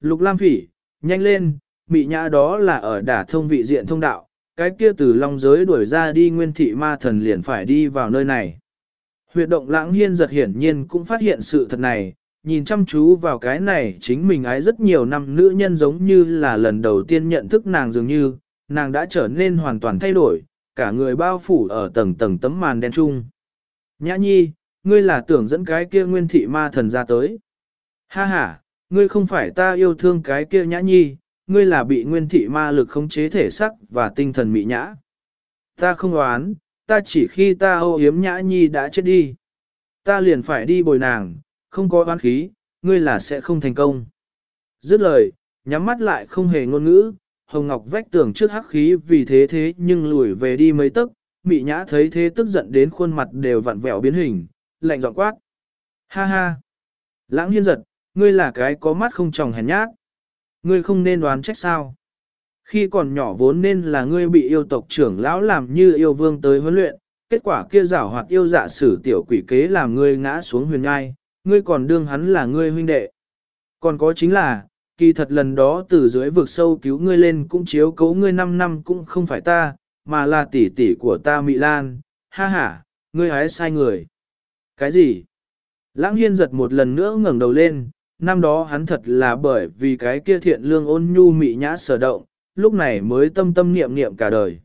Lục Lam Phỉ, nhanh lên, mị nhã đó là ở đả thông vị diện thông đạo, cái kia từ long giới đuổi ra đi nguyên thị ma thần liền phải đi vào nơi này. Huyệt động lãng hiên giật hiển nhiên cũng phát hiện sự thật này, nhìn chăm chú vào cái này chính mình ái rất nhiều năm nữ nhân giống như là lần đầu tiên nhận thức nàng dường như, nàng đã trở nên hoàn toàn thay đổi, cả người bao phủ ở tầng tầng tấm màn đen trung. Nhã nhi, ngươi là tưởng dẫn cái kia nguyên thị ma thần ra tới. Ha ha, ngươi không phải ta yêu thương cái kia nhã nhi, ngươi là bị nguyên thị ma lực khống chế thể sắc và tinh thần mị nhã. Ta không đoán, ta chỉ khi ta ô yếm nhã nhi đã chết đi. Ta liền phải đi bồi nàng, không có oán khí, ngươi là sẽ không thành công. Dứt lời, nhắm mắt lại không hề ngôn ngữ, Hồng Ngọc vách tường trước hắc khí vì thế thế nhưng lùi về đi mấy tấc, mị nhã thấy thế tức giận đến khuôn mặt đều vặn vẹo biến hình, lạnh giọng quát. Ha ha! Lãng hiên giật, ngươi là cái có mắt không tròng hèn nhát. Ngươi không nên đoán trách sao. Khi còn nhỏ vốn nên là ngươi bị yêu tộc trưởng lão làm như yêu vương tới huấn luyện, kết quả kia giảo hoạt yêu dạ sử tiểu quỷ kế làm ngươi ngã xuống huyền ngai, ngươi còn đương hắn là ngươi huynh đệ. Còn có chính là, kỳ thật lần đó từ dưới vực sâu cứu ngươi lên cũng chiếu cấu ngươi 5 năm cũng không phải ta, mà là tỷ tỷ của ta mỹ Lan, ha ha, ngươi hái sai người. Cái gì? Lãng Hiên giật một lần nữa ngẩng đầu lên, năm đó hắn thật là bởi vì cái kia thiện lương ôn nhu mị nhã sở động, lúc này mới tâm tâm niệm niệm cả đời.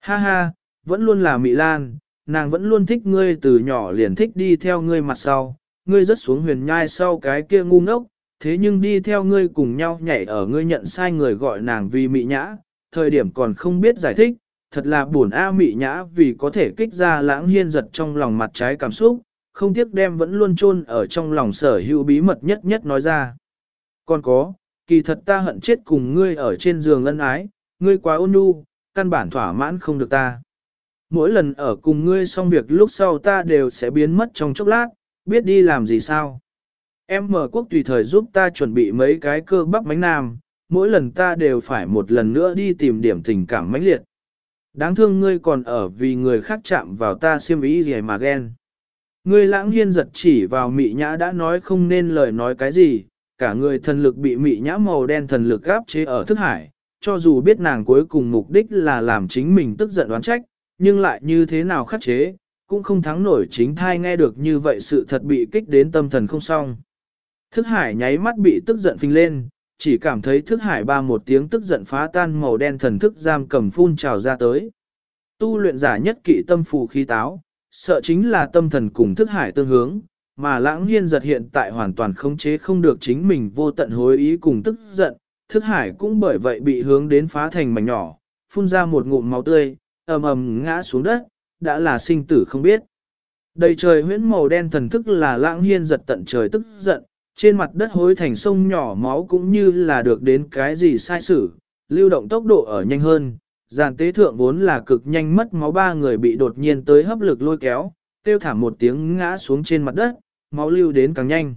Ha ha, vẫn luôn là mị lan, nàng vẫn luôn thích ngươi từ nhỏ liền thích đi theo ngươi mặt sau, ngươi rất xuống huyền nhai sau cái kia ngu ngốc, thế nhưng đi theo ngươi cùng nhau nhảy ở ngươi nhận sai người gọi nàng vì mị nhã, thời điểm còn không biết giải thích, thật là buồn a mị nhã vì có thể kích ra lãng hiên giật trong lòng mặt trái cảm xúc, không tiếc đem vẫn luôn chôn ở trong lòng sở hữu bí mật nhất nhất nói ra. Còn có, kỳ thật ta hận chết cùng ngươi ở trên giường ân ái, ngươi quá ôn nhu, căn bản thỏa mãn không được ta. Mỗi lần ở cùng ngươi xong việc lúc sau ta đều sẽ biến mất trong chốc lát, biết đi làm gì sao. Em mở quốc tùy thời giúp ta chuẩn bị mấy cái cơ bắp bánh nam, mỗi lần ta đều phải một lần nữa đi tìm điểm tình cảm mãnh liệt. Đáng thương ngươi còn ở vì người khác chạm vào ta siêm ý gì mà ghen. Ngươi lãng hiên giật chỉ vào mị nhã đã nói không nên lời nói cái gì, cả người thần lực bị mị nhã màu đen thần lực áp chế ở thức hải, cho dù biết nàng cuối cùng mục đích là làm chính mình tức giận đoán trách, nhưng lại như thế nào khắc chế, cũng không thắng nổi chính thai nghe được như vậy sự thật bị kích đến tâm thần không xong. Thức hải nháy mắt bị tức giận phình lên, chỉ cảm thấy thức hải ba một tiếng tức giận phá tan màu đen thần thức giam cầm phun trào ra tới. Tu luyện giả nhất kỵ tâm phù khí táo, sợ chính là tâm thần cùng thức hải tương hướng, mà lãng hiên giật hiện tại hoàn toàn khống chế không được chính mình vô tận hối ý cùng tức giận, thức hải cũng bởi vậy bị hướng đến phá thành mảnh nhỏ, phun ra một ngụm máu tươi, ầm ầm ngã xuống đất, đã là sinh tử không biết. Đầy trời huyễn màu đen thần thức là lãng hiên giật tận trời tức giận, trên mặt đất hối thành sông nhỏ máu cũng như là được đến cái gì sai sử, lưu động tốc độ ở nhanh hơn, giàn tế thượng vốn là cực nhanh mất máu ba người bị đột nhiên tới hấp lực lôi kéo, tiêu thảm một tiếng ngã xuống trên mặt đất, máu lưu đến càng nhanh.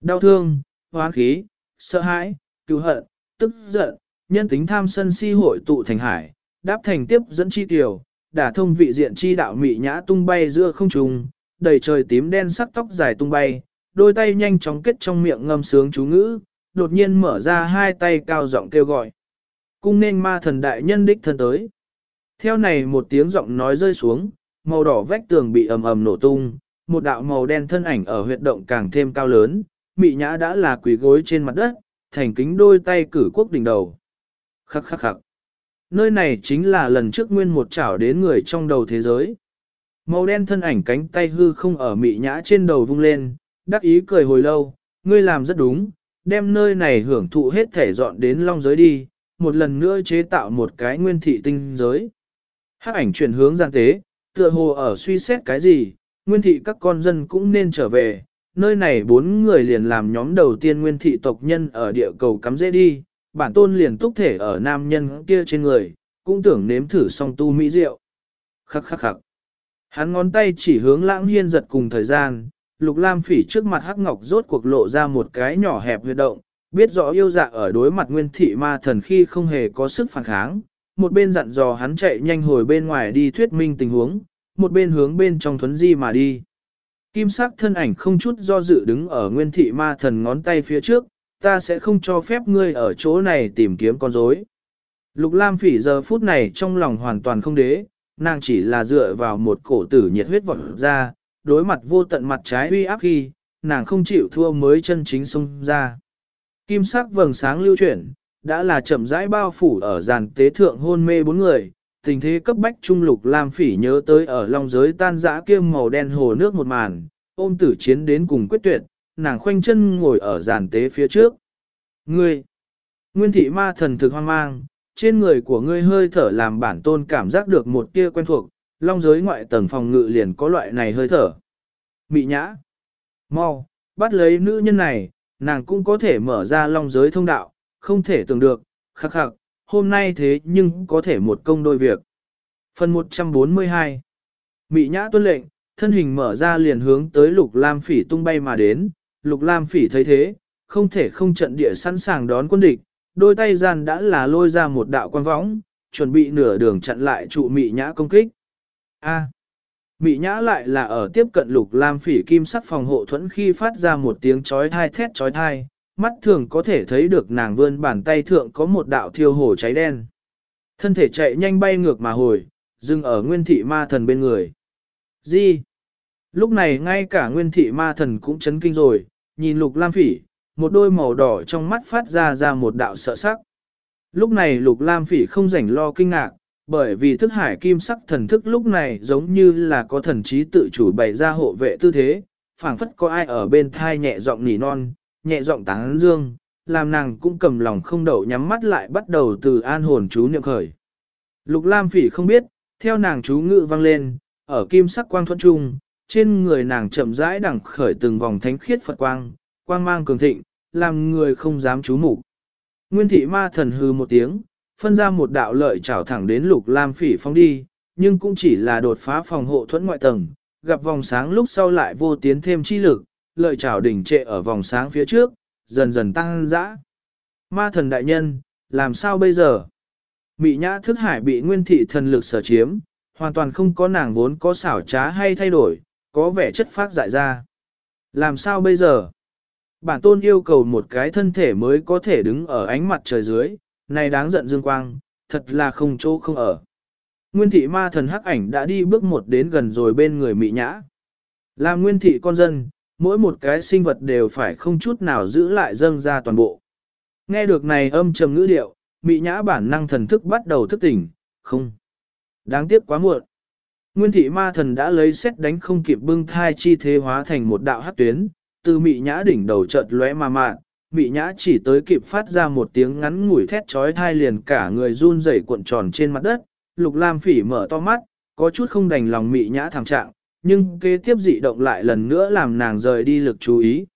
Đau thương, hoán khí, sợ hãi, cứu hận, tức giận, nhân tính tham sân si hội tụ thành hải, đáp thành tiếp dẫn chi tiểu, đả thông vị diện chi đạo mị nhã tung bay giữa không trung, đầy trời tím đen sắc tóc dài tung bay, đôi tay nhanh chóng kết trong miệng ngâm sướng chú ngữ, đột nhiên mở ra hai tay cao giọng kêu gọi cung nên ma thần đại nhân đích thân tới. Theo này một tiếng giọng nói rơi xuống, màu đỏ vách tường bị ầm ầm nổ tung, một đạo màu đen thân ảnh ở huyệt động càng thêm cao lớn, mị nhã đã là quỷ gối trên mặt đất, thành kính đôi tay cử quốc đỉnh đầu. Khắc khắc khắc. Nơi này chính là lần trước nguyên một chảo đến người trong đầu thế giới. Màu đen thân ảnh cánh tay hư không ở mị nhã trên đầu vung lên, đắc ý cười hồi lâu, ngươi làm rất đúng, đem nơi này hưởng thụ hết thể dọn đến long giới đi, một lần nữa chế tạo một cái nguyên thị tinh giới. Hắc ảnh chuyển hướng gian tế, tựa hồ ở suy xét cái gì, nguyên thị các con dân cũng nên trở về, nơi này bốn người liền làm nhóm đầu tiên nguyên thị tộc nhân ở địa cầu cắm dễ đi, bản tôn liền túc thể ở nam nhân kia trên người, cũng tưởng nếm thử song tu mỹ diệu. Khắc khắc khắc. Hắn ngón tay chỉ hướng lãng hiên giật cùng thời gian, lục lam phỉ trước mặt hắc ngọc rốt cuộc lộ ra một cái nhỏ hẹp huyệt động, biết rõ yêu dạ ở đối mặt nguyên thị ma thần khi không hề có sức phản kháng, một bên dặn dò hắn chạy nhanh hồi bên ngoài đi thuyết minh tình huống, một bên hướng bên trong thuấn di mà đi. Kim sắc thân ảnh không chút do dự đứng ở nguyên thị ma thần ngón tay phía trước, ta sẽ không cho phép ngươi ở chỗ này tìm kiếm con rối. Lục Lam Phỉ giờ phút này trong lòng hoàn toàn không đế, nàng chỉ là dựa vào một cổ tử nhiệt huyết vọt ra, đối mặt vô tận mặt trái uy áp khi, nàng không chịu thua mới chân chính xông ra. Kim sắc vầng sáng lưu chuyển, đã là chậm rãi bao phủ ở giàn tế thượng hôn mê bốn người, tình thế cấp bách trung lục Lam Phỉ nhớ tới ở long giới tan dã kia màu đen hồ nước một màn, ôm tử chiến đến cùng quyết tuyệt, nàng khoanh chân ngồi ở giàn tế phía trước. Ngươi! Nguyên thị ma thần thực hoang mang, trên người của ngươi hơi thở làm bản tôn cảm giác được một tia quen thuộc, long giới ngoại tầng phòng ngự liền có loại này hơi thở. Mị nhã! Mau! Bắt lấy nữ nhân này, nàng cũng có thể mở ra long giới thông đạo, không thể tưởng được, khắc khắc, hôm nay thế nhưng có thể một công đôi việc. Phần 142 Mị nhã tuân lệnh, thân hình mở ra liền hướng tới lục lam phỉ tung bay mà đến, lục lam phỉ thấy thế, không thể không trận địa sẵn sàng đón quân địch, đôi tay gian đã là lôi ra một đạo quan võng, chuẩn bị nửa đường chặn lại trụ mị nhã công kích. A. Mị nhã lại là ở tiếp cận lục lam phỉ kim sắc phòng hộ thuẫn khi phát ra một tiếng chói thai thét chói thai, mắt thường có thể thấy được nàng vươn bàn tay thượng có một đạo thiêu hổ cháy đen. Thân thể chạy nhanh bay ngược mà hồi, dừng ở nguyên thị ma thần bên người. Gì? Lúc này ngay cả nguyên thị ma thần cũng chấn kinh rồi, nhìn lục lam phỉ, một đôi màu đỏ trong mắt phát ra ra một đạo sợ sắc. Lúc này lục lam phỉ không rảnh lo kinh ngạc, bởi vì thức hải kim sắc thần thức lúc này giống như là có thần trí tự chủ bày ra hộ vệ tư thế, phảng phất có ai ở bên thai nhẹ giọng nỉ non, nhẹ giọng tán dương, làm nàng cũng cầm lòng không đậu nhắm mắt lại bắt đầu từ an hồn chú niệm khởi. Lục Lam Phỉ không biết, theo nàng chú ngự vang lên, ở kim sắc quang thuận trung, trên người nàng chậm rãi đằng khởi từng vòng thánh khiết Phật quang, quang mang cường thịnh, làm người không dám chú mục. Nguyên thị ma thần hư một tiếng, phân ra một đạo lợi trảo thẳng đến Lục Lam Phỉ phóng đi, nhưng cũng chỉ là đột phá phòng hộ thuẫn ngoại tầng, gặp vòng sáng lúc sau lại vô tiến thêm chi lực, lợi trảo đỉnh trệ ở vòng sáng phía trước, dần dần tăng dã. Ma thần đại nhân, làm sao bây giờ? Mị nhã thức hải bị nguyên thị thần lực sở chiếm, hoàn toàn không có nàng vốn có xảo trá hay thay đổi, có vẻ chất phát dại ra. Làm sao bây giờ? Bản tôn yêu cầu một cái thân thể mới có thể đứng ở ánh mặt trời dưới, này đáng giận dương quang, thật là không chỗ không ở. Nguyên thị ma thần hắc ảnh đã đi bước một đến gần rồi bên người mị nhã. Là nguyên thị con dân, mỗi một cái sinh vật đều phải không chút nào giữ lại dâng ra toàn bộ. Nghe được này âm trầm ngữ điệu, mị nhã bản năng thần thức bắt đầu thức tỉnh, không. Đáng tiếc quá muộn. Nguyên thị ma thần đã lấy xét đánh không kịp bưng thai chi thế hóa thành một đạo hát tuyến, từ mị nhã đỉnh đầu chợt lóe mà mạn, mị nhã chỉ tới kịp phát ra một tiếng ngắn ngủi thét trói thai liền cả người run rẩy cuộn tròn trên mặt đất, lục lam phỉ mở to mắt, có chút không đành lòng mị nhã thảm trạng, nhưng kế tiếp dị động lại lần nữa làm nàng rời đi lực chú ý.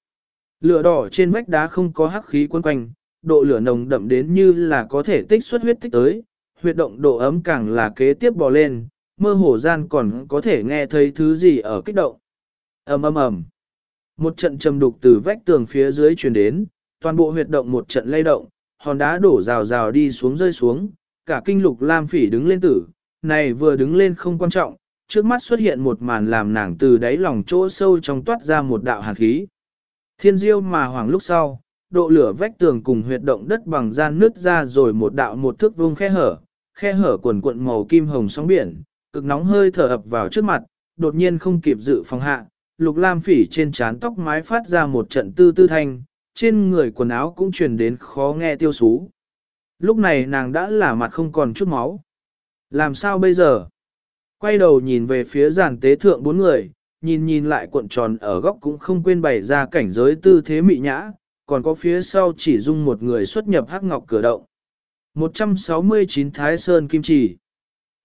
Lửa đỏ trên vách đá không có hắc khí quấn quanh, độ lửa nồng đậm đến như là có thể tích xuất huyết tích tới, huyệt động độ ấm càng là kế tiếp bò lên, mơ hồ gian còn có thể nghe thấy thứ gì ở kích động. ầm ầm ầm, một trận trầm đục từ vách tường phía dưới truyền đến, toàn bộ huyệt động một trận lay động, hòn đá đổ rào rào đi xuống rơi xuống, cả kinh lục lam phỉ đứng lên tử, này vừa đứng lên không quan trọng, trước mắt xuất hiện một màn làm nàng từ đáy lòng chỗ sâu trong toát ra một đạo hàn khí. Thiên diêu mà hoàng lúc sau, độ lửa vách tường cùng huyệt động đất bằng gian nứt ra rồi một đạo một thước vuông khe hở, khe hở quần cuộn màu kim hồng sóng biển, cực nóng hơi thở ập vào trước mặt, đột nhiên không kịp dự phòng hạ, lục lam phỉ trên trán tóc mái phát ra một trận tư tư thanh, trên người quần áo cũng truyền đến khó nghe tiêu sú. Lúc này nàng đã là mặt không còn chút máu. Làm sao bây giờ? Quay đầu nhìn về phía giàn tế thượng bốn người, nhìn nhìn lại cuộn tròn ở góc cũng không quên bày ra cảnh giới tư thế mị nhã, còn có phía sau chỉ dung một người xuất nhập hắc ngọc cửa động. 169 Thái Sơn Kim Chỉ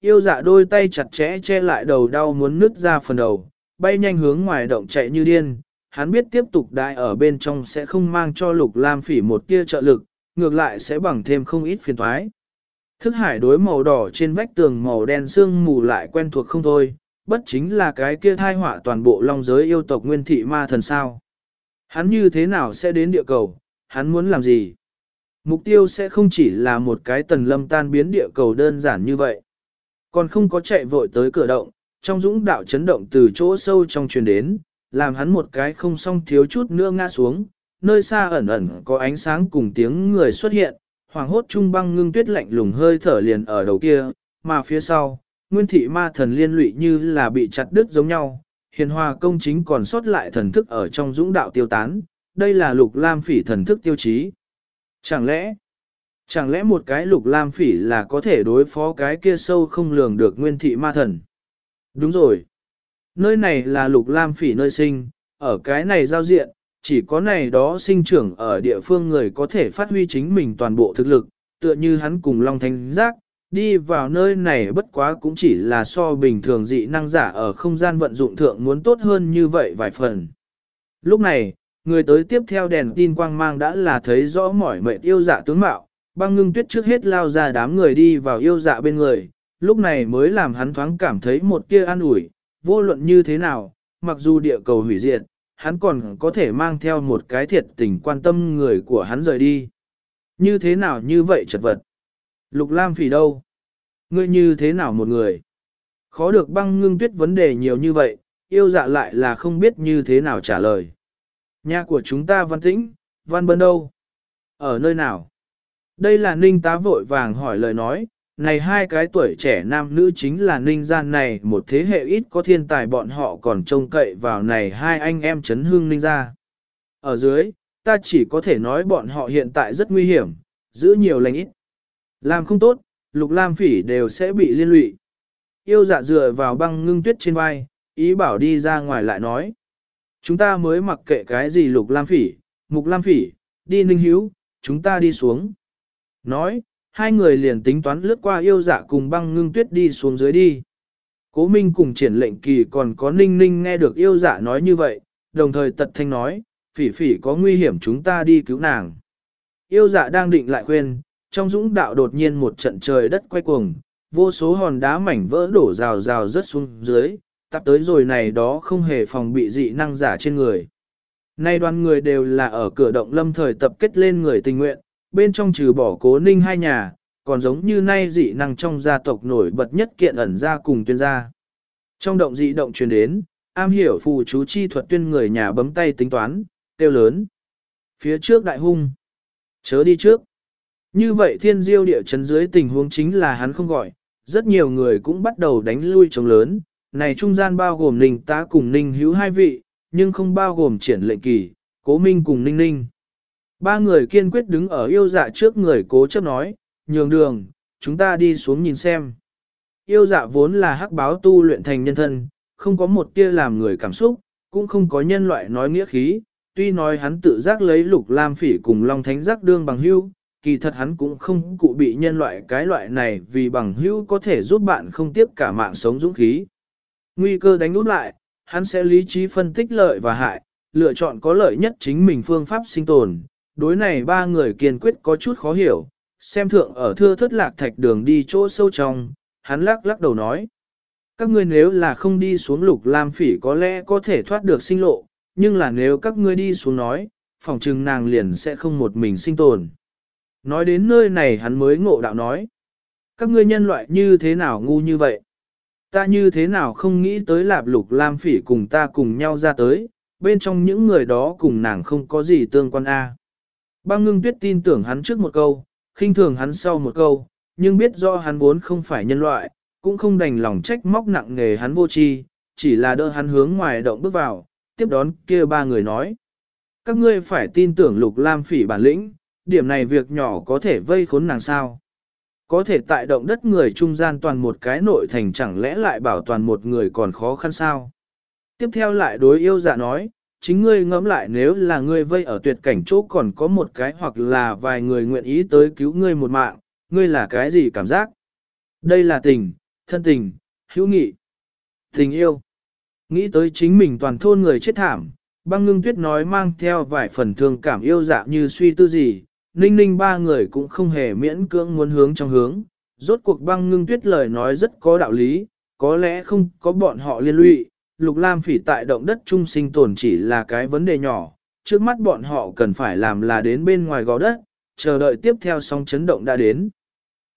Yêu dạ đôi tay chặt chẽ che lại đầu đau muốn nứt ra phần đầu, bay nhanh hướng ngoài động chạy như điên. Hắn biết tiếp tục đại ở bên trong sẽ không mang cho lục lam phỉ một tia trợ lực, ngược lại sẽ bằng thêm không ít phiền toái. Thức hải đối màu đỏ trên vách tường màu đen sương mù lại quen thuộc không thôi, bất chính là cái kia thai họa toàn bộ long giới yêu tộc nguyên thị ma thần sao. Hắn như thế nào sẽ đến địa cầu, hắn muốn làm gì? Mục tiêu sẽ không chỉ là một cái tần lâm tan biến địa cầu đơn giản như vậy. Còn không có chạy vội tới cửa động, trong dũng đạo chấn động từ chỗ sâu trong truyền đến, làm hắn một cái không xong thiếu chút nữa ngã xuống, nơi xa ẩn ẩn có ánh sáng cùng tiếng người xuất hiện, hoàng hốt trung băng ngưng tuyết lạnh lùng hơi thở liền ở đầu kia, mà phía sau, nguyên thị ma thần liên lụy như là bị chặt đứt giống nhau, hiền hòa công chính còn sót lại thần thức ở trong dũng đạo tiêu tán, đây là lục lam phỉ thần thức tiêu chí. Chẳng lẽ, chẳng lẽ một cái lục lam phỉ là có thể đối phó cái kia sâu không lường được nguyên thị ma thần? Đúng rồi. Nơi này là lục lam phỉ nơi sinh, ở cái này giao diện, chỉ có này đó sinh trưởng ở địa phương người có thể phát huy chính mình toàn bộ thực lực, tựa như hắn cùng Long Thánh Giác, đi vào nơi này bất quá cũng chỉ là so bình thường dị năng giả ở không gian vận dụng thượng muốn tốt hơn như vậy vài phần. Lúc này, người tới tiếp theo đèn tin quang mang đã là thấy rõ mỏi mệt yêu dạ tướng mạo, băng ngưng tuyết trước hết lao ra đám người đi vào yêu dạ bên người, lúc này mới làm hắn thoáng cảm thấy một tia an ủi, vô luận như thế nào, mặc dù địa cầu hủy diệt, hắn còn có thể mang theo một cái thiệt tình quan tâm người của hắn rời đi. Như thế nào như vậy chật vật? Lục Lam phỉ đâu? Ngươi như thế nào một người? Khó được băng ngưng tuyết vấn đề nhiều như vậy, yêu dạ lại là không biết như thế nào trả lời. Nhà của chúng ta văn tĩnh, văn bân đâu? Ở nơi nào? Đây là ninh tá vội vàng hỏi lời nói, này hai cái tuổi trẻ nam nữ chính là ninh gian này một thế hệ ít có thiên tài bọn họ còn trông cậy vào này hai anh em chấn hương ninh gia. Ở dưới, ta chỉ có thể nói bọn họ hiện tại rất nguy hiểm, giữ nhiều lành ít. Làm không tốt, lục lam phỉ đều sẽ bị liên lụy. Yêu dạ dựa vào băng ngưng tuyết trên vai, ý bảo đi ra ngoài lại nói. Chúng ta mới mặc kệ cái gì lục lam phỉ, mục lam phỉ, đi ninh hiếu, chúng ta đi xuống. Nói, hai người liền tính toán lướt qua yêu dạ cùng băng ngưng tuyết đi xuống dưới đi. Cố Minh cùng triển lệnh kỳ còn có ninh ninh nghe được yêu dạ nói như vậy, đồng thời tật thanh nói, phỉ phỉ có nguy hiểm chúng ta đi cứu nàng. Yêu dạ đang định lại khuyên, trong dũng đạo đột nhiên một trận trời đất quay cuồng, vô số hòn đá mảnh vỡ đổ rào rào rớt xuống dưới, tập tới rồi này đó không hề phòng bị dị năng giả trên người. Nay đoàn người đều là ở cửa động lâm thời tập kết lên người tình nguyện, bên trong trừ bỏ cố ninh hai nhà, còn giống như nay dị năng trong gia tộc nổi bật nhất kiện ẩn ra cùng tuyên gia. Trong động dị động truyền đến, am hiểu phù chú chi thuật tuyên người nhà bấm tay tính toán, tiêu lớn. Phía trước đại hung. Chớ đi trước. Như vậy thiên diêu địa chấn dưới tình huống chính là hắn không gọi, rất nhiều người cũng bắt đầu đánh lui chống lớn. Này trung gian bao gồm ninh tá cùng ninh hữu hai vị, nhưng không bao gồm triển lệnh kỳ, cố minh cùng ninh ninh. Ba người kiên quyết đứng ở yêu dạ trước người cố chấp nói, nhường đường, chúng ta đi xuống nhìn xem. Yêu dạ vốn là hắc báo tu luyện thành nhân thân, không có một tia làm người cảm xúc, cũng không có nhân loại nói nghĩa khí, tuy nói hắn tự giác lấy lục lam phỉ cùng long thánh giác đương bằng hưu, kỳ thật hắn cũng không cụ bị nhân loại cái loại này vì bằng hưu có thể giúp bạn không tiếp cả mạng sống dũng khí. Nguy cơ đánh nút lại, hắn sẽ lý trí phân tích lợi và hại, lựa chọn có lợi nhất chính mình phương pháp sinh tồn, đối này ba người kiên quyết có chút khó hiểu, xem thượng ở thưa thất lạc thạch đường đi chỗ sâu trong, hắn lắc lắc đầu nói. Các ngươi nếu là không đi xuống lục lam phỉ có lẽ có thể thoát được sinh lộ, nhưng là nếu các ngươi đi xuống nói, phòng trừng nàng liền sẽ không một mình sinh tồn. Nói đến nơi này hắn mới ngộ đạo nói. Các ngươi nhân loại như thế nào ngu như vậy? Ta như thế nào không nghĩ tới lạp lục lam phỉ cùng ta cùng nhau ra tới, bên trong những người đó cùng nàng không có gì tương quan A. Băng ngưng tuyết tin tưởng hắn trước một câu, khinh thường hắn sau một câu, nhưng biết do hắn vốn không phải nhân loại, cũng không đành lòng trách móc nặng nề hắn vô tri, chỉ là đỡ hắn hướng ngoài động bước vào, tiếp đón kia ba người nói. Các ngươi phải tin tưởng lục lam phỉ bản lĩnh, điểm này việc nhỏ có thể vây khốn nàng sao. Có thể tại động đất người trung gian toàn một cái nội thành chẳng lẽ lại bảo toàn một người còn khó khăn sao. Tiếp theo lại đối yêu dạ nói, chính ngươi ngẫm lại nếu là ngươi vây ở tuyệt cảnh chỗ còn có một cái hoặc là vài người nguyện ý tới cứu ngươi một mạng, ngươi là cái gì cảm giác? Đây là tình, thân tình, hữu nghị, tình yêu. Nghĩ tới chính mình toàn thôn người chết thảm, băng ngưng tuyết nói mang theo vài phần thương cảm yêu dạ như suy tư gì, ninh ninh ba người cũng không hề miễn cưỡng muốn hướng trong hướng. Rốt cuộc băng ngưng tuyết lời nói rất có đạo lý, có lẽ không có bọn họ liên lụy, Lục Lam phỉ tại động đất trung sinh tồn chỉ là cái vấn đề nhỏ, trước mắt bọn họ cần phải làm là đến bên ngoài gò đất, chờ đợi tiếp theo sóng chấn động đã đến.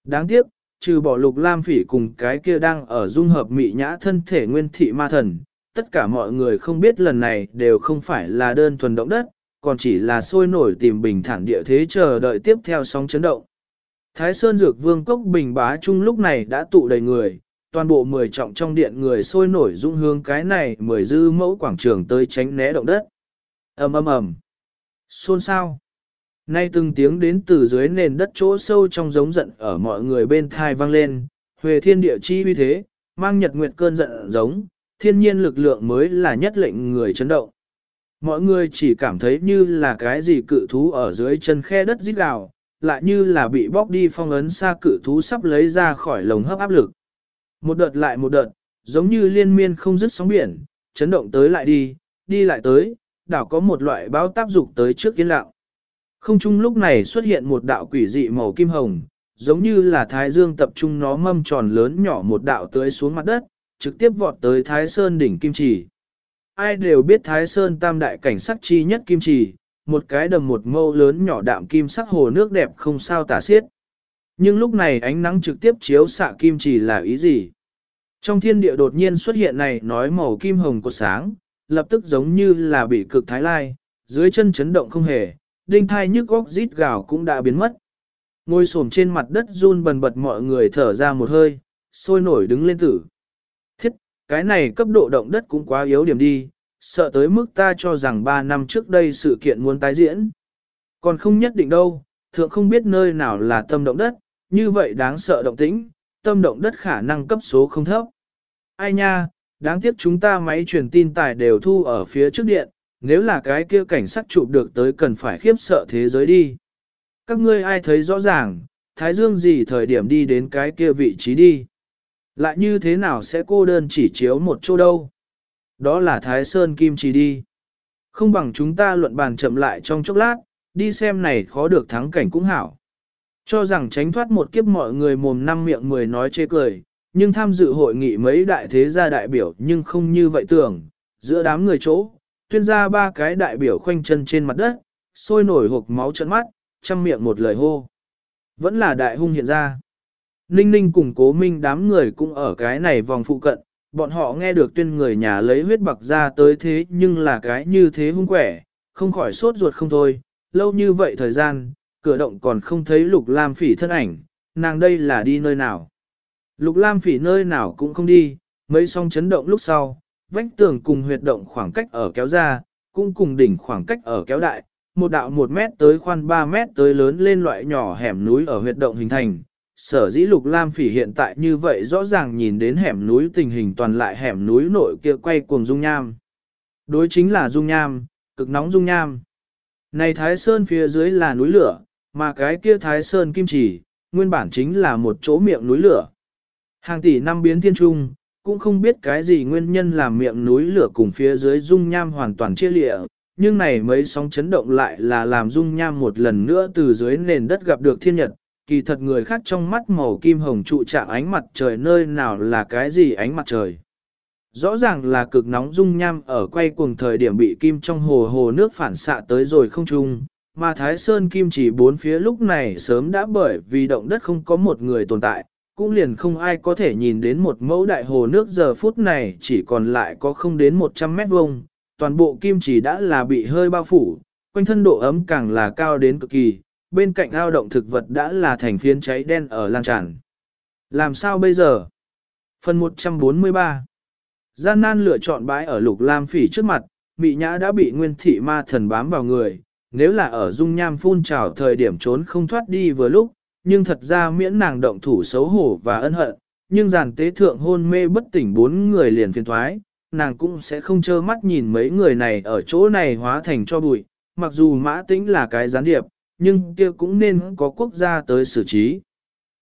Đáng tiếc, trừ bỏ Lục Lam phỉ cùng cái kia đang ở dung hợp mị nhã thân thể nguyên thị ma thần, tất cả mọi người không biết lần này đều không phải là đơn thuần động đất, còn chỉ là sôi nổi tìm bình thản địa thế chờ đợi tiếp theo sóng chấn động. Thái Sơn Dược Vương Cốc Bình Bá Trung lúc này đã tụ đầy người, toàn bộ mười trọng trong điện người sôi nổi dung hướng cái này mười dư mẫu quảng trường tới tránh né động đất. ầm ầm ầm, xôn xao. Nay từng tiếng đến từ dưới nền đất chỗ sâu trong giống giận ở mọi người bên thai vang lên, huề thiên địa chi uy thế, mang nhật nguyệt cơn giận giống, thiên nhiên lực lượng mới là nhất lệnh người chấn động. Mọi người chỉ cảm thấy như là cái gì cự thú ở dưới chân khe đất rít gào, lại như là bị bóc đi phong ấn xa cự thú sắp lấy ra khỏi lồng hấp áp lực. Một đợt lại một đợt, giống như liên miên không dứt sóng biển, chấn động tới lại đi, đi lại tới, đảo có một loại báo tác dục tới trước yên lặng. Không chung lúc này xuất hiện một đạo quỷ dị màu kim hồng, giống như là thái dương tập trung nó mâm tròn lớn nhỏ một đạo tưới xuống mặt đất, trực tiếp vọt tới thái sơn đỉnh kim chỉ. Ai đều biết thái sơn tam đại cảnh sắc chi nhất kim chỉ, một cái đầm một mâu lớn nhỏ đạm kim sắc hồ nước đẹp không sao tả xiết. Nhưng lúc này ánh nắng trực tiếp chiếu xạ kim chỉ là ý gì? Trong thiên địa đột nhiên xuất hiện này nói màu kim hồng của sáng, lập tức giống như là bị cực thái lai, dưới chân chấn động không hề, đinh thai nhức góc rít gào cũng đã biến mất. Ngồi xổm trên mặt đất run bần bật mọi người thở ra một hơi, sôi nổi đứng lên tử. Thiết, cái này cấp độ động đất cũng quá yếu điểm đi, sợ tới mức ta cho rằng 3 năm trước đây sự kiện muốn tái diễn. Còn không nhất định đâu, thượng không biết nơi nào là tâm động đất, như vậy đáng sợ động tĩnh, tâm động đất khả năng cấp số không thấp. Ai nha, đáng tiếc chúng ta máy truyền tin tài đều thu ở phía trước điện, nếu là cái kia cảnh sát chụp được tới cần phải khiếp sợ thế giới đi. Các ngươi ai thấy rõ ràng, Thái Dương gì thời điểm đi đến cái kia vị trí đi. Lại như thế nào sẽ cô đơn chỉ chiếu một chỗ đâu. Đó là Thái Sơn Kim Chỉ đi. Không bằng chúng ta luận bàn chậm lại trong chốc lát, đi xem này khó được thắng cảnh cũng hảo. Cho rằng tránh thoát một kiếp mọi người mồm năm miệng mười nói chê cười, nhưng tham dự hội nghị mấy đại thế gia đại biểu nhưng không như vậy tưởng, giữa đám người chỗ, tuyên ra ba cái đại biểu khoanh chân trên mặt đất, sôi nổi hộp máu trận mắt, chăm miệng một lời hô. Vẫn là đại hung hiện ra. Ninh ninh cùng cố minh đám người cũng ở cái này vòng phụ cận, bọn họ nghe được tuyên người nhà lấy huyết bạc ra tới thế nhưng là cái như thế hung quẻ, không khỏi sốt ruột không thôi, lâu như vậy thời gian, cửa động còn không thấy lục lam phỉ thân ảnh, nàng đây là đi nơi nào. Lục lam phỉ nơi nào cũng không đi, mấy song chấn động lúc sau, vách tường cùng huyệt động khoảng cách ở kéo ra, cũng cùng đỉnh khoảng cách ở kéo đại, một đạo một mét tới khoan 3 mét tới lớn lên loại nhỏ hẻm núi ở huyệt động hình thành. Sở dĩ lục lam phỉ hiện tại như vậy rõ ràng nhìn đến hẻm núi tình hình toàn lại hẻm núi nội kia quay cuồng dung nham. Đối chính là dung nham, cực nóng dung nham. Này Thái Sơn phía dưới là núi lửa, mà cái kia Thái Sơn kim chỉ, nguyên bản chính là một chỗ miệng núi lửa. Hàng tỷ năm biến thiên trung, cũng không biết cái gì nguyên nhân làm miệng núi lửa cùng phía dưới dung nham hoàn toàn chia lịa, nhưng này mấy sóng chấn động lại là làm dung nham một lần nữa từ dưới nền đất gặp được thiên nhật, kỳ thật người khác trong mắt màu kim hồng trụ trạng ánh mặt trời nơi nào là cái gì ánh mặt trời. Rõ ràng là cực nóng dung nham ở quay cuồng thời điểm bị kim trong hồ hồ nước phản xạ tới rồi không trung, mà Thái Sơn Kim chỉ bốn phía lúc này sớm đã bởi vì động đất không có một người tồn tại, cũng liền không ai có thể nhìn đến một mẫu đại hồ nước giờ phút này chỉ còn lại có không đến 100 mét vuông, toàn bộ kim chỉ đã là bị hơi bao phủ, quanh thân độ ấm càng là cao đến cực kỳ, bên cạnh ao động thực vật đã là thành phiến cháy đen ở lan tràn. Làm sao bây giờ? Phần 143 Gian nan lựa chọn bãi ở lục lam phỉ trước mặt, mị nhã đã bị nguyên thị ma thần bám vào người, nếu là ở dung nham phun trào thời điểm trốn không thoát đi vừa lúc, nhưng thật ra miễn nàng động thủ xấu hổ và ân hận, nhưng giàn tế thượng hôn mê bất tỉnh bốn người liền phiền thoái, nàng cũng sẽ không trơ mắt nhìn mấy người này ở chỗ này hóa thành cho bụi, mặc dù mã tĩnh là cái gián điệp, nhưng kia cũng nên có quốc gia tới xử trí.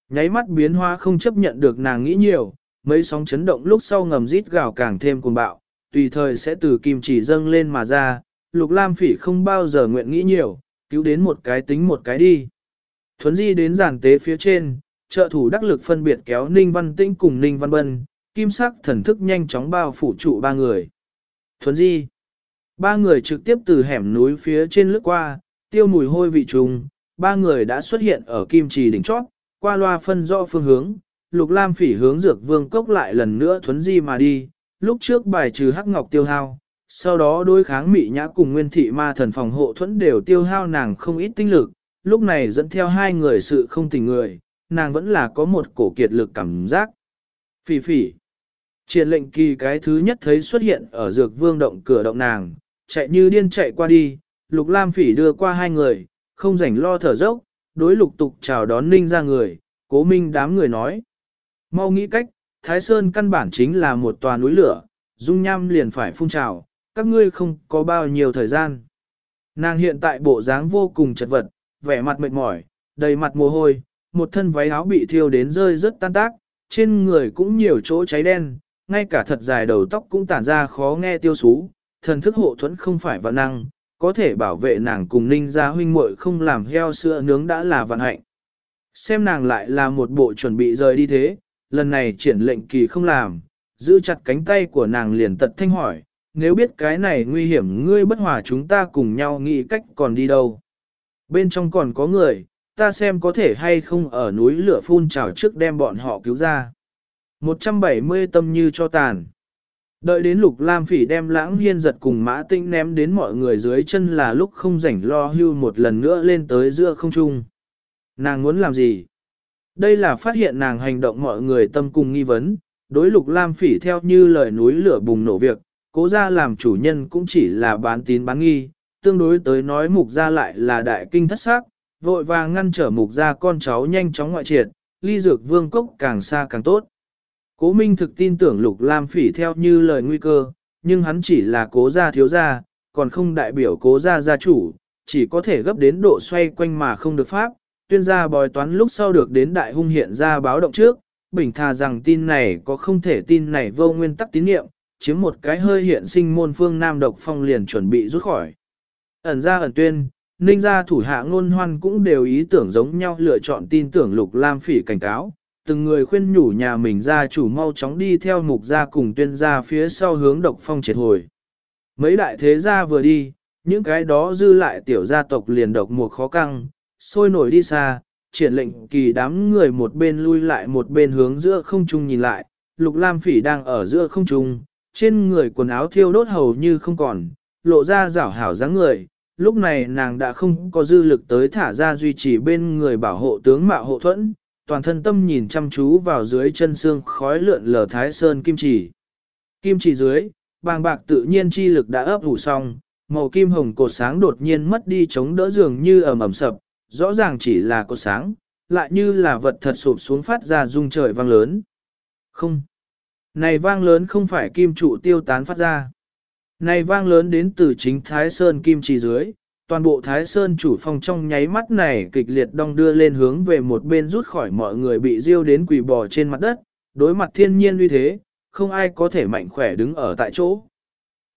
Nháy mắt biến hóa không chấp nhận được nàng nghĩ nhiều, mấy sóng chấn động lúc sau ngầm rít gào càng thêm cuồng bạo, tùy thời sẽ từ kim chỉ dâng lên mà ra, lục lam phỉ không bao giờ nguyện nghĩ nhiều, cứu đến một cái tính một cái đi. Thuấn di đến giàn tế phía trên, trợ thủ đắc lực phân biệt kéo Ninh Văn Tĩnh cùng Ninh Văn Bân, kim sắc thần thức nhanh chóng bao phủ trụ ba người. Thuấn di. Ba người trực tiếp từ hẻm núi phía trên lướt qua, tiêu mùi hôi vị trùng, ba người đã xuất hiện ở kim trì đỉnh chót, qua loa phân rõ phương hướng, lục lam phỉ hướng dược vương cốc lại lần nữa thuấn di mà đi, lúc trước bài trừ hắc ngọc tiêu hao, sau đó đối kháng mị nhã cùng nguyên thị ma thần phòng hộ thuẫn đều tiêu hao nàng không ít tinh lực, lúc này dẫn theo hai người sự không tình người, nàng vẫn là có một cổ kiệt lực cảm giác. Phỉ phỉ. Triển lệnh kỳ cái thứ nhất thấy xuất hiện ở dược vương động cửa động nàng, chạy như điên chạy qua đi, lục lam phỉ đưa qua hai người, không rảnh lo thở dốc, đối lục tục chào đón ninh ra người, cố minh đám người nói. Mau nghĩ cách, Thái Sơn căn bản chính là một tòa núi lửa, dung nham liền phải phun trào, các ngươi không có bao nhiêu thời gian. Nàng hiện tại bộ dáng vô cùng chật vật, vẻ mặt mệt mỏi, đầy mặt mồ hôi, một thân váy áo bị thiêu đến rơi rất tan tác, trên người cũng nhiều chỗ cháy đen, ngay cả thật dài đầu tóc cũng tản ra khó nghe tiêu sú, thần thức hộ thuẫn không phải vạn năng, có thể bảo vệ nàng cùng ninh gia huynh muội không làm heo sữa nướng đã là vận hạnh. Xem nàng lại là một bộ chuẩn bị rời đi thế, lần này triển lệnh kỳ không làm, giữ chặt cánh tay của nàng liền tật thanh hỏi, nếu biết cái này nguy hiểm ngươi bất hòa chúng ta cùng nhau nghĩ cách còn đi đâu. Bên trong còn có người, ta xem có thể hay không ở núi lửa phun trào trước đem bọn họ cứu ra. 170 tâm như cho tàn. Đợi đến lục lam phỉ đem lãng hiên giật cùng mã tinh ném đến mọi người dưới chân là lúc không rảnh lo hưu một lần nữa lên tới giữa không trung. Nàng muốn làm gì? Đây là phát hiện nàng hành động mọi người tâm cùng nghi vấn, đối lục lam phỉ theo như lời núi lửa bùng nổ việc, cố gia làm chủ nhân cũng chỉ là bán tín bán nghi, tương đối tới nói mục gia lại là đại kinh thất xác, vội vàng ngăn trở mục gia con cháu nhanh chóng ngoại triệt, ly dược vương cốc càng xa càng tốt. Cố Minh thực tin tưởng Lục Lam Phỉ theo như lời nguy cơ, nhưng hắn chỉ là cố gia thiếu gia, còn không đại biểu cố gia gia chủ, chỉ có thể gấp đến độ xoay quanh mà không được pháp. Tuyên gia bòi toán lúc sau được đến đại hung hiện ra báo động trước, bình thà rằng tin này có không thể tin này vô nguyên tắc tín niệm, chiếm một cái hơi hiện sinh môn phương Nam độc phong liền chuẩn bị rút khỏi. Ẩn ra ẩn tuyên, ninh gia thủ hạ ngôn hoan cũng đều ý tưởng giống nhau lựa chọn tin tưởng lục lam phỉ cảnh cáo, từng người khuyên nhủ nhà mình gia chủ mau chóng đi theo mục gia cùng tuyên gia phía sau hướng độc phong triệt hồi. Mấy đại thế gia vừa đi, những cái đó dư lại tiểu gia tộc liền độc một khó căng, sôi nổi đi xa, triển lệnh kỳ đám người một bên lui lại một bên hướng giữa không trung nhìn lại, lục lam phỉ đang ở giữa không trung, trên người quần áo thiêu đốt hầu như không còn, lộ ra rảo hảo dáng người. Lúc này nàng đã không có dư lực tới thả ra duy trì bên người bảo hộ tướng mạo hộ thuẫn, toàn thân tâm nhìn chăm chú vào dưới chân xương khói lượn lờ thái sơn kim chỉ. Kim chỉ dưới, bàng bạc tự nhiên chi lực đã ấp ủ xong, màu kim hồng cột sáng đột nhiên mất đi chống đỡ dường như ẩm ẩm sập, rõ ràng chỉ là cột sáng, lại như là vật thật sụp xuống phát ra rung trời vang lớn. Không. Này vang lớn không phải kim trụ tiêu tán phát ra. Này vang lớn đến từ chính Thái Sơn kim chỉ dưới, toàn bộ Thái Sơn chủ phong trong nháy mắt này kịch liệt đong đưa lên hướng về một bên rút khỏi mọi người bị diêu đến quỳ bò trên mặt đất, đối mặt thiên nhiên uy thế, không ai có thể mạnh khỏe đứng ở tại chỗ.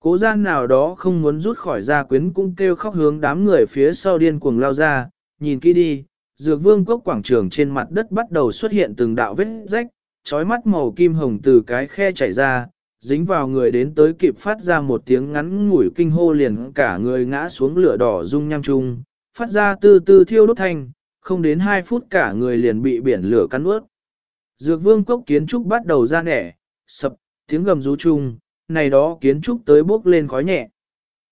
Cố gian nào đó không muốn rút khỏi gia quyến cũng kêu khóc hướng đám người phía sau điên cuồng lao ra, nhìn kỹ đi, dược vương quốc quảng trường trên mặt đất bắt đầu xuất hiện từng đạo vết rách, trói mắt màu kim hồng từ cái khe chảy ra, dính vào người đến tới kịp phát ra một tiếng ngắn ngủi kinh hô liền cả người ngã xuống lửa đỏ rung nham chung, phát ra từ từ thiêu đốt thanh, không đến 2 phút cả người liền bị biển lửa cắn ướt. Dược vương cốc kiến trúc bắt đầu ra nẻ, sập, tiếng gầm rú chung, này đó kiến trúc tới bốc lên khói nhẹ.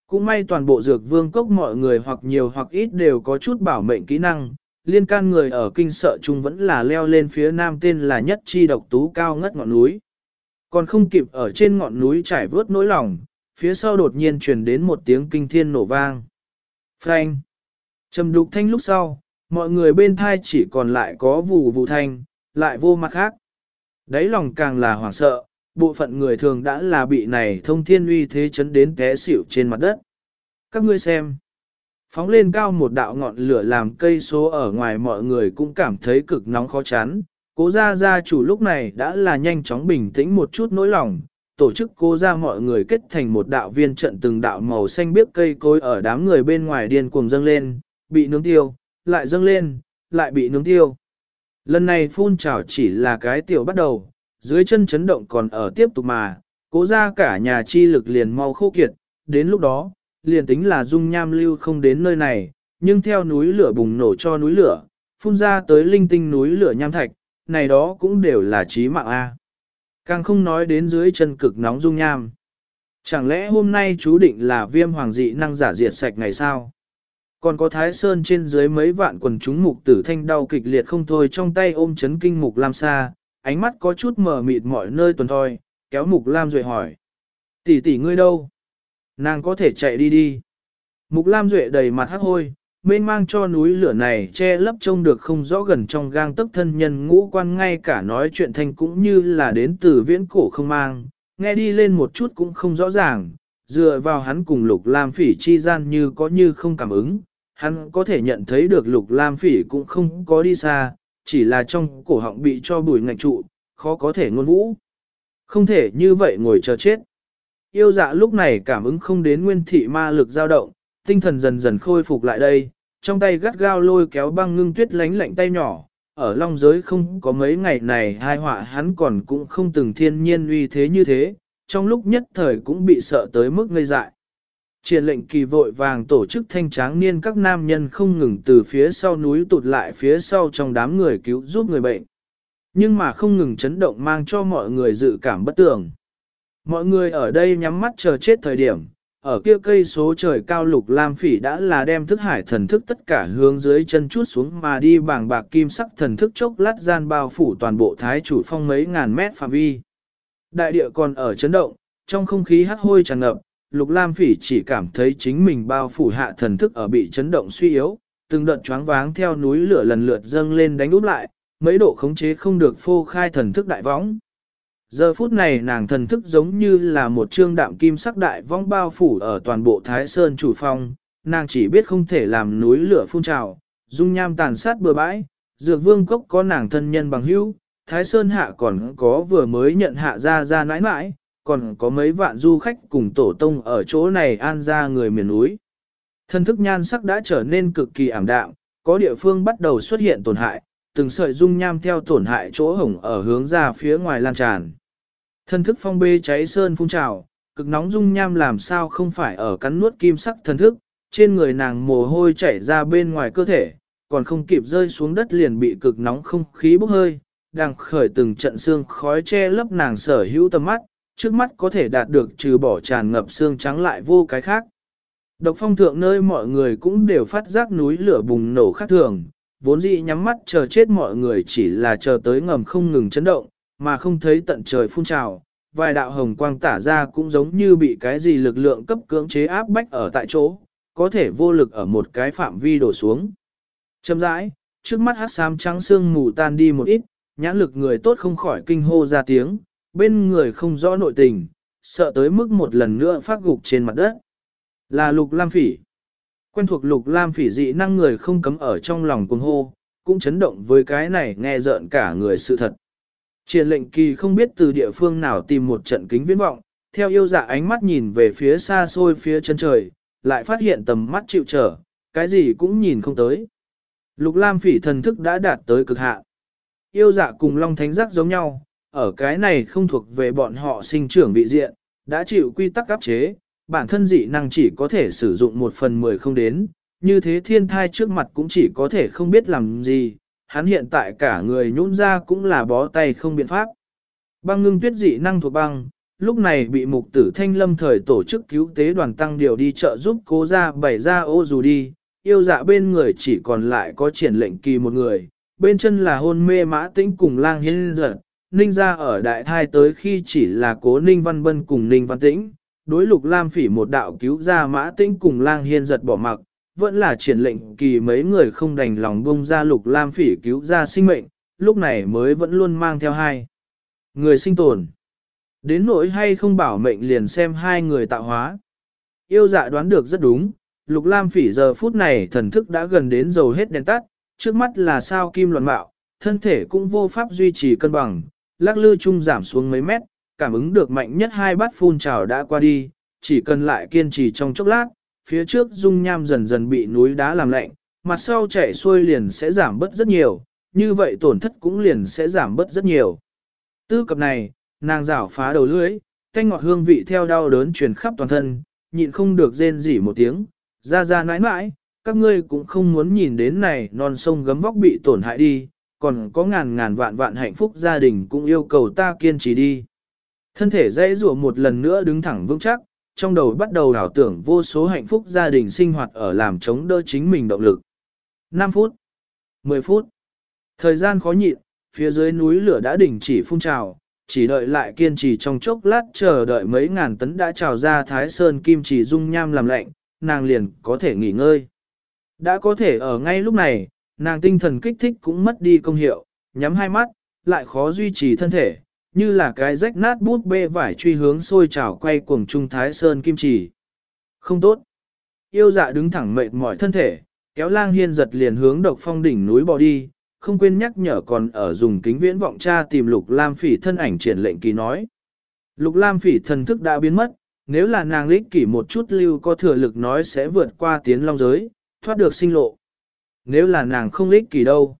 Cũng may toàn bộ dược vương cốc mọi người hoặc nhiều hoặc ít đều có chút bảo mệnh kỹ năng, liên can người ở kinh sợ chung vẫn là leo lên phía nam tên là nhất chi độc tú cao ngất ngọn núi. Còn không kịp ở trên ngọn núi trải vớt nỗi lòng, phía sau đột nhiên truyền đến một tiếng kinh thiên nổ vang. Phanh! Trầm đục thanh lúc sau, mọi người bên thai chỉ còn lại có vù vù thanh, lại vô mặt khác. Đấy lòng càng là hoảng sợ, bộ phận người thường đã là bị này thông thiên uy thế chấn đến té xỉu trên mặt đất. Các ngươi xem. Phóng lên cao một đạo ngọn lửa làm cây số ở ngoài mọi người cũng cảm thấy cực nóng khó chán, Cố gia gia chủ lúc này đã là nhanh chóng bình tĩnh một chút nỗi lòng, tổ chức cố gia mọi người kết thành một đạo viên trận từng đạo màu xanh biếc cây cối ở đám người bên ngoài điên cuồng dâng lên, bị nướng tiêu, lại dâng lên, lại bị nướng tiêu. Lần này phun trào chỉ là cái tiểu bắt đầu, dưới chân chấn động còn ở tiếp tục mà, cố gia cả nhà chi lực liền mau khô kiệt, đến lúc đó, liền tính là dung nham lưu không đến nơi này, nhưng theo núi lửa bùng nổ cho núi lửa, phun ra tới linh tinh núi lửa nham thạch, này đó cũng đều là trí mạng A. Càng không nói đến dưới chân cực nóng dung nham. Chẳng lẽ hôm nay chú định là viêm hoàng dị năng giả diệt sạch ngày sao? Còn có thái sơn trên dưới mấy vạn quần chúng mục tử thanh đau kịch liệt không thôi trong tay ôm chấn kinh mục lam xa, ánh mắt có chút mờ mịt mọi nơi tuần thôi, kéo mục lam rồi hỏi. Tỷ tỷ ngươi đâu? Nàng có thể chạy đi đi. Mục lam duệ đầy mặt hắc hôi, mênh mang cho núi lửa này che lấp trông được không rõ gần trong gang tức thân nhân ngũ quan ngay cả nói chuyện thanh cũng như là đến từ viễn cổ không mang, nghe đi lên một chút cũng không rõ ràng, dựa vào hắn cùng lục lam phỉ chi gian như có như không cảm ứng, hắn có thể nhận thấy được lục lam phỉ cũng không có đi xa, chỉ là trong cổ họng bị cho bùi ngạch trụ, khó có thể ngôn vũ. Không thể như vậy ngồi chờ chết. Yêu dạ lúc này cảm ứng không đến nguyên thị ma lực dao động, tinh thần dần dần khôi phục lại đây, trong tay gắt gao lôi kéo băng ngưng tuyết lánh lạnh tay nhỏ. Ở long giới không có mấy ngày này hai họa hắn còn cũng không từng thiên nhiên uy thế như thế, trong lúc nhất thời cũng bị sợ tới mức ngây dại. Triển lệnh kỳ vội vàng tổ chức thanh tráng niên các nam nhân không ngừng từ phía sau núi tụt lại phía sau trong đám người cứu giúp người bệnh. Nhưng mà không ngừng chấn động mang cho mọi người dự cảm bất tường. Mọi người ở đây nhắm mắt chờ chết thời điểm, ở kia cây số trời cao lục lam phỉ đã là đem thức hải thần thức tất cả hướng dưới chân chút xuống mà đi bảng bạc kim sắc thần thức chốc lát gian bao phủ toàn bộ thái chủ phong mấy ngàn mét phạm vi. Đại địa còn ở chấn động, trong không khí hắc hôi tràn ngập, lục lam phỉ chỉ cảm thấy chính mình bao phủ hạ thần thức ở bị chấn động suy yếu, từng đợt choáng váng theo núi lửa lần lượt dâng lên đánh úp lại, mấy độ khống chế không được phô khai thần thức đại võng. Giờ phút này nàng thần thức giống như là một trương đạm kim sắc đại vong bao phủ ở toàn bộ Thái Sơn chủ phong, nàng chỉ biết không thể làm núi lửa phun trào, dung nham tàn sát bừa bãi, dược vương cốc có nàng thân nhân bằng hữu, Thái Sơn hạ còn có vừa mới nhận hạ ra ra nãi nãi, còn có mấy vạn du khách cùng tổ tông ở chỗ này an ra người miền núi. Thân thức nhan sắc đã trở nên cực kỳ ảm đạm, có địa phương bắt đầu xuất hiện tổn hại, từng sợi dung nham theo tổn hại chỗ hổng ở hướng ra phía ngoài lan tràn. Thân thức phong bê cháy sơn phun trào, cực nóng dung nham làm sao không phải ở cắn nuốt kim sắc thân thức, trên người nàng mồ hôi chảy ra bên ngoài cơ thể, còn không kịp rơi xuống đất liền bị cực nóng không khí bốc hơi, đang khởi từng trận xương khói che lấp nàng sở hữu tầm mắt, trước mắt có thể đạt được trừ bỏ tràn ngập xương trắng lại vô cái khác. Độc phong thượng nơi mọi người cũng đều phát giác núi lửa bùng nổ khác thường, vốn dĩ nhắm mắt chờ chết mọi người chỉ là chờ tới ngầm không ngừng chấn động, mà không thấy tận trời phun trào. Vài đạo hồng quang tả ra cũng giống như bị cái gì lực lượng cấp cưỡng chế áp bách ở tại chỗ, có thể vô lực ở một cái phạm vi đổ xuống. Châm rãi, trước mắt hát xám trắng xương mù tan đi một ít, nhãn lực người tốt không khỏi kinh hô ra tiếng, bên người không rõ nội tình, sợ tới mức một lần nữa phát gục trên mặt đất. Là lục lam phỉ. Quen thuộc lục lam phỉ dị năng người không cấm ở trong lòng cuồng hô, cũng chấn động với cái này nghe rợn cả người sự thật. Triển lệnh kỳ không biết từ địa phương nào tìm một trận kính viễn vọng, theo yêu dạ ánh mắt nhìn về phía xa xôi phía chân trời, lại phát hiện tầm mắt chịu trở, cái gì cũng nhìn không tới. Lục lam phỉ thần thức đã đạt tới cực hạn. Yêu dạ cùng long thánh giác giống nhau, ở cái này không thuộc về bọn họ sinh trưởng vị diện, đã chịu quy tắc áp chế, bản thân dị năng chỉ có thể sử dụng một phần mười không đến, như thế thiên thai trước mặt cũng chỉ có thể không biết làm gì, hắn hiện tại cả người nhũn ra cũng là bó tay không biện pháp. Băng ngưng tuyết dị năng thuộc băng, lúc này bị mục tử thanh lâm thời tổ chức cứu tế đoàn tăng điều đi trợ giúp cố ra bày ra ô dù đi, yêu dạ bên người chỉ còn lại có triển lệnh kỳ một người, bên chân là hôn mê mã tĩnh cùng lang hiên giật, ninh ra ở đại thai tới khi chỉ là cố ninh văn bân cùng ninh văn tĩnh, đối lục lam phỉ một đạo cứu ra mã tĩnh cùng lang hiên giật bỏ mặc, vẫn là triển lệnh kỳ mấy người không đành lòng bông ra lục lam phỉ cứu ra sinh mệnh, lúc này mới vẫn luôn mang theo hai. Người sinh tồn. Đến nỗi hay không bảo mệnh liền xem hai người tạo hóa. Yêu dạ đoán được rất đúng, lục lam phỉ giờ phút này thần thức đã gần đến dầu hết đèn tắt, trước mắt là sao kim loạn bạo, thân thể cũng vô pháp duy trì cân bằng, lắc lư chung giảm xuống mấy mét, cảm ứng được mạnh nhất hai bát phun trào đã qua đi, chỉ cần lại kiên trì trong chốc lát, phía trước dung nham dần dần bị núi đá làm lạnh, mặt sau chảy xuôi liền sẽ giảm bớt rất nhiều, như vậy tổn thất cũng liền sẽ giảm bớt rất nhiều. Tư cập này, nàng rảo phá đầu lưỡi, thanh ngọt hương vị theo đau đớn truyền khắp toàn thân, nhịn không được rên rỉ một tiếng, ra ra nãi nãi, các ngươi cũng không muốn nhìn đến này non sông gấm vóc bị tổn hại đi, còn có ngàn ngàn vạn vạn hạnh phúc gia đình cũng yêu cầu ta kiên trì đi. Thân thể dãy rủa một lần nữa đứng thẳng vững chắc, trong đầu bắt đầu đảo tưởng vô số hạnh phúc gia đình sinh hoạt ở làm chống đỡ chính mình động lực. 5 phút, 10 phút, thời gian khó nhịn, phía dưới núi lửa đã đình chỉ phun trào, chỉ đợi lại kiên trì trong chốc lát chờ đợi mấy ngàn tấn đã trào ra Thái Sơn kim chỉ dung nham làm lạnh, nàng liền có thể nghỉ ngơi. Đã có thể ở ngay lúc này, nàng tinh thần kích thích cũng mất đi công hiệu, nhắm hai mắt, lại khó duy trì thân thể, như là cái rách nát bút bê vải truy hướng sôi trào quay cuồng trung Thái Sơn kim chỉ. Không tốt. Yêu dạ đứng thẳng mệt mỏi thân thể, kéo lang hiên giật liền hướng độc phong đỉnh núi bỏ đi, không quên nhắc nhở còn ở dùng kính viễn vọng tra tìm lục lam phỉ thân ảnh triển lệnh kỳ nói. Lục lam phỉ thần thức đã biến mất, nếu là nàng lích kỷ một chút lưu có thừa lực nói sẽ vượt qua tiến long giới, thoát được sinh lộ. Nếu là nàng không lích kỷ đâu.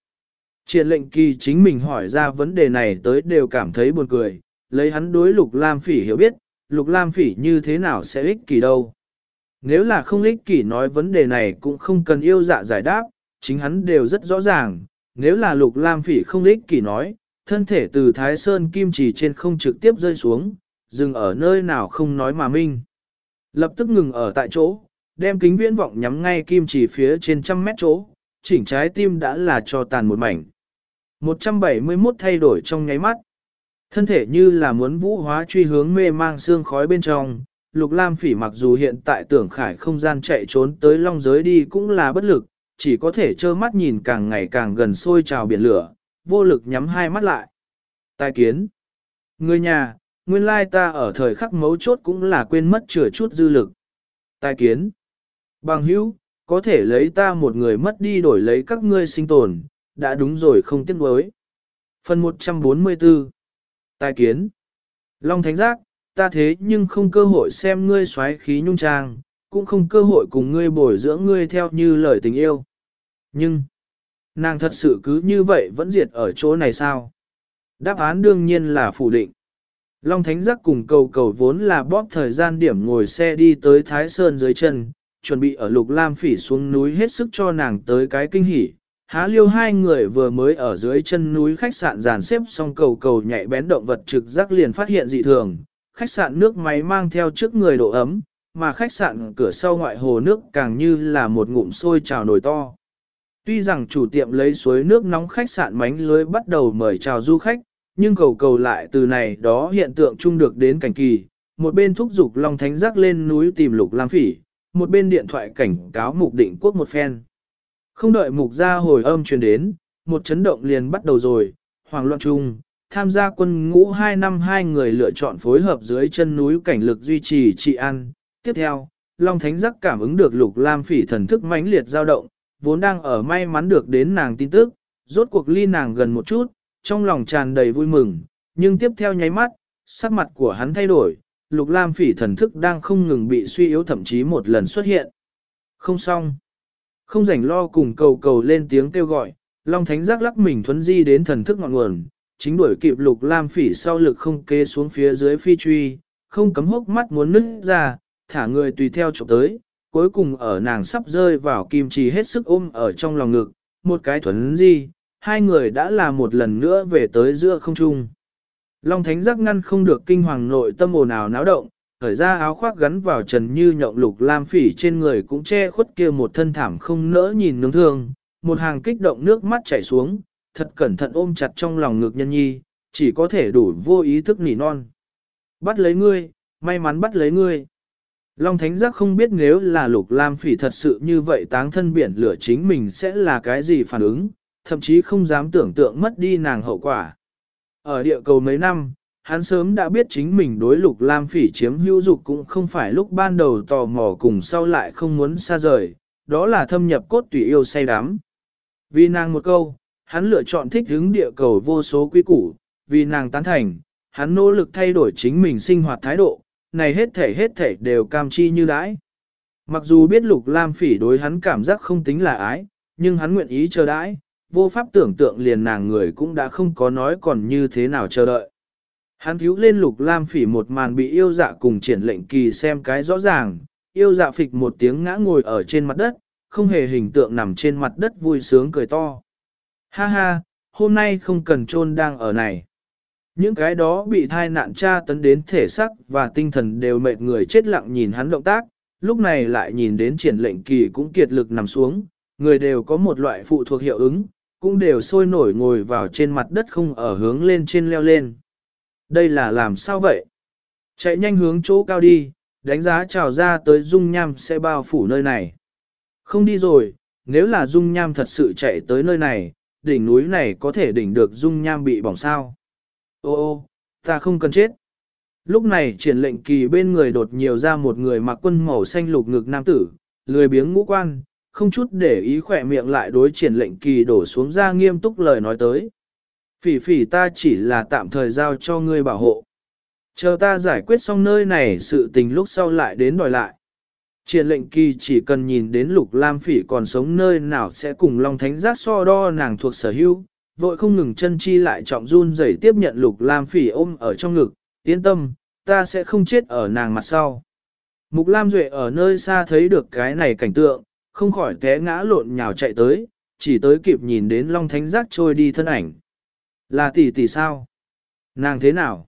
Triển lệnh kỳ chính mình hỏi ra vấn đề này tới đều cảm thấy buồn cười, lấy hắn đối lục lam phỉ hiểu biết, lục lam phỉ như thế nào sẽ ích kỷ đâu. Nếu là không ích kỷ nói vấn đề này cũng không cần yêu dạ giải đáp, chính hắn đều rất rõ ràng, nếu là lục lam phỉ không ích kỷ nói, thân thể từ Thái Sơn Kim Chỉ trên không trực tiếp rơi xuống, dừng ở nơi nào không nói mà minh. Lập tức ngừng ở tại chỗ, đem kính viễn vọng nhắm ngay Kim Chỉ phía trên trăm mét chỗ, chỉnh trái tim đã là cho tàn một mảnh. 171 thay đổi trong nháy mắt. Thân thể như là muốn vũ hóa truy hướng mê mang xương khói bên trong, Lục Lam Phỉ mặc dù hiện tại tưởng khải không gian chạy trốn tới long giới đi cũng là bất lực, chỉ có thể trơ mắt nhìn càng ngày càng gần sôi trào biển lửa, vô lực nhắm hai mắt lại. Tài kiến. Người nhà, nguyên lai ta ở thời khắc mấu chốt cũng là quên mất chừa chút dư lực. Tài kiến. Bằng hữu, có thể lấy ta một người mất đi đổi lấy các ngươi sinh tồn, đã đúng rồi không tiếc nuối. Phần 144 Tài kiến Long Thánh Giác, ta thế nhưng không cơ hội xem ngươi xoáy khí nhung trang, cũng không cơ hội cùng ngươi bồi dưỡng ngươi theo như lời tình yêu. Nhưng, nàng thật sự cứ như vậy vẫn diệt ở chỗ này sao? Đáp án đương nhiên là phủ định. Long Thánh Giác cùng cầu cầu vốn là bóp thời gian điểm ngồi xe đi tới Thái Sơn dưới chân, chuẩn bị ở Lục Lam Phỉ xuống núi hết sức cho nàng tới cái kinh hỉ. Há liêu hai người vừa mới ở dưới chân núi khách sạn dàn xếp xong cầu cầu nhạy bén động vật trực giác liền phát hiện dị thường. Khách sạn nước máy mang theo trước người độ ấm, mà khách sạn cửa sau ngoại hồ nước càng như là một ngụm sôi trào nồi to. Tuy rằng chủ tiệm lấy suối nước nóng khách sạn mánh lưới bắt đầu mời chào du khách, nhưng cầu cầu lại từ này đó hiện tượng chung được đến cảnh kỳ, một bên thúc giục Long Thánh giác lên núi tìm lục lam phỉ, một bên điện thoại cảnh cáo mục định quốc một phen. Không đợi mục ra hồi âm truyền đến, một chấn động liền bắt đầu rồi, hoàng loạn Trung, tham gia quân ngũ 2 năm hai người lựa chọn phối hợp dưới chân núi cảnh lực duy trì trị an. Tiếp theo, Long Thánh giác cảm ứng được lục lam phỉ thần thức mãnh liệt dao động, vốn đang ở may mắn được đến nàng tin tức, rốt cuộc ly nàng gần một chút, trong lòng tràn đầy vui mừng, nhưng tiếp theo nháy mắt, sắc mặt của hắn thay đổi, lục lam phỉ thần thức đang không ngừng bị suy yếu thậm chí một lần xuất hiện. Không xong. Không rảnh lo cùng cầu cầu lên tiếng kêu gọi, Long Thánh giác lắc mình thuấn di đến thần thức ngọn nguồn, chính đuổi kịp lục lam phỉ sau lực không kê xuống phía dưới phi truy, không cấm hốc mắt muốn nứt ra, thả người tùy theo chụp tới, cuối cùng ở nàng sắp rơi vào kim trì hết sức ôm ở trong lòng ngực, một cái thuấn di, hai người đã là một lần nữa về tới giữa không trung. Long Thánh giác ngăn không được kinh hoàng nội tâm ồn ào náo động, khởi ra áo khoác gắn vào trần như nhộng lục lam phỉ trên người cũng che khuất kia một thân thảm không nỡ nhìn nướng thương, một hàng kích động nước mắt chảy xuống, thật cẩn thận ôm chặt trong lòng ngực nhân nhi, chỉ có thể đủ vô ý thức nỉ non. Bắt lấy ngươi, may mắn bắt lấy ngươi. Long Thánh Giác không biết nếu là Lục Lam Phỉ thật sự như vậy táng thân biển lửa chính mình sẽ là cái gì phản ứng, thậm chí không dám tưởng tượng mất đi nàng hậu quả. Ở địa cầu mấy năm, hắn sớm đã biết chính mình đối Lục Lam Phỉ chiếm hữu dục cũng không phải lúc ban đầu tò mò cùng sau lại không muốn xa rời, đó là thâm nhập cốt tùy yêu say đắm. Vì nàng một câu, hắn lựa chọn thích ứng địa cầu vô số quy củ, vì nàng tán thành, hắn nỗ lực thay đổi chính mình sinh hoạt thái độ, này hết thể hết thể đều cam chi như đãi. Mặc dù biết lục lam phỉ đối hắn cảm giác không tính là ái, nhưng hắn nguyện ý chờ đãi, vô pháp tưởng tượng liền nàng người cũng đã không có nói còn như thế nào chờ đợi. Hắn cứu lên lục lam phỉ một màn bị yêu dạ cùng triển lệnh kỳ xem cái rõ ràng, yêu dạ phịch một tiếng ngã ngồi ở trên mặt đất, không hề hình tượng nằm trên mặt đất vui sướng cười to. Ha ha, hôm nay không cần trôn đang ở này. Những cái đó bị thai nạn tra tấn đến thể xác và tinh thần đều mệt người chết lặng nhìn hắn động tác, lúc này lại nhìn đến triển lệnh kỳ cũng kiệt lực nằm xuống, người đều có một loại phụ thuộc hiệu ứng, cũng đều sôi nổi ngồi vào trên mặt đất không ở hướng lên trên leo lên. Đây là làm sao vậy? Chạy nhanh hướng chỗ cao đi, đánh giá trào ra tới dung nham sẽ bao phủ nơi này. Không đi rồi, nếu là dung nham thật sự chạy tới nơi này, đỉnh núi này có thể đỉnh được dung nham bị bỏng sao. Ô ô, ta không cần chết. Lúc này triển lệnh kỳ bên người đột nhiều ra một người mặc quân màu xanh lục ngực nam tử, lười biếng ngũ quan, không chút để ý khỏe miệng lại đối triển lệnh kỳ đổ xuống ra nghiêm túc lời nói tới. Phỉ phỉ ta chỉ là tạm thời giao cho ngươi bảo hộ. Chờ ta giải quyết xong nơi này sự tình lúc sau lại đến đòi lại. Triển lệnh kỳ chỉ cần nhìn đến lục lam phỉ còn sống nơi nào sẽ cùng Long Thánh Giác so đo nàng thuộc sở hữu, vội không ngừng chân chi lại trọng run rẩy tiếp nhận lục lam phỉ ôm ở trong ngực, yên tâm, ta sẽ không chết ở nàng mặt sau. Mục Lam Duệ ở nơi xa thấy được cái này cảnh tượng, không khỏi té ngã lộn nhào chạy tới, chỉ tới kịp nhìn đến Long Thánh Giác trôi đi thân ảnh. Là tỷ tỷ sao? Nàng thế nào?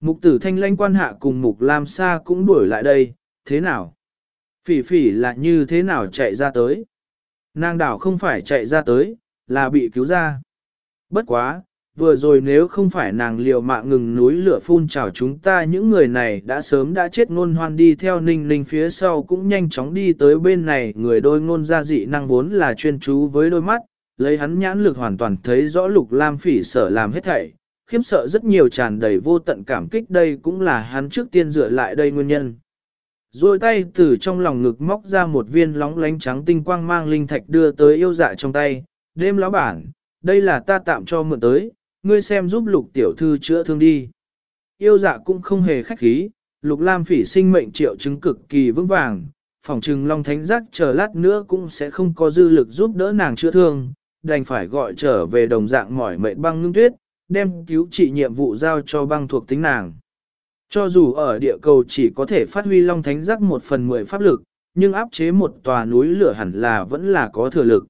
Mục tử thanh lãnh quan hạ cùng Mục Lam Sa cũng đuổi lại đây, thế nào? Phỉ phỉ là như thế nào chạy ra tới? Nàng đảo không phải chạy ra tới, là bị cứu ra. Bất quá, vừa rồi nếu không phải nàng liều mạng ngừng núi lửa phun trào chúng ta những người này đã sớm đã chết ngôn hoan đi theo ninh ninh phía sau cũng nhanh chóng đi tới bên này người đôi ngôn gia dị năng vốn là chuyên chú với đôi mắt, lấy hắn nhãn lực hoàn toàn thấy rõ lục lam phỉ sở làm hết thảy, khiếm sợ rất nhiều tràn đầy vô tận cảm kích đây cũng là hắn trước tiên dựa lại đây nguyên nhân. Rồi tay từ trong lòng ngực móc ra một viên lóng lánh trắng tinh quang mang linh thạch đưa tới yêu dạ trong tay, đêm lão bản, đây là ta tạm cho mượn tới, ngươi xem giúp lục tiểu thư chữa thương đi. Yêu dạ cũng không hề khách khí, lục lam phỉ sinh mệnh triệu chứng cực kỳ vững vàng, phòng trừng long thánh giác chờ lát nữa cũng sẽ không có dư lực giúp đỡ nàng chữa thương, đành phải gọi trở về đồng dạng mỏi mệt băng ngưng tuyết, đem cứu trị nhiệm vụ giao cho băng thuộc tính nàng. Cho dù ở địa cầu chỉ có thể phát huy long thánh giác một phần mười pháp lực, nhưng áp chế một tòa núi lửa hẳn là vẫn là có thừa lực.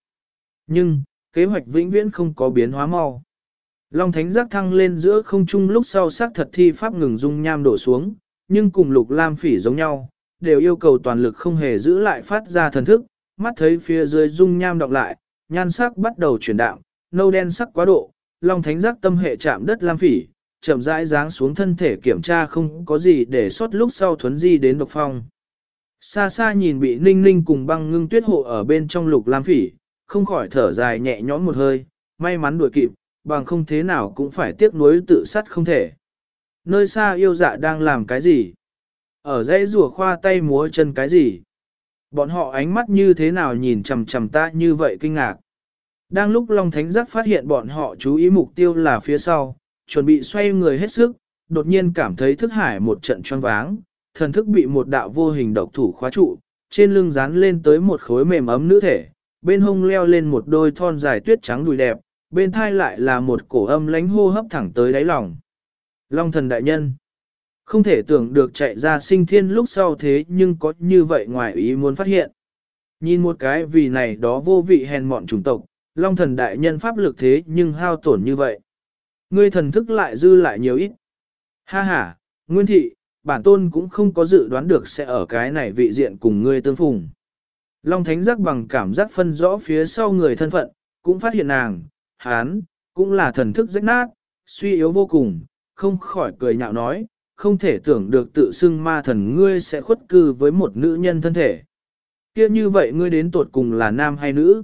Nhưng, kế hoạch vĩnh viễn không có biến hóa mau. Long thánh giác thăng lên giữa không trung lúc sau xác thật thi pháp ngừng dung nham đổ xuống, nhưng cùng lục lam phỉ giống nhau, đều yêu cầu toàn lực không hề giữ lại phát ra thần thức, mắt thấy phía dưới dung nham đọc lại, nhan sắc bắt đầu chuyển đạm, nâu đen sắc quá độ, long thánh giác tâm hệ chạm đất lam phỉ, chậm rãi dáng xuống thân thể kiểm tra không có gì để sót lúc sau thuấn di đến độc phong. Xa xa nhìn bị ninh ninh cùng băng ngưng tuyết hộ ở bên trong lục lam phỉ, không khỏi thở dài nhẹ nhõm một hơi, may mắn đuổi kịp, bằng không thế nào cũng phải tiếc nuối tự sát không thể. Nơi xa yêu dạ đang làm cái gì? Ở dãy rùa khoa tay múa chân cái gì? Bọn họ ánh mắt như thế nào nhìn chầm chầm ta như vậy kinh ngạc. Đang lúc Long Thánh Giác phát hiện bọn họ chú ý mục tiêu là phía sau, chuẩn bị xoay người hết sức, đột nhiên cảm thấy thức hải một trận choáng váng, thần thức bị một đạo vô hình độc thủ khóa trụ, trên lưng dán lên tới một khối mềm ấm nữ thể, bên hông leo lên một đôi thon dài tuyết trắng đùi đẹp, bên thai lại là một cổ âm lánh hô hấp thẳng tới đáy lòng. Long thần đại nhân, không thể tưởng được chạy ra sinh thiên lúc sau thế nhưng có như vậy ngoài ý muốn phát hiện. Nhìn một cái vì này đó vô vị hèn mọn chủng tộc, Long thần đại nhân pháp lực thế nhưng hao tổn như vậy. Ngươi thần thức lại dư lại nhiều ít. Ha ha, Nguyên thị, bản tôn cũng không có dự đoán được sẽ ở cái này vị diện cùng ngươi tương phùng. Long Thánh giác bằng cảm giác phân rõ phía sau người thân phận, cũng phát hiện nàng, hán, cũng là thần thức rách nát, suy yếu vô cùng, không khỏi cười nhạo nói, không thể tưởng được tự xưng ma thần ngươi sẽ khuất cư với một nữ nhân thân thể. Kia như vậy ngươi đến tuột cùng là nam hay nữ?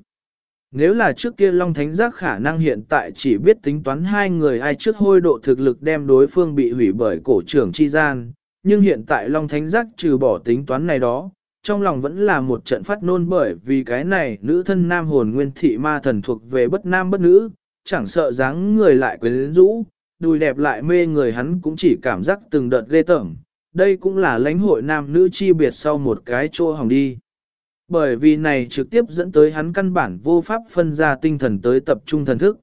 Nếu là trước kia Long Thánh Giác khả năng hiện tại chỉ biết tính toán hai người ai trước hôi độ thực lực đem đối phương bị hủy bởi cổ trưởng chi gian, nhưng hiện tại Long Thánh Giác trừ bỏ tính toán này đó, trong lòng vẫn là một trận phát nôn bởi vì cái này nữ thân nam hồn nguyên thị ma thần thuộc về bất nam bất nữ, chẳng sợ dáng người lại quyến rũ, đùi đẹp lại mê người hắn cũng chỉ cảm giác từng đợt ghê tởm. Đây cũng là lãnh hội nam nữ chi biệt sau một cái chỗ hỏng đi. Bởi vì này trực tiếp dẫn tới hắn căn bản vô pháp phân ra tinh thần tới tập trung thần thức.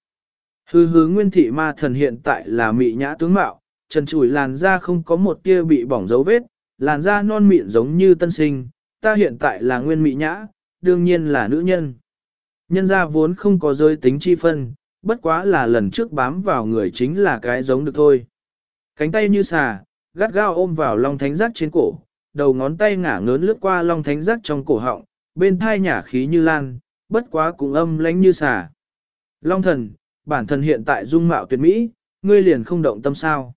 Hư hứ nguyên thị ma thần hiện tại là mị nhã tướng mạo, trần trụi làn da không có một tia bị bỏng dấu vết, làn da non mịn giống như tân sinh, ta hiện tại là nguyên mỹ nhã, đương nhiên là nữ nhân. Nhân gia vốn không có giới tính chi phân, bất quá là lần trước bám vào người chính là cái giống được thôi. Cánh tay như xà, gắt gao ôm vào long thánh giác trên cổ, đầu ngón tay ngả ngớn lướt qua long thánh giác trong cổ họng, bên thai nhả khí như lan, bất quá cũng âm lánh như xà. Long thần, bản thân hiện tại dung mạo tuyệt mỹ, ngươi liền không động tâm sao.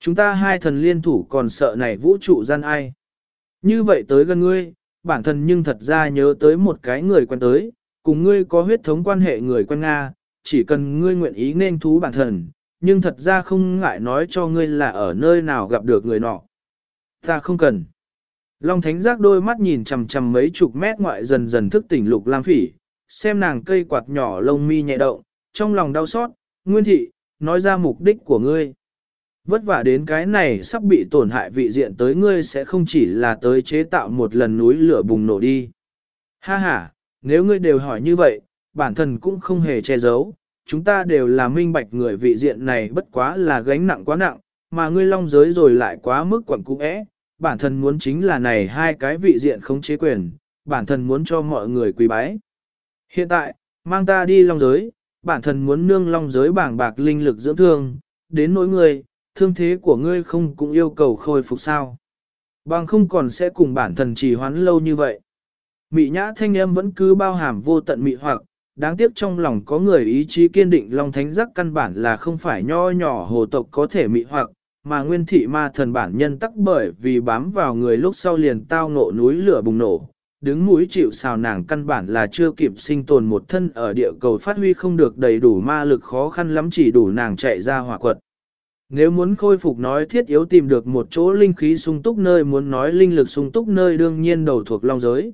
Chúng ta hai thần liên thủ còn sợ này vũ trụ gian ai. Như vậy tới gần ngươi, bản thân nhưng thật ra nhớ tới một cái người quen tới, cùng ngươi có huyết thống quan hệ người quen Nga, chỉ cần ngươi nguyện ý nên thú bản thân, nhưng thật ra không ngại nói cho ngươi là ở nơi nào gặp được người nọ. Ta không cần. Long Thánh giác đôi mắt nhìn chằm chằm mấy chục mét ngoại dần dần thức tỉnh lục lam phỉ, xem nàng cây quạt nhỏ lông mi nhẹ động, trong lòng đau xót, nguyên thị, nói ra mục đích của ngươi. Vất vả đến cái này sắp bị tổn hại vị diện tới ngươi sẽ không chỉ là tới chế tạo một lần núi lửa bùng nổ đi. Ha ha, nếu ngươi đều hỏi như vậy, bản thân cũng không hề che giấu, chúng ta đều là minh bạch người vị diện này bất quá là gánh nặng quá nặng, mà ngươi long giới rồi lại quá mức quẩn cung ẽ, bản thân muốn chính là này hai cái vị diện không chế quyền, bản thân muốn cho mọi người quý bái. Hiện tại, mang ta đi long giới, bản thân muốn nương long giới bảng bạc linh lực dưỡng thương, đến nỗi ngươi, thương thế của ngươi không cũng yêu cầu khôi phục sao. Bằng không còn sẽ cùng bản thân trì hoãn lâu như vậy. Mị nhã thanh âm vẫn cứ bao hàm vô tận mị hoặc, đáng tiếc trong lòng có người ý chí kiên định Long Thánh Giác căn bản là không phải nho nhỏ hồ tộc có thể mị hoặc, mà nguyên thị ma thần bản nhân tắc bởi vì bám vào người lúc sau liền tao ngộ núi lửa bùng nổ. Đứng mũi chịu xào nàng căn bản là chưa kịp sinh tồn một thân ở địa cầu phát huy không được đầy đủ ma lực khó khăn lắm chỉ đủ nàng chạy ra hỏa quật. Nếu muốn khôi phục nói thiết yếu tìm được một chỗ linh khí sung túc nơi muốn nói linh lực sung túc nơi đương nhiên đầu thuộc long giới.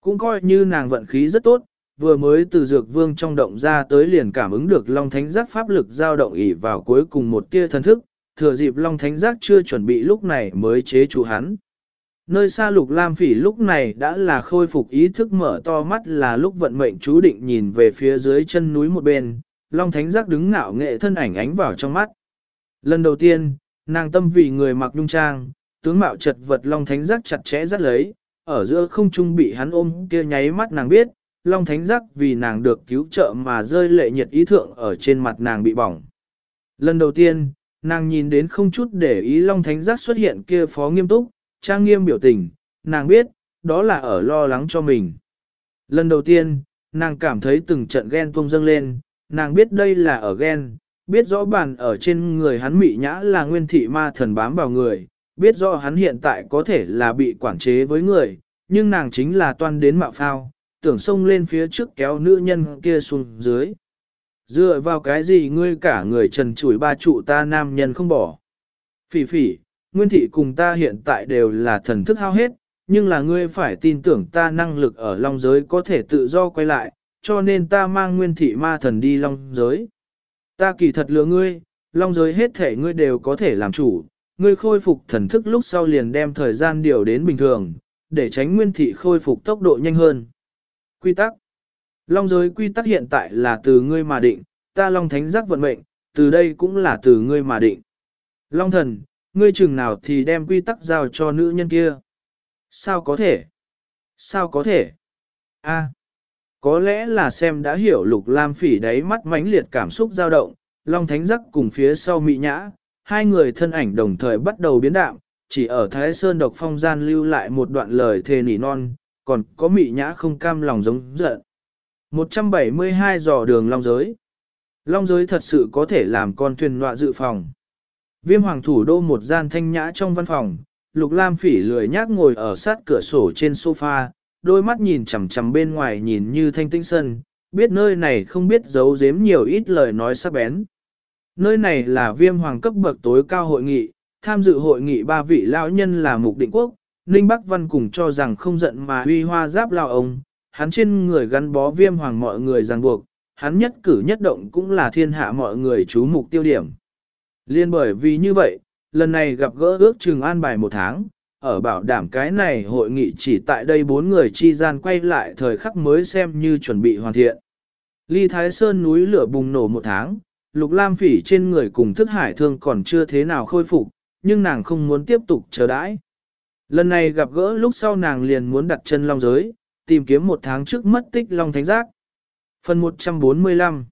Cũng coi như nàng vận khí rất tốt, vừa mới từ dược vương trong động ra tới liền cảm ứng được long thánh giác pháp lực dao động ỉ vào cuối cùng một tia thần thức, thừa dịp long thánh giác chưa chuẩn bị lúc này mới chế chủ hắn. Nơi xa lục lam phỉ lúc này đã là khôi phục ý thức mở to mắt là lúc vận mệnh chú định nhìn về phía dưới chân núi một bên, long thánh giác đứng ngạo nghệ thân ảnh ánh vào trong mắt. Lần đầu tiên, nàng tâm vì người mặc nhung trang, tướng mạo chật vật long thánh giác chặt chẽ rất lấy, ở giữa không trung bị hắn ôm kia nháy mắt nàng biết, long thánh giác vì nàng được cứu trợ mà rơi lệ nhiệt ý thượng ở trên mặt nàng bị bỏng. Lần đầu tiên, nàng nhìn đến không chút để ý long thánh giác xuất hiện kia phó nghiêm túc, trang nghiêm biểu tình, nàng biết, đó là ở lo lắng cho mình. Lần đầu tiên, nàng cảm thấy từng trận ghen tuông dâng lên, nàng biết đây là ở ghen, biết rõ bản ở trên người hắn mị nhã là nguyên thị ma thần bám vào người, biết rõ hắn hiện tại có thể là bị quản chế với người, nhưng nàng chính là toan đến mạo phao, tưởng xông lên phía trước kéo nữ nhân kia xuống dưới. Dựa vào cái gì ngươi cả người trần chủi ba trụ ta nam nhân không bỏ. Phỉ phỉ, nguyên thị cùng ta hiện tại đều là thần thức hao hết, nhưng là ngươi phải tin tưởng ta năng lực ở long giới có thể tự do quay lại, cho nên ta mang nguyên thị ma thần đi long giới. Ta kỳ thật lừa ngươi, long giới hết thể ngươi đều có thể làm chủ, ngươi khôi phục thần thức lúc sau liền đem thời gian điều đến bình thường, để tránh nguyên thị khôi phục tốc độ nhanh hơn. Quy tắc Long giới quy tắc hiện tại là từ ngươi mà định, ta long thánh giác vận mệnh, từ đây cũng là từ ngươi mà định. Long thần, ngươi chừng nào thì đem quy tắc giao cho nữ nhân kia. Sao có thể? Sao có thể? A. Có lẽ là xem đã hiểu lục lam phỉ đáy mắt mãnh liệt cảm xúc dao động, long thánh giác cùng phía sau mị nhã, hai người thân ảnh đồng thời bắt đầu biến đạm, chỉ ở Thái Sơn độc phong gian lưu lại một đoạn lời thề nỉ non, còn có mị nhã không cam lòng giống giận. 172 dò đường long giới. Long giới thật sự có thể làm con thuyền nọa dự phòng. Viêm hoàng thủ đô một gian thanh nhã trong văn phòng, Lục Lam phỉ lười nhác ngồi ở sát cửa sổ trên sofa, đôi mắt nhìn chằm chằm bên ngoài nhìn như thanh tinh sân, biết nơi này không biết giấu giếm nhiều ít lời nói sắc bén. Nơi này là viêm hoàng cấp bậc tối cao hội nghị, tham dự hội nghị ba vị lão nhân là mục định quốc, Ninh Bắc Văn cùng cho rằng không giận mà huy hoa giáp lao ông, hắn trên người gắn bó viêm hoàng mọi người ràng buộc, hắn nhất cử nhất động cũng là thiên hạ mọi người chú mục tiêu điểm. Liên bởi vì như vậy, lần này gặp gỡ ước chừng an bài một tháng, ở bảo đảm cái này hội nghị chỉ tại đây bốn người chi gian quay lại thời khắc mới xem như chuẩn bị hoàn thiện. Ly Thái Sơn núi lửa bùng nổ một tháng, Lục Lam Phỉ trên người cùng thức hải thương còn chưa thế nào khôi phục, nhưng nàng không muốn tiếp tục chờ đãi. Lần này gặp gỡ lúc sau nàng liền muốn đặt chân long giới, tìm kiếm một tháng trước mất tích long thánh giác. Phần 145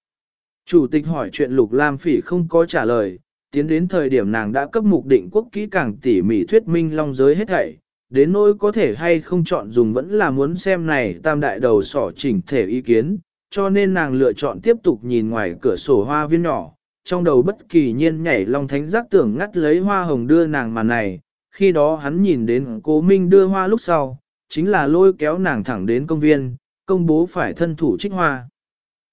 Chủ tịch hỏi chuyện Lục Lam Phỉ không có trả lời, tiến đến thời điểm nàng đã cấp mục định quốc kỹ càng tỉ mỉ thuyết minh long giới hết thảy, đến nỗi có thể hay không chọn dùng vẫn là muốn xem này tam đại đầu sỏ chỉnh thể ý kiến, cho nên nàng lựa chọn tiếp tục nhìn ngoài cửa sổ hoa viên nhỏ, trong đầu bất kỳ nhiên nhảy long thánh giác tưởng ngắt lấy hoa hồng đưa nàng mà này, khi đó hắn nhìn đến cố minh đưa hoa lúc sau, chính là lôi kéo nàng thẳng đến công viên, công bố phải thân thủ trích hoa.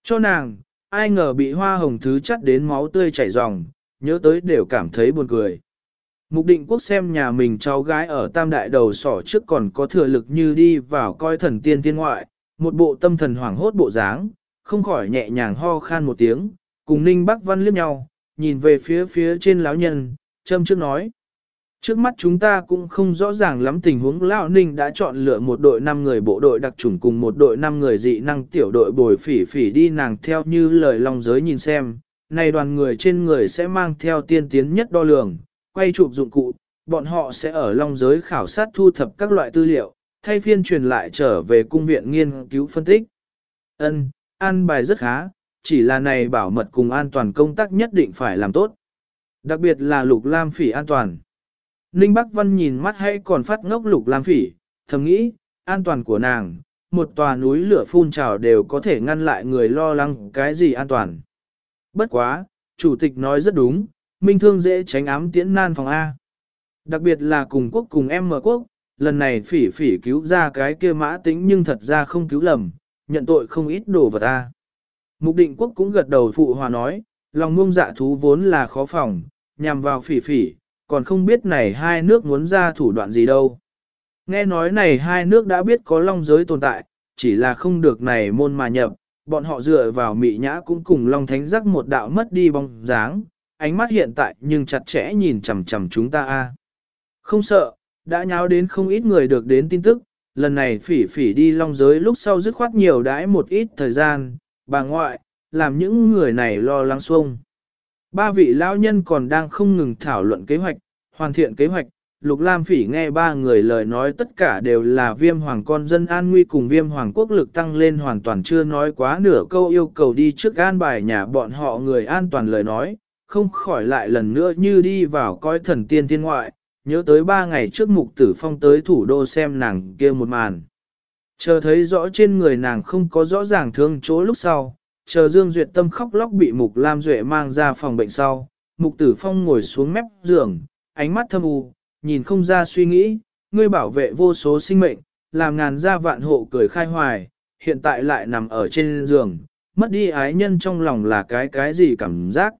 Cho nàng, ai ngờ bị hoa hồng thứ chắt đến máu tươi chảy ròng, nhớ tới đều cảm thấy buồn cười. Mục định quốc xem nhà mình cháu gái ở tam đại đầu sỏ trước còn có thừa lực như đi vào coi thần tiên tiên ngoại, một bộ tâm thần hoảng hốt bộ dáng, không khỏi nhẹ nhàng ho khan một tiếng, cùng Ninh Bắc Văn liếc nhau, nhìn về phía phía trên lão nhân, châm trước nói. Trước mắt chúng ta cũng không rõ ràng lắm tình huống Lão Ninh đã chọn lựa một đội 5 người bộ đội đặc trùng cùng một đội 5 người dị năng tiểu đội bồi phỉ phỉ đi nàng theo như lời Long giới nhìn xem. Này đoàn người trên người sẽ mang theo tiên tiến nhất đo lường, quay chụp dụng cụ, bọn họ sẽ ở long giới khảo sát thu thập các loại tư liệu, thay phiên truyền lại trở về cung viện nghiên cứu phân tích. Ân, an bài rất khá, chỉ là này bảo mật cùng an toàn công tác nhất định phải làm tốt. Đặc biệt là lục lam phỉ an toàn. Ninh Bắc Văn nhìn mắt hay còn phát ngốc lục lam phỉ, thầm nghĩ, an toàn của nàng, một tòa núi lửa phun trào đều có thể ngăn lại người lo lắng cái gì an toàn. Bất quá, chủ tịch nói rất đúng, minh thương dễ tránh ám tiễn nan phòng A. Đặc biệt là cùng quốc cùng em mở quốc, lần này phỉ phỉ cứu ra cái kia mã tính nhưng thật ra không cứu lầm, nhận tội không ít đồ vật A. Mục định quốc cũng gật đầu phụ hòa nói, lòng ngông dạ thú vốn là khó phòng, nhằm vào phỉ phỉ, còn không biết này hai nước muốn ra thủ đoạn gì đâu. Nghe nói này hai nước đã biết có long giới tồn tại, chỉ là không được này môn mà nhập, bọn họ dựa vào mị nhã cũng cùng long thánh giác một đạo mất đi bóng dáng, ánh mắt hiện tại nhưng chặt chẽ nhìn chằm chằm chúng ta a. Không sợ, đã nháo đến không ít người được đến tin tức, lần này phỉ phỉ đi long giới lúc sau dứt khoát nhiều đãi một ít thời gian, bà ngoại, làm những người này lo lắng xuông. Ba vị lão nhân còn đang không ngừng thảo luận kế hoạch, hoàn thiện kế hoạch, Lục Lam Phỉ nghe ba người lời nói tất cả đều là viêm hoàng con dân an nguy cùng viêm hoàng quốc lực tăng lên hoàn toàn chưa nói quá nửa câu yêu cầu đi trước an bài nhà bọn họ người an toàn lời nói, không khỏi lại lần nữa như đi vào coi thần tiên thiên ngoại, nhớ tới ba ngày trước mục tử phong tới thủ đô xem nàng kia một màn. Chờ thấy rõ trên người nàng không có rõ ràng thương chỗ lúc sau, chờ Dương Duyệt Tâm khóc lóc bị Mục Lam Duệ mang ra phòng bệnh sau, Mục Tử Phong ngồi xuống mép giường, ánh mắt thâm u, nhìn không ra suy nghĩ, ngươi bảo vệ vô số sinh mệnh, làm ngàn gia vạn hộ cười khai hoài, hiện tại lại nằm ở trên giường, mất đi ái nhân trong lòng là cái cái gì cảm giác.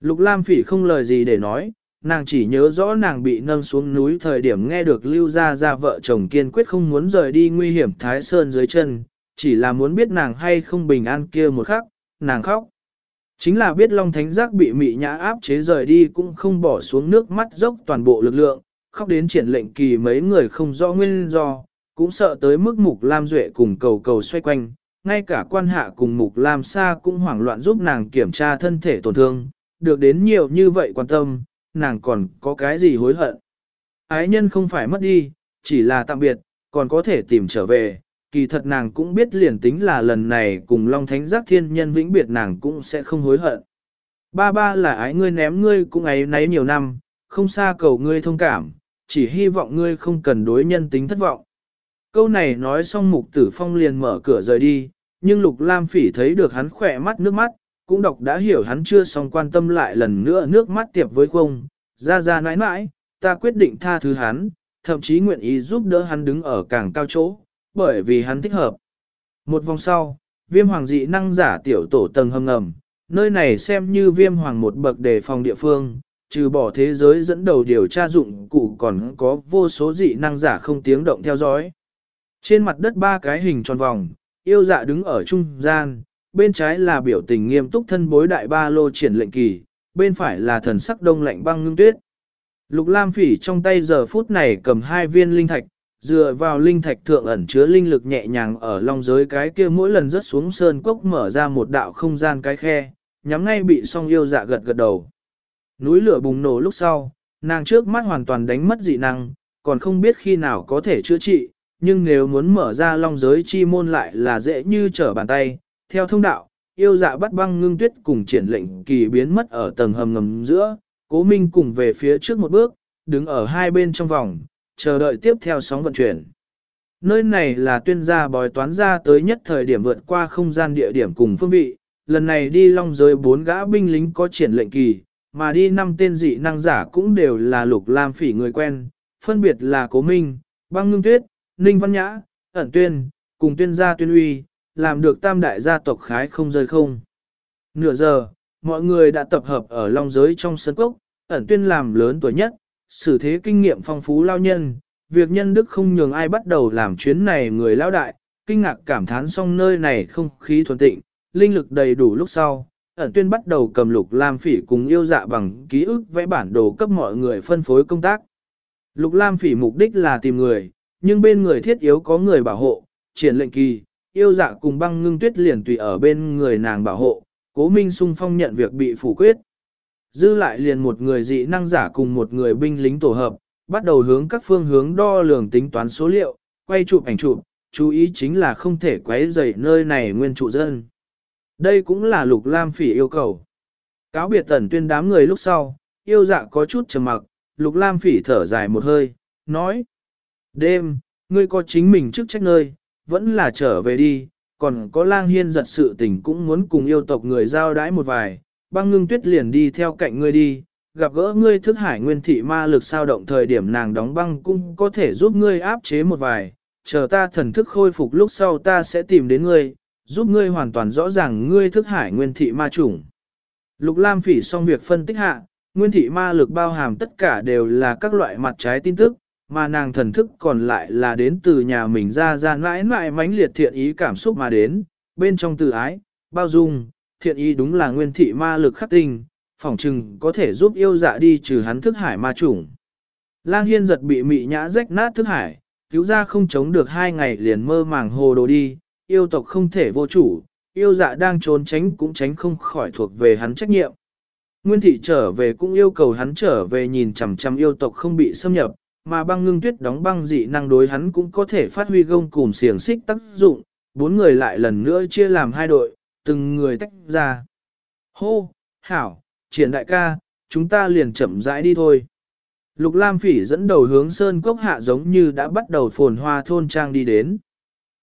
Lục Lam Phỉ không lời gì để nói, nàng chỉ nhớ rõ nàng bị nâng xuống núi thời điểm nghe được lưu gia gia vợ chồng kiên quyết không muốn rời đi nguy hiểm Thái Sơn dưới chân, chỉ là muốn biết nàng hay không bình an kia một khắc, nàng khóc. Chính là biết Long Thánh Giác bị mị nhã áp chế rời đi cũng không bỏ xuống nước mắt dốc toàn bộ lực lượng, khóc đến triển lệnh kỳ mấy người không rõ nguyên do, cũng sợ tới mức Mục Lam Duệ cùng cầu cầu xoay quanh, ngay cả quan hạ cùng Mục Lam Sa cũng hoảng loạn giúp nàng kiểm tra thân thể tổn thương, được đến nhiều như vậy quan tâm, nàng còn có cái gì hối hận. Ái nhân không phải mất đi, chỉ là tạm biệt, còn có thể tìm trở về, kỳ thật nàng cũng biết liền tính là lần này cùng Long Thánh Giác Thiên Nhân vĩnh biệt nàng cũng sẽ không hối hận. Ba ba là ái ngươi ném ngươi cũng ấy nấy nhiều năm, không xa cầu ngươi thông cảm, chỉ hy vọng ngươi không cần đối nhân tính thất vọng. Câu này nói xong mục tử phong liền mở cửa rời đi, nhưng lục lam phỉ thấy được hắn khỏe mắt nước mắt, cũng đọc đã hiểu hắn chưa xong quan tâm lại lần nữa nước mắt tiệp với không, ra ra nãi nãi, ta quyết định tha thứ hắn, thậm chí nguyện ý giúp đỡ hắn đứng ở càng cao chỗ, bởi vì hắn thích hợp. Một vòng sau, viêm hoàng dị năng giả tiểu tổ tầng hầm ngầm, nơi này xem như viêm hoàng một bậc đề phòng địa phương, trừ bỏ thế giới dẫn đầu điều tra dụng cụ còn có vô số dị năng giả không tiếng động theo dõi. Trên mặt đất ba cái hình tròn vòng, yêu dạ đứng ở trung gian, bên trái là biểu tình nghiêm túc thân bối đại ba lô triển lệnh kỳ, bên phải là thần sắc đông lạnh băng ngưng tuyết. Lục Lam Phỉ trong tay giờ phút này cầm hai viên linh thạch, dựa vào linh thạch thượng ẩn chứa linh lực nhẹ nhàng ở long giới cái kia mỗi lần rớt xuống sơn cốc mở ra một đạo không gian cái khe, nhắm ngay bị song yêu dạ gật gật đầu. Núi lửa bùng nổ lúc sau, nàng trước mắt hoàn toàn đánh mất dị năng, còn không biết khi nào có thể chữa trị, nhưng nếu muốn mở ra long giới chi môn lại là dễ như trở bàn tay. Theo thông đạo, yêu dạ bắt băng ngưng tuyết cùng triển lệnh kỳ biến mất ở tầng hầm ngầm giữa, Cố Minh cùng về phía trước một bước, đứng ở hai bên trong vòng, chờ đợi tiếp theo sóng vận chuyển. Nơi này là tuyên gia bói toán ra tới nhất thời điểm vượt qua không gian địa điểm cùng phương vị, lần này đi long giới bốn gã binh lính có triển lệnh kỳ, mà đi năm tên dị năng giả cũng đều là lục lam phỉ người quen, phân biệt là Cố Minh, Băng Ngưng Tuyết, Ninh Văn Nhã, Ẩn Tuyên, cùng tuyên gia tuyên uy, làm được tam đại gia tộc khái không rơi không. Nửa giờ, mọi người đã tập hợp ở long giới trong sân cốc, ẩn tuyên làm lớn tuổi nhất, xử thế kinh nghiệm phong phú lao nhân, việc nhân đức không nhường ai bắt đầu làm chuyến này người lao đại, kinh ngạc cảm thán xong nơi này không khí thuần tịnh, linh lực đầy đủ lúc sau, ẩn tuyên bắt đầu cầm lục lam phỉ cùng yêu dạ bằng ký ức vẽ bản đồ cấp mọi người phân phối công tác. Lục lam phỉ mục đích là tìm người, nhưng bên người thiết yếu có người bảo hộ, triển lệnh kỳ, yêu dạ cùng băng ngưng tuyết liền tùy ở bên người nàng bảo hộ, cố minh sung phong nhận việc bị phủ quyết. Dư lại liền một người dị năng giả cùng một người binh lính tổ hợp, bắt đầu hướng các phương hướng đo lường tính toán số liệu, quay chụp ảnh chụp, chú ý chính là không thể quấy rầy nơi này nguyên trụ dân. Đây cũng là lục lam phỉ yêu cầu. Cáo biệt tẩn tuyên đám người lúc sau, yêu dạ có chút trầm mặc, lục lam phỉ thở dài một hơi, nói. Đêm, ngươi có chính mình trước trách nơi, vẫn là trở về đi, còn có lang hiên giật sự tình cũng muốn cùng yêu tộc người giao đãi một vài, băng ngưng tuyết liền đi theo cạnh ngươi đi, gặp gỡ ngươi thức hải nguyên thị ma lực sao động thời điểm nàng đóng băng cũng có thể giúp ngươi áp chế một vài, chờ ta thần thức khôi phục lúc sau ta sẽ tìm đến ngươi, giúp ngươi hoàn toàn rõ ràng ngươi thức hải nguyên thị ma chủng. Lục Lam phỉ xong việc phân tích hạ, nguyên thị ma lực bao hàm tất cả đều là các loại mặt trái tin tức, mà nàng thần thức còn lại là đến từ nhà mình ra ra mãi mãi mãnh liệt thiện ý cảm xúc mà đến, bên trong từ ái, bao dung, thiện ý đúng là nguyên thị ma lực khắc tinh, phỏng chừng có thể giúp yêu dạ đi trừ hắn thức hải ma chủng. Lang hiên giật bị mị nhã rách nát thức hải, cứu ra không chống được hai ngày liền mơ màng hồ đồ đi, yêu tộc không thể vô chủ, yêu dạ đang trốn tránh cũng tránh không khỏi thuộc về hắn trách nhiệm. Nguyên thị trở về cũng yêu cầu hắn trở về nhìn chằm chằm yêu tộc không bị xâm nhập, mà băng ngưng tuyết đóng băng dị năng đối hắn cũng có thể phát huy gông cùng xiềng xích tác dụng, bốn người lại lần nữa chia làm hai đội, từng người tách ra. Hô, hảo, triển đại ca, chúng ta liền chậm rãi đi thôi. Lục Lam Phỉ dẫn đầu hướng sơn cốc hạ giống như đã bắt đầu phồn hoa thôn trang đi đến.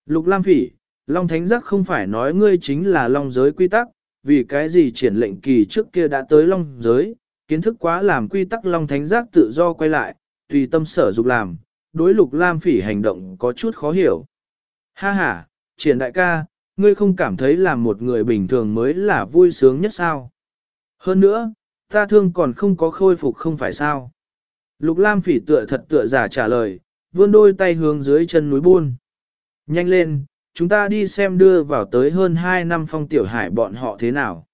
Lục Lam Phỉ, Long Thánh Giác không phải nói ngươi chính là Long giới quy tắc, vì cái gì triển lệnh kỳ trước kia đã tới Long giới, kiến thức quá làm quy tắc Long Thánh Giác tự do quay lại, tùy tâm sở dục làm, đối Lục Lam Phỉ hành động có chút khó hiểu. Ha ha, triển đại ca, ngươi không cảm thấy làm một người bình thường mới là vui sướng nhất sao? Hơn nữa, ta thương còn không có khôi phục không phải sao? Lục Lam phỉ tựa thật tựa giả trả lời, vươn đôi tay hướng dưới chân núi buôn. Nhanh lên, chúng ta đi xem đưa vào tới hơn 2 năm phong tiểu hải bọn họ thế nào.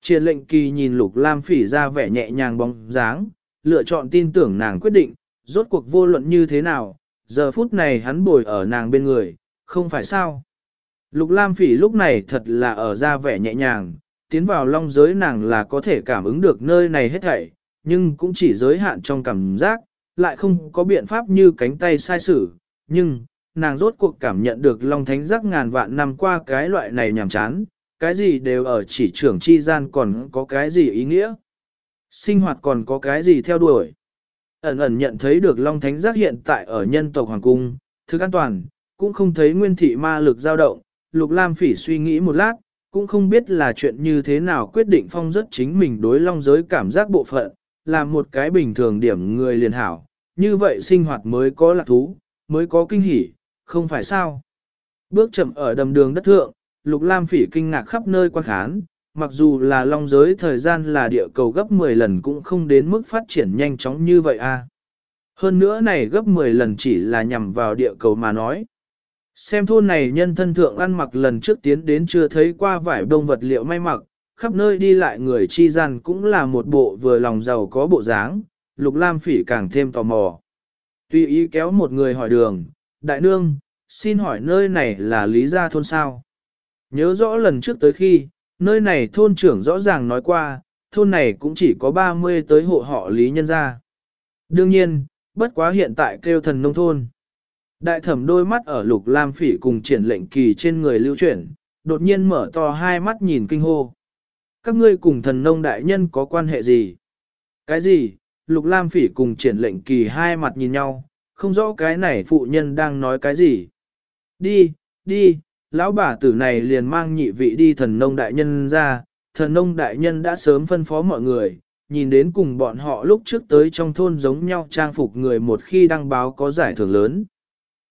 Triển lệnh kỳ nhìn Lục Lam phỉ ra vẻ nhẹ nhàng bóng dáng, lựa chọn tin tưởng nàng quyết định, rốt cuộc vô luận như thế nào, giờ phút này hắn bồi ở nàng bên người, không phải sao. Lục Lam Phỉ lúc này thật là ở ra vẻ nhẹ nhàng, tiến vào long giới nàng là có thể cảm ứng được nơi này hết thảy, nhưng cũng chỉ giới hạn trong cảm giác, lại không có biện pháp như cánh tay sai sử, nhưng, nàng rốt cuộc cảm nhận được long thánh giác ngàn vạn năm qua cái loại này nhàm chán, cái gì đều ở chỉ trưởng chi gian còn có cái gì ý nghĩa. Sinh hoạt còn có cái gì theo đuổi. Ẩn ẩn nhận thấy được long thánh giác hiện tại ở nhân tộc hoàng cung, thứ an toàn, cũng không thấy nguyên thị ma lực dao động, Lục Lam Phỉ suy nghĩ một lát, cũng không biết là chuyện như thế nào quyết định phong rất chính mình đối long giới cảm giác bộ phận, làm một cái bình thường điểm người liền hảo, như vậy sinh hoạt mới có lạc thú, mới có kinh hỉ, không phải sao. Bước chậm ở đầm đường đất thượng, Lục Lam Phỉ kinh ngạc khắp nơi quan khán, mặc dù là long giới thời gian là địa cầu gấp 10 lần cũng không đến mức phát triển nhanh chóng như vậy a. Hơn nữa này gấp 10 lần chỉ là nhằm vào địa cầu mà nói. Xem thôn này nhân thân thượng ăn mặc lần trước tiến đến chưa thấy qua vải đông vật liệu may mặc, khắp nơi đi lại người chi gian cũng là một bộ vừa lòng giàu có bộ dáng, lục lam phỉ càng thêm tò mò. Tuy ý kéo một người hỏi đường, đại nương, xin hỏi nơi này là lý gia thôn sao? Nhớ rõ lần trước tới khi, nơi này thôn trưởng rõ ràng nói qua, thôn này cũng chỉ có 30 tới hộ họ lý nhân gia. Đương nhiên, bất quá hiện tại kêu thần nông thôn. Đại thẩm đôi mắt ở lục lam phỉ cùng triển lệnh kỳ trên người lưu chuyển, đột nhiên mở to hai mắt nhìn kinh hô. Các ngươi cùng thần nông đại nhân có quan hệ gì? Cái gì? Lục Lam Phỉ cùng triển lệnh kỳ hai mặt nhìn nhau, không rõ cái này phụ nhân đang nói cái gì. Đi, đi, lão bà tử này liền mang nhị vị đi thần nông đại nhân ra, thần nông đại nhân đã sớm phân phó mọi người, nhìn đến cùng bọn họ lúc trước tới trong thôn giống nhau trang phục người một khi đăng báo có giải thưởng lớn.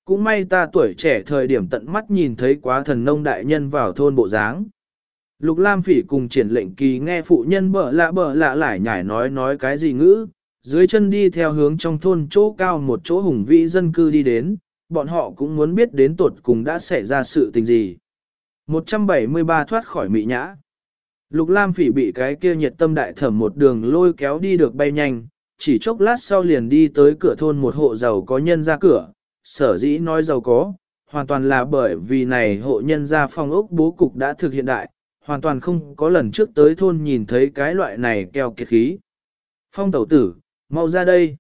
Cũng may ta tuổi trẻ thời điểm tận mắt nhìn thấy quá thần nông đại nhân vào thôn bộ dáng. Lục Lam Phỉ cùng triển lệnh kỳ nghe phụ nhân bở lạ bở lạ lại nhải nói nói cái gì ngữ, dưới chân đi theo hướng trong thôn chỗ cao một chỗ hùng vĩ dân cư đi đến, bọn họ cũng muốn biết đến tột cùng đã xảy ra sự tình gì. 173 thoát khỏi mị nhã. Lục Lam Phỉ bị cái kia nhiệt tâm đại thẩm một đường lôi kéo đi được bay nhanh, chỉ chốc lát sau liền đi tới cửa thôn một hộ giàu có nhân ra cửa, sở dĩ nói giàu có, hoàn toàn là bởi vì này hộ nhân gia phong ốc bố cục đã thực hiện đại, hoàn toàn không có lần trước tới thôn nhìn thấy cái loại này keo kiệt khí. Phong tẩu tử, mau ra đây.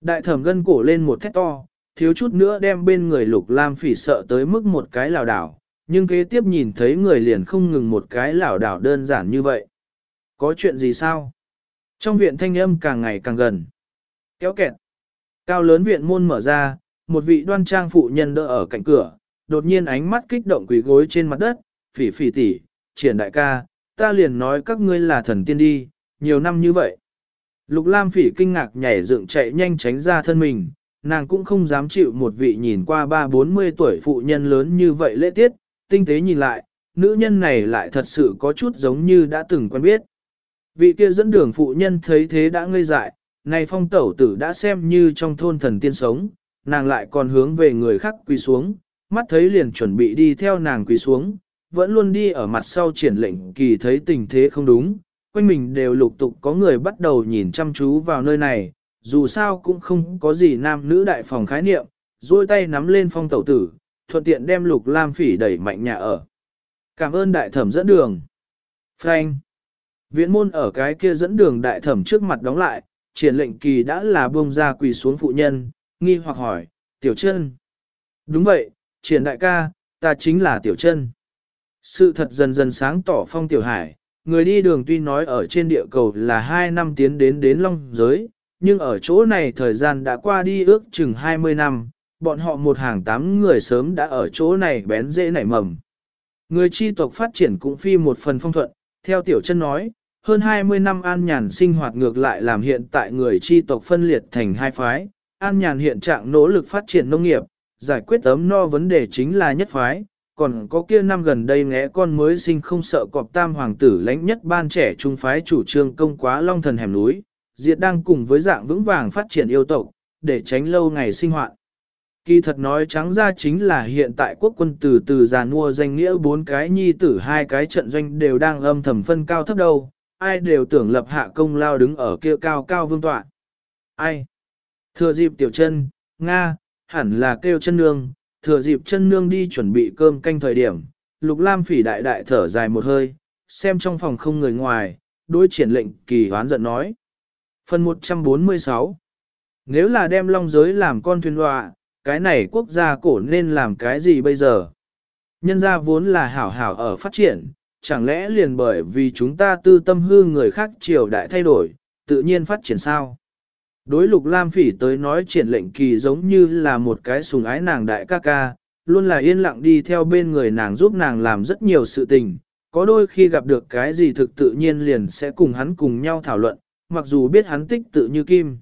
Đại thẩm gân cổ lên một thét to, thiếu chút nữa đem bên người lục lam phỉ sợ tới mức một cái lảo đảo, nhưng kế tiếp nhìn thấy người liền không ngừng một cái lảo đảo đơn giản như vậy. Có chuyện gì sao? Trong viện thanh âm càng ngày càng gần. Kéo kẹt. Cao lớn viện môn mở ra, một vị đoan trang phụ nhân đỡ ở cạnh cửa, đột nhiên ánh mắt kích động quỳ gối trên mặt đất, phỉ phỉ tỉ, triển đại ca, ta liền nói các ngươi là thần tiên đi, nhiều năm như vậy. Lục Lam phỉ kinh ngạc nhảy dựng chạy nhanh tránh ra thân mình, nàng cũng không dám chịu một vị nhìn qua ba bốn mươi tuổi phụ nhân lớn như vậy lễ tiết, tinh tế nhìn lại, nữ nhân này lại thật sự có chút giống như đã từng quen biết. Vị kia dẫn đường phụ nhân thấy thế đã ngây dại, này phong tẩu tử đã xem như trong thôn thần tiên sống, nàng lại còn hướng về người khác quỳ xuống, mắt thấy liền chuẩn bị đi theo nàng quỳ xuống, vẫn luôn đi ở mặt sau triển lệnh kỳ thấy tình thế không đúng, quanh mình đều lục tục có người bắt đầu nhìn chăm chú vào nơi này, dù sao cũng không có gì nam nữ đại phòng khái niệm, duỗi tay nắm lên phong tẩu tử, thuận tiện đem lục lam phỉ đẩy mạnh nhà ở. Cảm ơn đại thẩm dẫn đường. Frank. Viện môn ở cái kia dẫn đường đại thẩm trước mặt đóng lại, triển lệnh kỳ đã là buông ra quỳ xuống phụ nhân, nghi hoặc hỏi, tiểu chân. Đúng vậy, triển đại ca, ta chính là tiểu chân. Sự thật dần dần sáng tỏ phong tiểu hải, người đi đường tuy nói ở trên địa cầu là 2 năm tiến đến đến long giới, nhưng ở chỗ này thời gian đã qua đi ước chừng 20 năm, bọn họ một hàng tám người sớm đã ở chỗ này bén dễ nảy mầm. Người chi tộc phát triển cũng phi một phần phong thuận, theo tiểu chân nói, hơn 20 năm an nhàn sinh hoạt ngược lại làm hiện tại người chi tộc phân liệt thành hai phái, an nhàn hiện trạng nỗ lực phát triển nông nghiệp, giải quyết ấm no vấn đề chính là nhất phái, còn có kia năm gần đây ngẽ con mới sinh không sợ cọp tam hoàng tử lãnh nhất ban trẻ trung phái chủ trương công quá long thần hẻm núi, diệt đang cùng với dạng vững vàng phát triển yêu tộc, để tránh lâu ngày sinh hoạt. Kỳ thật nói trắng ra chính là hiện tại quốc quân từ từ già nua danh nghĩa bốn cái nhi tử hai cái trận doanh đều đang âm thầm phân cao thấp đâu, ai đều tưởng lập hạ công lao đứng ở kia cao cao vương tọa. Ai? Thừa dịp tiểu chân, Nga, hẳn là kêu chân nương, thừa dịp chân nương đi chuẩn bị cơm canh thời điểm, Lục Lam phỉ đại đại thở dài một hơi, xem trong phòng không người ngoài, đối triển lệnh kỳ hoán giận nói. Phần 146 Nếu là đem long giới làm con thuyền họa, cái này quốc gia cổ nên làm cái gì bây giờ? Nhân gia vốn là hảo hảo ở phát triển, chẳng lẽ liền bởi vì chúng ta tư tâm hư người khác triều đại thay đổi, tự nhiên phát triển sao? Đối lục lam phỉ tới nói triển lệnh kỳ giống như là một cái sùng ái nàng đại ca ca, luôn là yên lặng đi theo bên người nàng giúp nàng làm rất nhiều sự tình, có đôi khi gặp được cái gì thực tự nhiên liền sẽ cùng hắn cùng nhau thảo luận, mặc dù biết hắn tích tự như kim,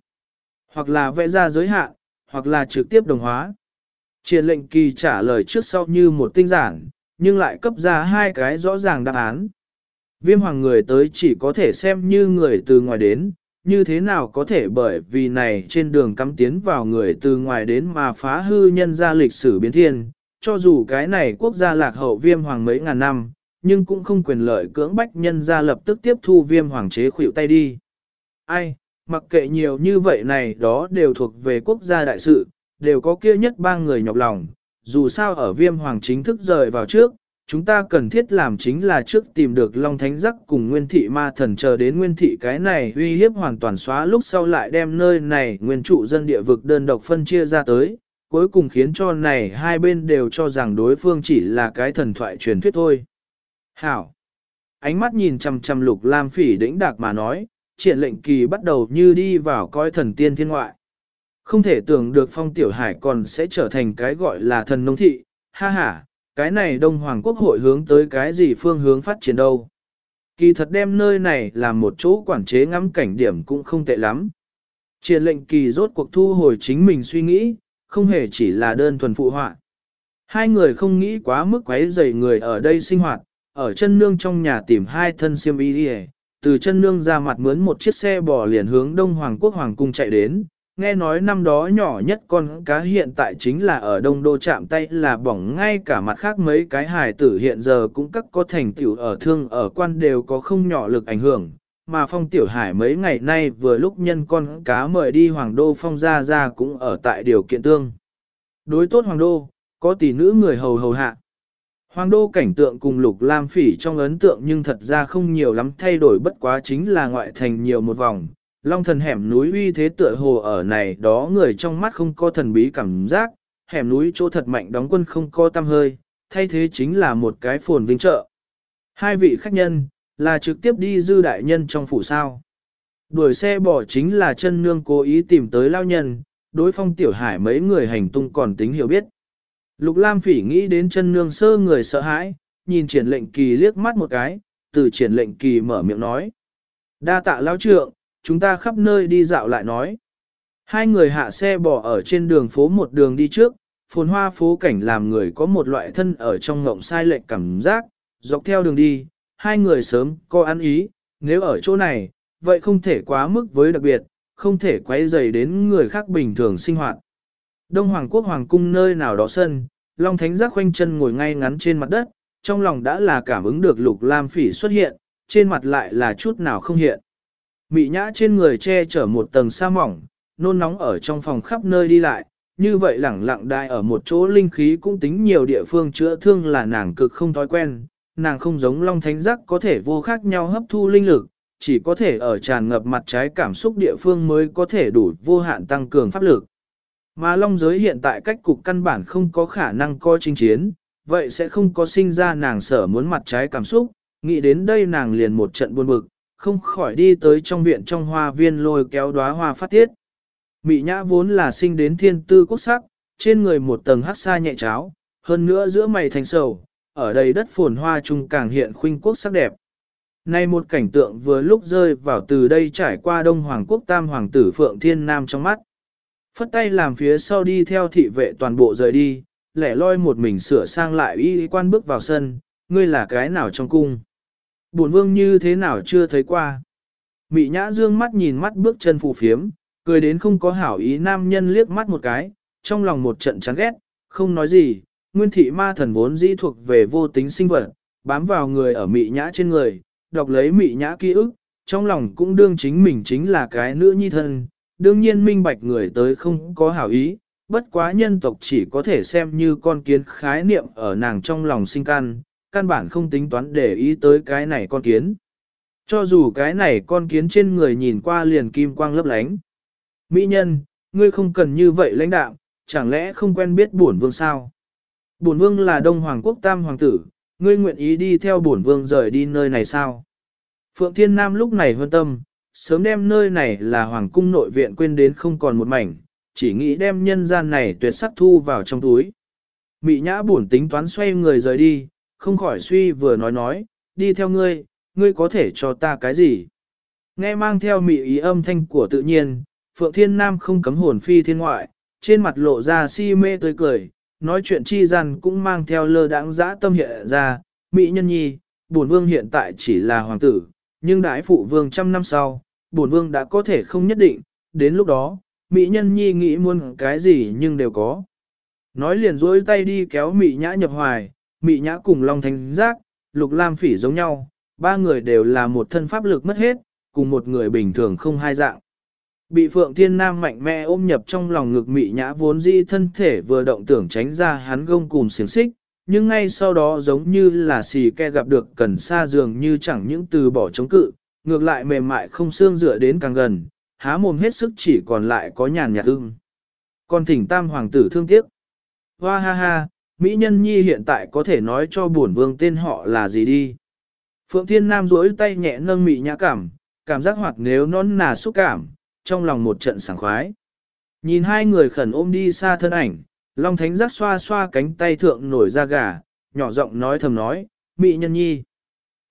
hoặc là vẽ ra giới hạn, hoặc là trực tiếp đồng hóa. Triển lệnh kỳ trả lời trước sau như một tinh giản, nhưng lại cấp ra hai cái rõ ràng đáp án. Viêm hoàng người tới chỉ có thể xem như người từ ngoài đến, như thế nào có thể bởi vì này trên đường cắm tiến vào người từ ngoài đến mà phá hư nhân ra lịch sử biến thiên, cho dù cái này quốc gia lạc hậu viêm hoàng mấy ngàn năm, nhưng cũng không quyền lợi cưỡng bách nhân ra lập tức tiếp thu viêm hoàng chế khuỷu tay đi. Ai, mặc kệ nhiều như vậy này đó đều thuộc về quốc gia đại sự, đều có kia nhất ba người nhọc lòng, dù sao ở viêm hoàng chính thức rời vào trước, chúng ta cần thiết làm chính là trước tìm được Long Thánh Giác cùng Nguyên Thị Ma Thần chờ đến Nguyên Thị cái này uy hiếp hoàn toàn xóa lúc sau lại đem nơi này nguyên trụ dân địa vực đơn độc phân chia ra tới, cuối cùng khiến cho này hai bên đều cho rằng đối phương chỉ là cái thần thoại truyền thuyết thôi. Hảo! Ánh mắt nhìn chằm chằm lục lam phỉ đĩnh đạc mà nói, triển lệnh kỳ bắt đầu như đi vào coi thần tiên thiên ngoại. Không thể tưởng được phong tiểu hải còn sẽ trở thành cái gọi là thần nông thị, ha ha, cái này Đông Hoàng Quốc hội hướng tới cái gì phương hướng phát triển đâu. Kỳ thật đem nơi này làm một chỗ quản chế ngắm cảnh điểm cũng không tệ lắm. Triển lệnh kỳ rốt cuộc thu hồi chính mình suy nghĩ, không hề chỉ là đơn thuần phụ họa. Hai người không nghĩ quá mức quấy rầy người ở đây sinh hoạt, ở chân nương trong nhà tìm hai thân siêm y đi từ chân nương ra mặt mướn một chiếc xe bò liền hướng Đông Hoàng Quốc Hoàng Cung chạy đến. Nghe nói năm đó nhỏ nhất con cá hiện tại chính là ở Đông Đô chạm tay là bỏng ngay cả mặt khác mấy cái hài tử hiện giờ cũng các có thành tiểu ở thương ở quan đều có không nhỏ lực ảnh hưởng. Mà phong tiểu hải mấy ngày nay vừa lúc nhân con cá mời đi Hoàng Đô phong ra ra cũng ở tại điều kiện tương. Đối tốt Hoàng Đô, có tỷ nữ người hầu hầu hạ. Hoàng đô cảnh tượng cùng lục lam phỉ trong ấn tượng nhưng thật ra không nhiều lắm thay đổi bất quá chính là ngoại thành nhiều một vòng. Long thần hẻm núi uy thế tựa hồ ở này đó người trong mắt không có thần bí cảm giác, hẻm núi chỗ thật mạnh đóng quân không có tăm hơi, thay thế chính là một cái phồn vinh trợ. Hai vị khách nhân, là trực tiếp đi dư đại nhân trong phủ sao. Đuổi xe bỏ chính là chân nương cố ý tìm tới lao nhân, đối phong tiểu hải mấy người hành tung còn tính hiểu biết. Lục Lam Phỉ nghĩ đến chân nương sơ người sợ hãi, nhìn triển lệnh kỳ liếc mắt một cái, từ triển lệnh kỳ mở miệng nói. Đa tạ lão trượng, chúng ta khắp nơi đi dạo lại nói. Hai người hạ xe bỏ ở trên đường phố một đường đi trước, phồn hoa phố cảnh làm người có một loại thân ở trong ngộng sai lệch cảm giác, dọc theo đường đi, hai người sớm có ăn ý, nếu ở chỗ này, vậy không thể quá mức với đặc biệt, không thể quấy rầy đến người khác bình thường sinh hoạt. Đông Hoàng quốc Hoàng cung nơi nào đó sân, Long Thánh giác khoanh chân ngồi ngay ngắn trên mặt đất, trong lòng đã là cảm ứng được lục lam phỉ xuất hiện, trên mặt lại là chút nào không hiện. Mị nhã trên người che chở một tầng sa mỏng, nôn nóng ở trong phòng khắp nơi đi lại, như vậy lẳng lặng đại ở một chỗ linh khí cũng tính nhiều địa phương chữa thương là nàng cực không thói quen, nàng không giống Long Thánh giác có thể vô khác nhau hấp thu linh lực, chỉ có thể ở tràn ngập mặt trái cảm xúc địa phương mới có thể đủ vô hạn tăng cường pháp lực. Mà Long giới hiện tại cách cục căn bản không có khả năng coi chinh chiến, vậy sẽ không có sinh ra nàng sở muốn mặt trái cảm xúc, nghĩ đến đây nàng liền một trận buồn bực, không khỏi đi tới trong viện trong hoa viên lôi kéo đóa hoa phát tiết. Mị nhã vốn là sinh đến thiên tư quốc sắc, trên người một tầng hắc sa nhẹ cháo, hơn nữa giữa mày thành sầu, ở đây đất phồn hoa trung càng hiện khuynh quốc sắc đẹp. Nay một cảnh tượng vừa lúc rơi vào từ đây trải qua Đông Hoàng quốc Tam Hoàng tử Phượng Thiên Nam trong mắt. Phất tay làm phía sau đi theo thị vệ toàn bộ rời đi, lẻ loi một mình sửa sang lại y quan bước vào sân, ngươi là cái nào trong cung. Bổn vương như thế nào chưa thấy qua. Mị nhã dương mắt nhìn mắt bước chân phù phiếm, cười đến không có hảo ý nam nhân liếc mắt một cái, trong lòng một trận chán ghét, không nói gì, nguyên thị ma thần vốn dĩ thuộc về vô tính sinh vật, bám vào người ở mị nhã trên người, đọc lấy mị nhã ký ức, trong lòng cũng đương chính mình chính là cái nữ nhi thân, đương nhiên minh bạch người tới không có hảo ý, bất quá nhân tộc chỉ có thể xem như con kiến khái niệm ở nàng trong lòng sinh căn, căn bản không tính toán để ý tới cái này con kiến. Cho dù cái này con kiến trên người nhìn qua liền kim quang lấp lánh. Mỹ nhân, ngươi không cần như vậy lãnh đạo, chẳng lẽ không quen biết bổn vương sao? Bổn vương là Đông Hoàng Quốc Tam Hoàng tử, ngươi nguyện ý đi theo bổn vương rời đi nơi này sao? Phượng Thiên Nam lúc này hơn tâm, sớm đem nơi này là hoàng cung nội viện quên đến không còn một mảnh, chỉ nghĩ đem nhân gian này tuyệt sắc thu vào trong túi. Mỹ nhã bổn tính toán xoay người rời đi, không khỏi suy vừa nói nói, đi theo ngươi, ngươi có thể cho ta cái gì? Nghe mang theo mị ý âm thanh của tự nhiên, Phượng Thiên Nam không cấm hồn phi thiên ngoại, trên mặt lộ ra si mê tươi cười, nói chuyện chi rằng cũng mang theo lơ đãng dã tâm hiện ra, Mị nhân nhi, bổn vương hiện tại chỉ là hoàng tử, nhưng đại phụ vương trăm năm sau, bổn vương đã có thể không nhất định, đến lúc đó, mỹ nhân nhi nghĩ muốn cái gì nhưng đều có. Nói liền dối tay đi kéo mỹ nhã nhập hoài, mị nhã cùng Long Thánh Giác, Lục Lam Phỉ giống nhau, ba người đều là một thân pháp lực mất hết, cùng một người bình thường không hai dạng. Bị Phượng Thiên Nam mạnh mẽ ôm nhập trong lòng ngực mị nhã vốn dĩ thân thể vừa động tưởng tránh ra hắn gông cùng xiềng xích, nhưng ngay sau đó giống như là xì ke gặp được cần xa dường như chẳng những từ bỏ chống cự, ngược lại mềm mại không xương dựa đến càng gần, há mồm hết sức chỉ còn lại có nhàn nhạt ưng. Còn thỉnh tam hoàng tử thương tiếc. Hoa ha ha, Mỹ nhân nhi hiện tại có thể nói cho bổn vương tên họ là gì đi. Phượng Thiên Nam duỗi tay nhẹ nâng Mỹ nhã cảm, cảm giác hoạt nếu non nà xúc cảm, trong lòng một trận sảng khoái. Nhìn hai người khẩn ôm đi xa thân ảnh, Long Thánh giác xoa xoa cánh tay thượng nổi ra gà, nhỏ giọng nói thầm nói, Mỹ nhân nhi.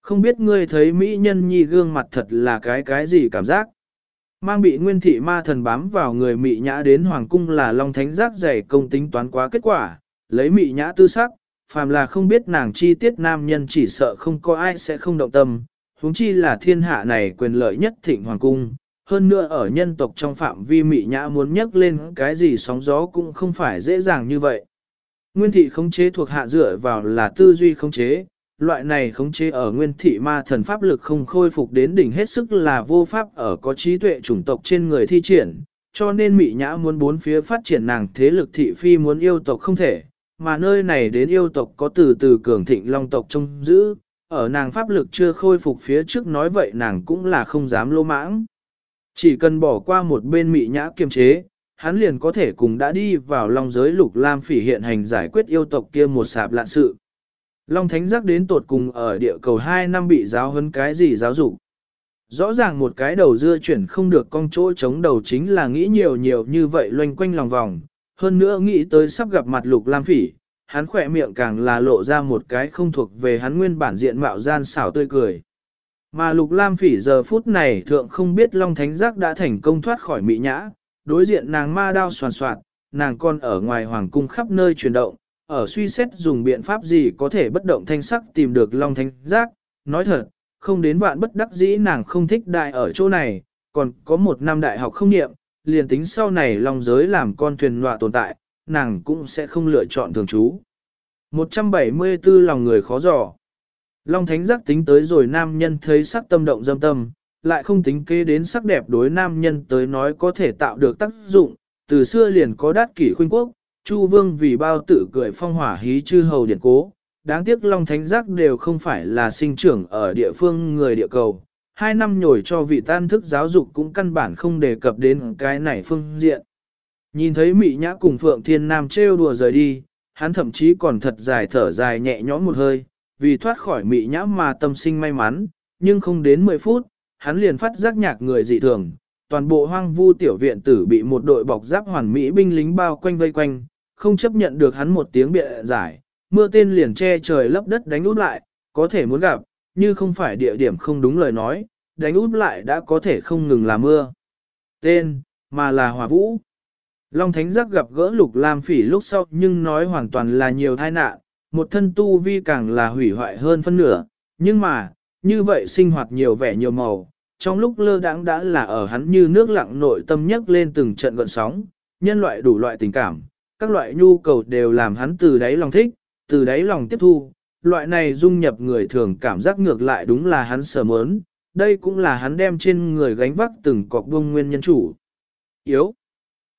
Không biết ngươi thấy Mỹ nhân nhi gương mặt thật là cái cái gì cảm giác. Mang bị nguyên thị ma thần bám vào người Mỹ nhã đến Hoàng cung là Long Thánh giác dày công tính toán quá kết quả, lấy mị nhã tư sắc, phàm là không biết nàng chi tiết nam nhân chỉ sợ không có ai sẽ không động tâm, huống chi là thiên hạ này quyền lợi nhất thịnh Hoàng cung, hơn nữa ở nhân tộc trong phạm vi mị nhã muốn nhắc lên cái gì sóng gió cũng không phải dễ dàng như vậy. Nguyên thị khống chế thuộc hạ dựa vào là tư duy khống chế, loại này khống chế ở nguyên thị ma thần pháp lực không khôi phục đến đỉnh hết sức là vô pháp ở có trí tuệ chủng tộc trên người thi triển, cho nên mị nhã muốn bốn phía phát triển nàng thế lực thị phi muốn yêu tộc không thể, mà nơi này đến yêu tộc có từ từ cường thịnh long tộc trông giữ, ở nàng pháp lực chưa khôi phục phía trước nói vậy nàng cũng là không dám lô mãng. Chỉ cần bỏ qua một bên mị nhã kiềm chế, hắn liền có thể cùng đã đi vào long giới lục lam phỉ hiện hành giải quyết yêu tộc kia một sạp lạ sự. Long thánh giác đến tột cùng ở địa cầu 2 năm bị giáo huấn cái gì giáo dục. Rõ ràng một cái đầu dưa chuyển không được con chỗ chống đầu chính là nghĩ nhiều nhiều như vậy loanh quanh lòng vòng, hơn nữa nghĩ tới sắp gặp mặt lục lam phỉ, hắn khỏe miệng càng là lộ ra một cái không thuộc về hắn nguyên bản diện mạo gian xảo tươi cười. Mà lục lam phỉ giờ phút này thượng không biết Long Thánh Giác đã thành công thoát khỏi mỹ nhã, đối diện nàng ma đao soàn soạn, nàng còn ở ngoài hoàng cung khắp nơi chuyển động, ở suy xét dùng biện pháp gì có thể bất động thanh sắc tìm được Long Thánh Giác, nói thật, không đến vạn bất đắc dĩ nàng không thích đại ở chỗ này, còn có một năm đại học không niệm, liền tính sau này Long giới làm con thuyền nọa tồn tại, nàng cũng sẽ không lựa chọn thường trú. 174 lòng người khó dò. Long Thánh giác tính tới rồi nam nhân thấy sắc tâm động dâm tâm, lại không tính kế đến sắc đẹp đối nam nhân tới nói có thể tạo được tác dụng, từ xưa liền có đát kỷ khuynh quốc, Chu Vương vì bao tử cười phong hỏa hí chư hầu điện cố, đáng tiếc Long Thánh giác đều không phải là sinh trưởng ở địa phương người địa cầu. Hai năm nhồi cho vị tan thức giáo dục cũng căn bản không đề cập đến cái này phương diện. Nhìn thấy Mị Nhã cùng Phượng Thiên Nam trêu đùa rời đi, hắn thậm chí còn thật dài thở dài nhẹ nhõm một hơi, vì thoát khỏi Mị Nhã mà tâm sinh may mắn, nhưng không đến 10 phút, hắn liền phát giác nhạc người dị thường. Toàn bộ hoang vu tiểu viện tử bị một đội bọc giáp hoàn mỹ binh lính bao quanh vây quanh, không chấp nhận được hắn một tiếng bịa giải, mưa tên liền che trời lấp đất đánh út lại, có thể muốn gặp, như không phải địa điểm không đúng lời nói, đánh út lại đã có thể không ngừng là mưa. Tên, mà là hòa vũ. Long Thánh Giác gặp gỡ Lục Lam Phỉ lúc sau nhưng nói hoàn toàn là nhiều tai nạn, một thân tu vi càng là hủy hoại hơn phân nửa, nhưng mà, như vậy sinh hoạt nhiều vẻ nhiều màu, trong lúc lơ đãng đã là ở hắn như nước lặng nội tâm nhấc lên từng trận gợn sóng, nhân loại đủ loại tình cảm, các loại nhu cầu đều làm hắn từ đáy lòng thích, từ đáy lòng tiếp thu, loại này dung nhập người thường cảm giác ngược lại đúng là hắn sở mớn, đây cũng là hắn đem trên người gánh vác từng cọc bông nguyên nhân chủ. Yếu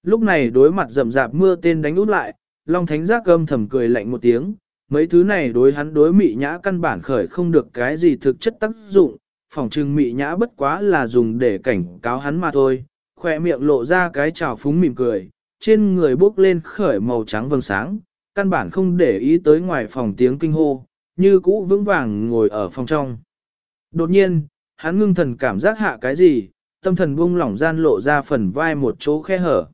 Lúc này đối mặt rầm rạp mưa tên đánh út lại, Long Thánh giác âm thầm cười lạnh một tiếng, mấy thứ này đối hắn đối mị nhã căn bản khởi không được cái gì thực chất tác dụng, phòng trừng mị nhã bất quá là dùng để cảnh cáo hắn mà thôi, khoe miệng lộ ra cái trào phúng mỉm cười, trên người bốc lên khởi màu trắng vầng sáng, căn bản không để ý tới ngoài phòng tiếng kinh hô, như cũ vững vàng ngồi ở phòng trong. Đột nhiên, hắn ngưng thần cảm giác hạ cái gì, tâm thần buông lỏng gian lộ ra phần vai một chỗ khe hở.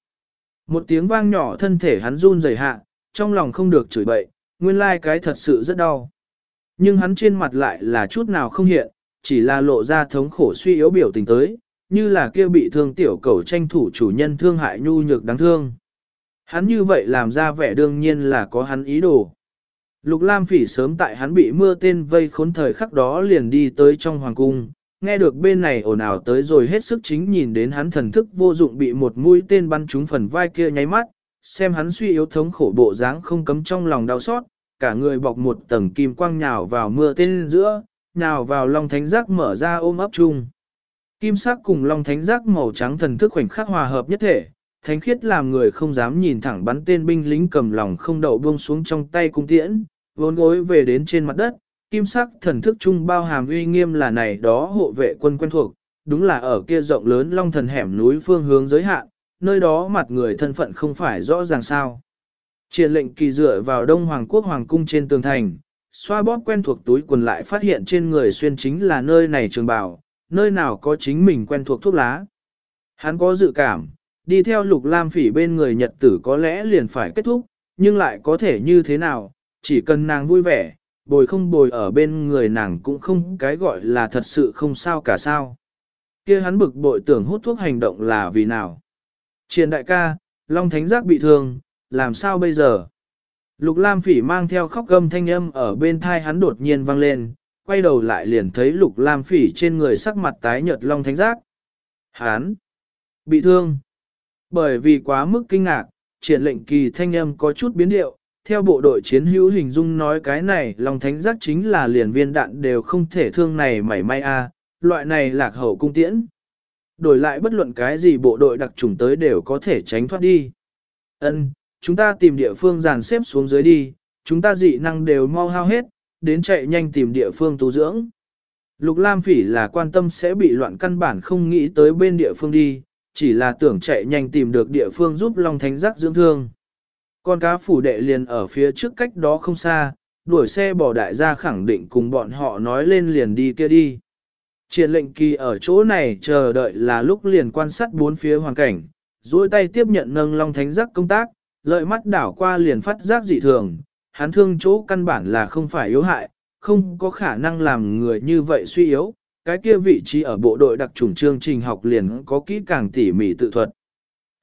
Một tiếng vang nhỏ thân thể hắn run rẩy hạ, trong lòng không được chửi bậy, nguyên lai like cái thật sự rất đau. Nhưng hắn trên mặt lại là chút nào không hiện, chỉ là lộ ra thống khổ suy yếu biểu tình tới, như là kia bị thương tiểu cầu tranh thủ chủ nhân thương hại nhu nhược đáng thương. Hắn như vậy làm ra vẻ đương nhiên là có hắn ý đồ. Lục Lam Phỉ sớm tại hắn bị mưa tên vây khốn thời khắc đó liền đi tới trong hoàng cung, nghe được bên này ồn ào tới rồi hết sức chính nhìn đến hắn thần thức vô dụng bị một mũi tên bắn trúng phần vai kia nháy mắt, xem hắn suy yếu thống khổ bộ dáng không cấm trong lòng đau xót, cả người bọc một tầng kim quang nhào vào mưa tên giữa, nhào vào long thánh giác mở ra ôm ấp chung. Kim sắc cùng long thánh giác màu trắng thần thức khoảnh khắc hòa hợp nhất thể, thánh khiết làm người không dám nhìn thẳng bắn tên binh lính cầm lòng không đậu buông xuống trong tay cung tiễn, vốn gối về đến trên mặt đất, kim sắc thần thức trung bao hàm uy nghiêm là này đó hộ vệ quân quen thuộc, đúng là ở kia rộng lớn long thần hẻm núi phương hướng giới hạn, nơi đó mặt người thân phận không phải rõ ràng sao. Triển lệnh kỳ dựa vào Đông Hoàng quốc Hoàng cung trên tường thành, xoa bóp quen thuộc túi quần lại phát hiện trên người xuyên chính là nơi này trường bảo, nơi nào có chính mình quen thuộc thuốc lá. Hắn có dự cảm, đi theo lục lam phỉ bên người nhật tử có lẽ liền phải kết thúc, nhưng lại có thể như thế nào, chỉ cần nàng vui vẻ, bồi không bồi ở bên người nàng cũng không cái gọi là thật sự không sao cả sao. kia hắn bực bội tưởng hút thuốc hành động là vì nào. Triền đại ca, Long Thánh Giác bị thương, làm sao bây giờ? Lục Lam Phỉ mang theo khóc gầm thanh âm ở bên thai hắn đột nhiên vang lên, quay đầu lại liền thấy Lục Lam Phỉ trên người sắc mặt tái nhợt Long Thánh Giác. Hắn bị thương. Bởi vì quá mức kinh ngạc, triển lệnh kỳ thanh âm có chút biến điệu, theo bộ đội chiến hữu hình dung nói cái này Long Thánh Giác chính là liền viên đạn đều không thể thương này mảy may a, loại này lạc hậu cung tiễn. Đổi lại bất luận cái gì bộ đội đặc trùng tới đều có thể tránh thoát đi. Ân, chúng ta tìm địa phương dàn xếp xuống dưới đi, chúng ta dị năng đều mau hao hết, đến chạy nhanh tìm địa phương tu dưỡng. Lục Lam Phỉ là quan tâm sẽ bị loạn căn bản không nghĩ tới bên địa phương đi, chỉ là tưởng chạy nhanh tìm được địa phương giúp Long Thánh Giác dưỡng thương. Con cá phủ đệ liền ở phía trước cách đó không xa, đuổi xe bỏ đại gia khẳng định cùng bọn họ nói lên liền đi kia đi. Triển lệnh kỳ ở chỗ này chờ đợi là lúc liền quan sát bốn phía hoàn cảnh, duỗi tay tiếp nhận nâng long thánh giác công tác, lợi mắt đảo qua liền phát giác dị thường, hắn thương chỗ căn bản là không phải yếu hại, không có khả năng làm người như vậy suy yếu, cái kia vị trí ở bộ đội đặc trùng chương trình học liền có kỹ càng tỉ mỉ tự thuật.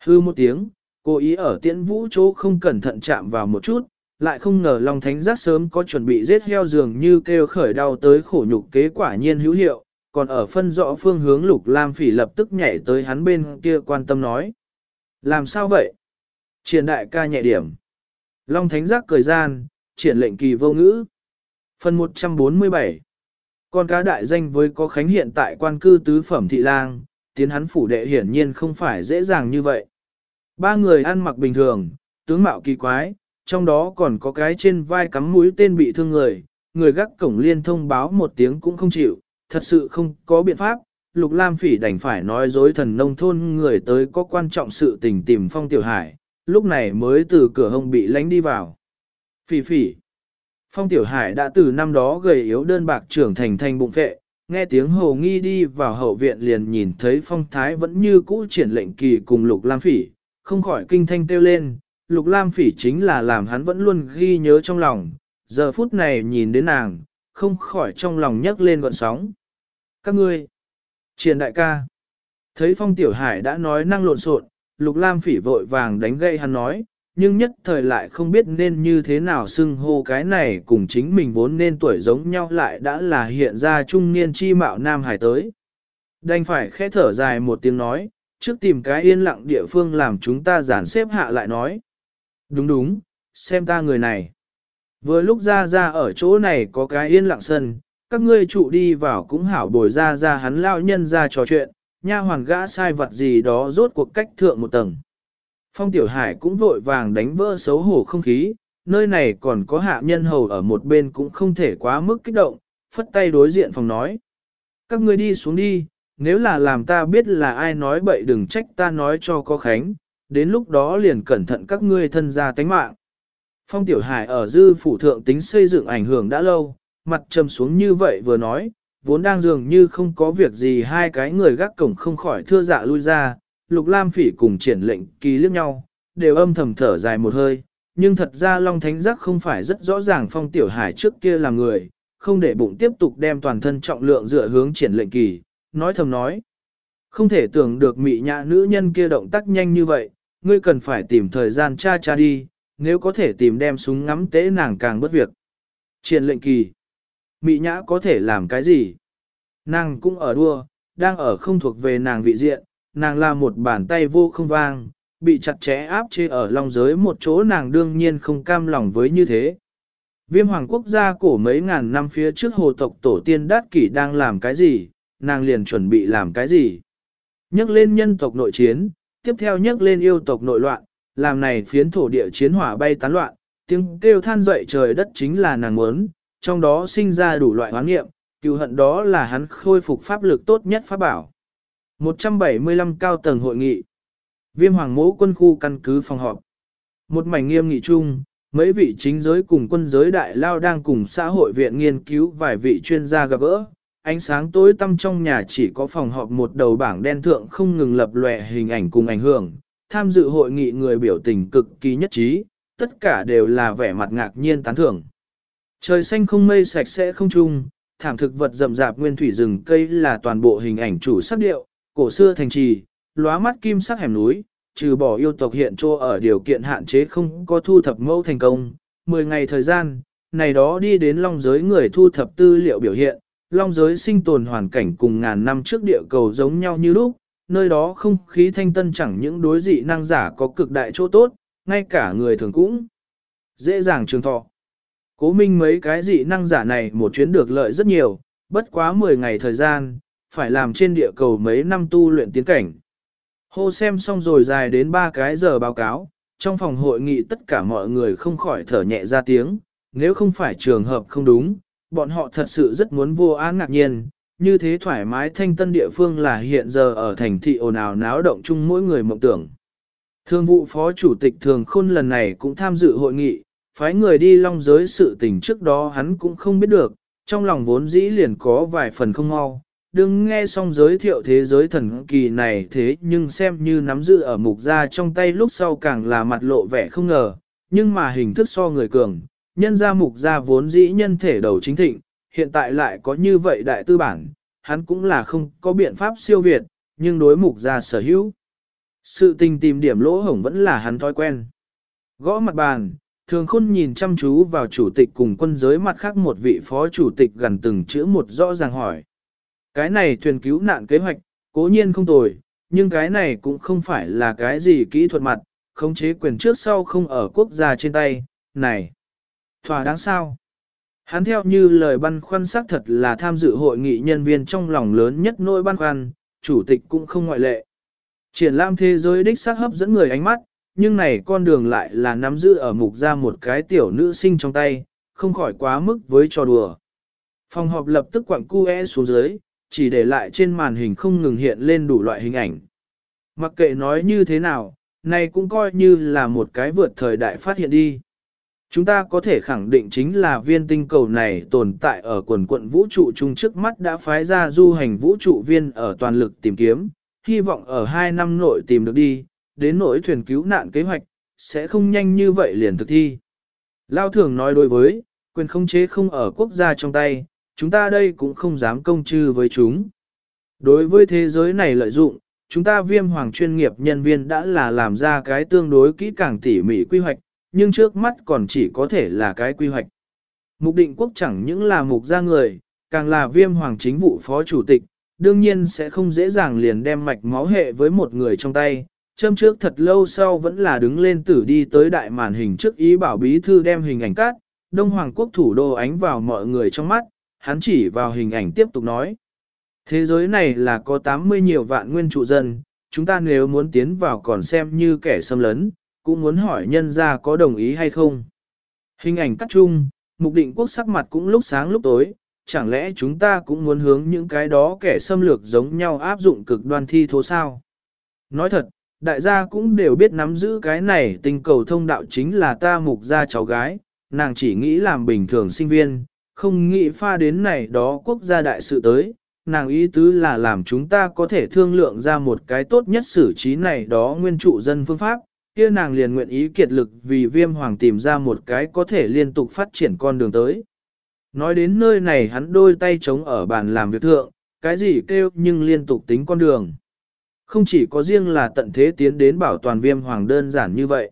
Hư một tiếng, cố ý ở tiễn vũ chỗ không cẩn thận chạm vào một chút, lại không ngờ Long Thánh Giác sớm có chuẩn bị giết heo dường như kêu khởi đau tới khổ nhục kế quả nhiên hữu hiệu, còn ở phân rõ phương hướng Lục Lam Phỉ lập tức nhảy tới hắn bên kia quan tâm nói. Làm sao vậy? Triển đại ca nhẹ điểm. Long Thánh Giác cười gian, triển lệnh kỳ vô ngữ. Phần 147 Con cá đại danh với có khánh hiện tại quan cư tứ phẩm thị lang, tiến hắn phủ đệ hiển nhiên không phải dễ dàng như vậy. Ba người ăn mặc bình thường, tướng mạo kỳ quái, trong đó còn có cái trên vai cắm mũi tên bị thương người, người gác cổng liên thông báo một tiếng cũng không chịu, thật sự không có biện pháp, Lục Lam Phỉ đành phải nói dối thần nông thôn người tới có quan trọng sự tình tìm Phong Tiểu Hải, lúc này mới từ cửa hông bị lánh đi vào. Phỉ phỉ. Phong Tiểu Hải đã từ năm đó gầy yếu đơn bạc trưởng thành thành bụng phệ, nghe tiếng hồ nghi đi vào hậu viện liền nhìn thấy Phong Thái vẫn như cũ triển lệnh kỳ cùng Lục Lam Phỉ, không khỏi kinh thanh kêu lên, Lục Lam Phỉ chính là làm hắn vẫn luôn ghi nhớ trong lòng, giờ phút này nhìn đến nàng, không khỏi trong lòng nhấc lên gợn sóng. Các ngươi, triển đại ca, thấy Phong Tiểu Hải đã nói năng lộn xộn, Lục Lam Phỉ vội vàng đánh gậy hắn nói, nhưng nhất thời lại không biết nên như thế nào xưng hô cái này cùng chính mình vốn nên tuổi giống nhau lại đã là hiện ra trung niên chi mạo nam hải tới. Đành phải khẽ thở dài một tiếng nói, trước tìm cái yên lặng địa phương làm chúng ta giản xếp hạ lại nói. Đúng đúng, xem ta người này. Vừa lúc ra ra ở chỗ này có cái yên lặng sân, các ngươi trụ đi vào cũng hảo bồi ra ra hắn lao nhân ra trò chuyện, nha hoàn gã sai vật gì đó rốt cuộc cách thượng một tầng. Phong Tiểu Hải cũng vội vàng đánh vỡ xấu hổ không khí, nơi này còn có hạ nhân hầu ở một bên cũng không thể quá mức kích động, phất tay đối diện phòng nói. Các ngươi đi xuống đi, nếu là làm ta biết là ai nói bậy đừng trách ta nói cho có khánh, đến lúc đó liền cẩn thận các ngươi thân ra tánh mạng. Phong Tiểu Hải ở dư phủ thượng tính xây dựng ảnh hưởng đã lâu, mặt trầm xuống như vậy vừa nói, vốn đang dường như không có việc gì hai cái người gác cổng không khỏi thưa dạ lui ra, Lục Lam Phỉ cùng triển lệnh kỳ liếc nhau, đều âm thầm thở dài một hơi, nhưng thật ra Long Thánh Giác không phải rất rõ ràng Phong Tiểu Hải trước kia là người, không để bụng tiếp tục đem toàn thân trọng lượng dựa hướng triển lệnh kỳ, nói thầm nói. Không thể tưởng được mị nhã nữ nhân kia động tác nhanh như vậy, ngươi cần phải tìm thời gian tra tra đi, nếu có thể tìm đem súng ngắm tế nàng càng bất việc. Triển lệnh kỳ. Mị nhã có thể làm cái gì? Nàng cũng ở đua, đang ở không thuộc về nàng vị diện, nàng là một bàn tay vô không vang, bị chặt chẽ áp chế ở long giới một chỗ nàng đương nhiên không cam lòng với như thế. Viêm hoàng quốc gia cổ mấy ngàn năm phía trước hồ tộc tổ tiên đát kỷ đang làm cái gì, nàng liền chuẩn bị làm cái gì. Nhắc lên nhân tộc nội chiến, tiếp theo nhắc lên yêu tộc nội loạn, làm này phiến thổ địa chiến hỏa bay tán loạn, tiếng kêu than dậy trời đất chính là nàng muốn, trong đó sinh ra đủ loại hoán nghiệm, cựu hận đó là hắn khôi phục pháp lực tốt nhất pháp bảo. 175 cao tầng hội nghị. Viêm hoàng mẫu quân khu căn cứ phòng họp. Một mảnh nghiêm nghị chung, mấy vị chính giới cùng quân giới đại lao đang cùng xã hội viện nghiên cứu vài vị chuyên gia gặp gỡ, ánh sáng tối tăm trong nhà chỉ có phòng họp một đầu bảng đen thượng không ngừng lập lòe hình ảnh cùng ảnh hưởng, tham dự hội nghị người biểu tình cực kỳ nhất trí, tất cả đều là vẻ mặt ngạc nhiên tán thưởng. Trời xanh không mây sạch sẽ không trung, thảm thực vật rậm rạp nguyên thủy rừng cây là toàn bộ hình ảnh chủ sắc điệu, cổ xưa thành trì, lóa mắt kim sắc hẻm núi, trừ bỏ yêu tộc hiện trô ở điều kiện hạn chế không có thu thập mẫu thành công. 10 ngày thời gian, này đó đi đến long giới người thu thập tư liệu biểu hiện, long giới sinh tồn hoàn cảnh cùng ngàn năm trước địa cầu giống nhau như lúc, nơi đó không khí thanh tân chẳng những đối dị năng giả có cực đại chỗ tốt, ngay cả người thường cũng dễ dàng trường thọ. Cố minh mấy cái dị năng giả này một chuyến được lợi rất nhiều, bất quá 10 ngày thời gian, phải làm trên địa cầu mấy năm tu luyện tiến cảnh. Hô xem xong rồi dài đến 3 cái giờ báo cáo, trong phòng hội nghị tất cả mọi người không khỏi thở nhẹ ra tiếng, nếu không phải trường hợp không đúng, bọn họ thật sự rất muốn vô án ngạc nhiên, như thế thoải mái thanh tân địa phương là hiện giờ ở thành thị ồn ào náo động chung mỗi người mộng tưởng. Thương vụ phó chủ tịch thường khôn lần này cũng tham dự hội nghị, phái người đi long giới sự tình trước đó hắn cũng không biết được, trong lòng vốn dĩ liền có vài phần không mau. Đừng nghe xong giới thiệu thế giới thần kỳ này thế nhưng xem như nắm giữ ở mục ra trong tay lúc sau càng là mặt lộ vẻ không ngờ, nhưng mà hình thức so người cường, nhân gia mục gia vốn dĩ nhân thể đầu chính thịnh, hiện tại lại có như vậy đại tư bản, hắn cũng là không có biện pháp siêu việt, nhưng đối mục gia sở hữu. Sự tình tìm điểm lỗ hổng vẫn là hắn thói quen. Gõ mặt bàn, thường khôn nhìn chăm chú vào chủ tịch cùng quân giới mặt khác một vị phó chủ tịch gần từng chữ một rõ ràng hỏi. Cái này thuyền cứu nạn kế hoạch, cố nhiên không tồi, nhưng cái này cũng không phải là cái gì kỹ thuật mặt, khống chế quyền trước sau không ở quốc gia trên tay, này. Thỏa đáng sao? Hắn theo như lời băn khoăn xác thật là tham dự hội nghị nhân viên trong lòng lớn nhất nỗi băn khoăn, chủ tịch cũng không ngoại lệ. Triển lãm thế giới đích xác hấp dẫn người ánh mắt, nhưng này con đường lại là nắm giữ ở mục ra một cái tiểu nữ sinh trong tay, không khỏi quá mức với trò đùa. Phòng họp lập tức quặng cu e xuống dưới, chỉ để lại trên màn hình không ngừng hiện lên đủ loại hình ảnh. Mặc kệ nói như thế nào, này cũng coi như là một cái vượt thời đại phát hiện đi. Chúng ta có thể khẳng định chính là viên tinh cầu này tồn tại ở quần quận vũ trụ chung trước mắt đã phái ra du hành vũ trụ viên ở toàn lực tìm kiếm, hy vọng ở hai năm nội tìm được đi, đến nỗi thuyền cứu nạn kế hoạch, sẽ không nhanh như vậy liền thực thi. Lao thường nói đối với, quyền không chế không ở quốc gia trong tay, chúng ta đây cũng không dám công chư với chúng. Đối với thế giới này lợi dụng, chúng ta viêm hoàng chuyên nghiệp nhân viên đã là làm ra cái tương đối kỹ càng tỉ mỉ quy hoạch, nhưng trước mắt còn chỉ có thể là cái quy hoạch. Mục định quốc chẳng những là mục gia người, càng là viêm hoàng chính vụ phó chủ tịch, đương nhiên sẽ không dễ dàng liền đem mạch máu hệ với một người trong tay. Châm trước thật lâu sau vẫn là đứng lên tử đi tới đại màn hình trước ý bảo bí thư đem hình ảnh cắt, Đông Hoàng quốc thủ đô ánh vào mọi người trong mắt, hắn chỉ vào hình ảnh tiếp tục nói. Thế giới này là có 80 nhiều vạn nguyên trụ dân, chúng ta nếu muốn tiến vào còn xem như kẻ xâm lấn, cũng muốn hỏi nhân ra có đồng ý hay không. Hình ảnh cắt chung, mục định quốc sắc mặt cũng lúc sáng lúc tối, chẳng lẽ chúng ta cũng muốn hướng những cái đó kẻ xâm lược giống nhau áp dụng cực đoan thi thố sao? Nói thật, đại gia cũng đều biết nắm giữ cái này tình cầu thông đạo chính là ta mục gia cháu gái, nàng chỉ nghĩ làm bình thường sinh viên, không nghĩ pha đến này đó quốc gia đại sự tới, nàng ý tứ là làm chúng ta có thể thương lượng ra một cái tốt nhất xử trí này đó nguyên trụ dân phương pháp, kia nàng liền nguyện ý kiệt lực vì viêm hoàng tìm ra một cái có thể liên tục phát triển con đường tới. Nói đến nơi này hắn đôi tay chống ở bàn làm việc thượng, cái gì kêu nhưng liên tục tính con đường. Không chỉ có riêng là tận thế tiến đến bảo toàn viêm hoàng đơn giản như vậy.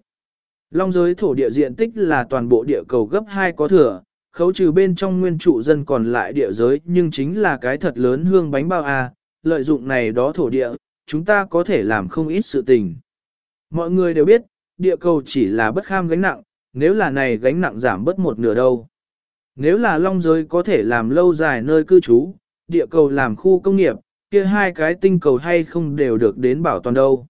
Long giới thổ địa diện tích là toàn bộ địa cầu gấp 2 có thừa, khấu trừ bên trong nguyên trụ dân còn lại địa giới nhưng chính là cái thật lớn hương bánh bao a lợi dụng này đó thổ địa, chúng ta có thể làm không ít sự tình. Mọi người đều biết, địa cầu chỉ là bất kham gánh nặng, nếu là này gánh nặng giảm bớt một nửa đâu. Nếu là long giới có thể làm lâu dài nơi cư trú, địa cầu làm khu công nghiệp, kia hai cái tinh cầu hay không đều được đến bảo toàn đâu.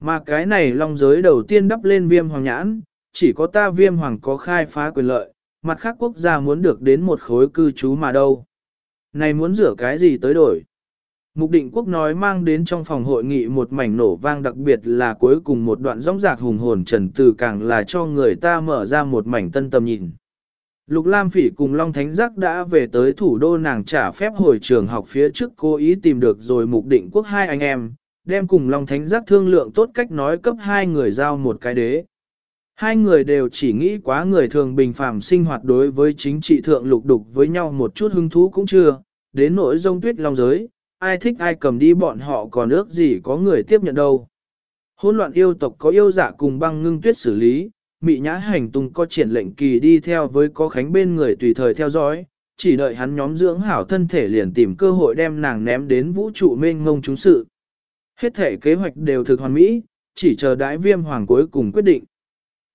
Mà cái này long giới đầu tiên đắp lên viêm hoàng nhãn, chỉ có ta viêm hoàng có khai phá quyền lợi, mặt khác quốc gia muốn được đến một khối cư trú mà đâu. Này muốn rửa cái gì tới đổi? Mục định quốc nói mang đến trong phòng hội nghị một mảnh nổ vang đặc biệt là cuối cùng một đoạn rong rạc hùng hồn trần từ càng là cho người ta mở ra một mảnh tân tầm nhìn. Lục Lam Phỉ cùng Long Thánh Giác đã về tới thủ đô nàng trả phép hồi trường học phía trước cố ý tìm được rồi mục định quốc hai anh em, đem cùng Long Thánh Giác thương lượng tốt cách nói cấp hai người giao một cái đế. Hai người đều chỉ nghĩ quá người thường bình phàm sinh hoạt đối với chính trị thượng lục đục với nhau một chút hứng thú cũng chưa, đến nỗi rông tuyết long giới, ai thích ai cầm đi bọn họ còn ước gì có người tiếp nhận đâu. Hôn loạn yêu tộc có yêu giả cùng băng ngưng tuyết xử lý, mị nhã hành tung có triển lệnh kỳ đi theo với có khánh bên người tùy thời theo dõi, chỉ đợi hắn nhóm dưỡng hảo thân thể liền tìm cơ hội đem nàng ném đến vũ trụ mênh ngông chúng sự. Hết thể kế hoạch đều thực hoàn mỹ, chỉ chờ đãi viêm hoàng cuối cùng quyết định.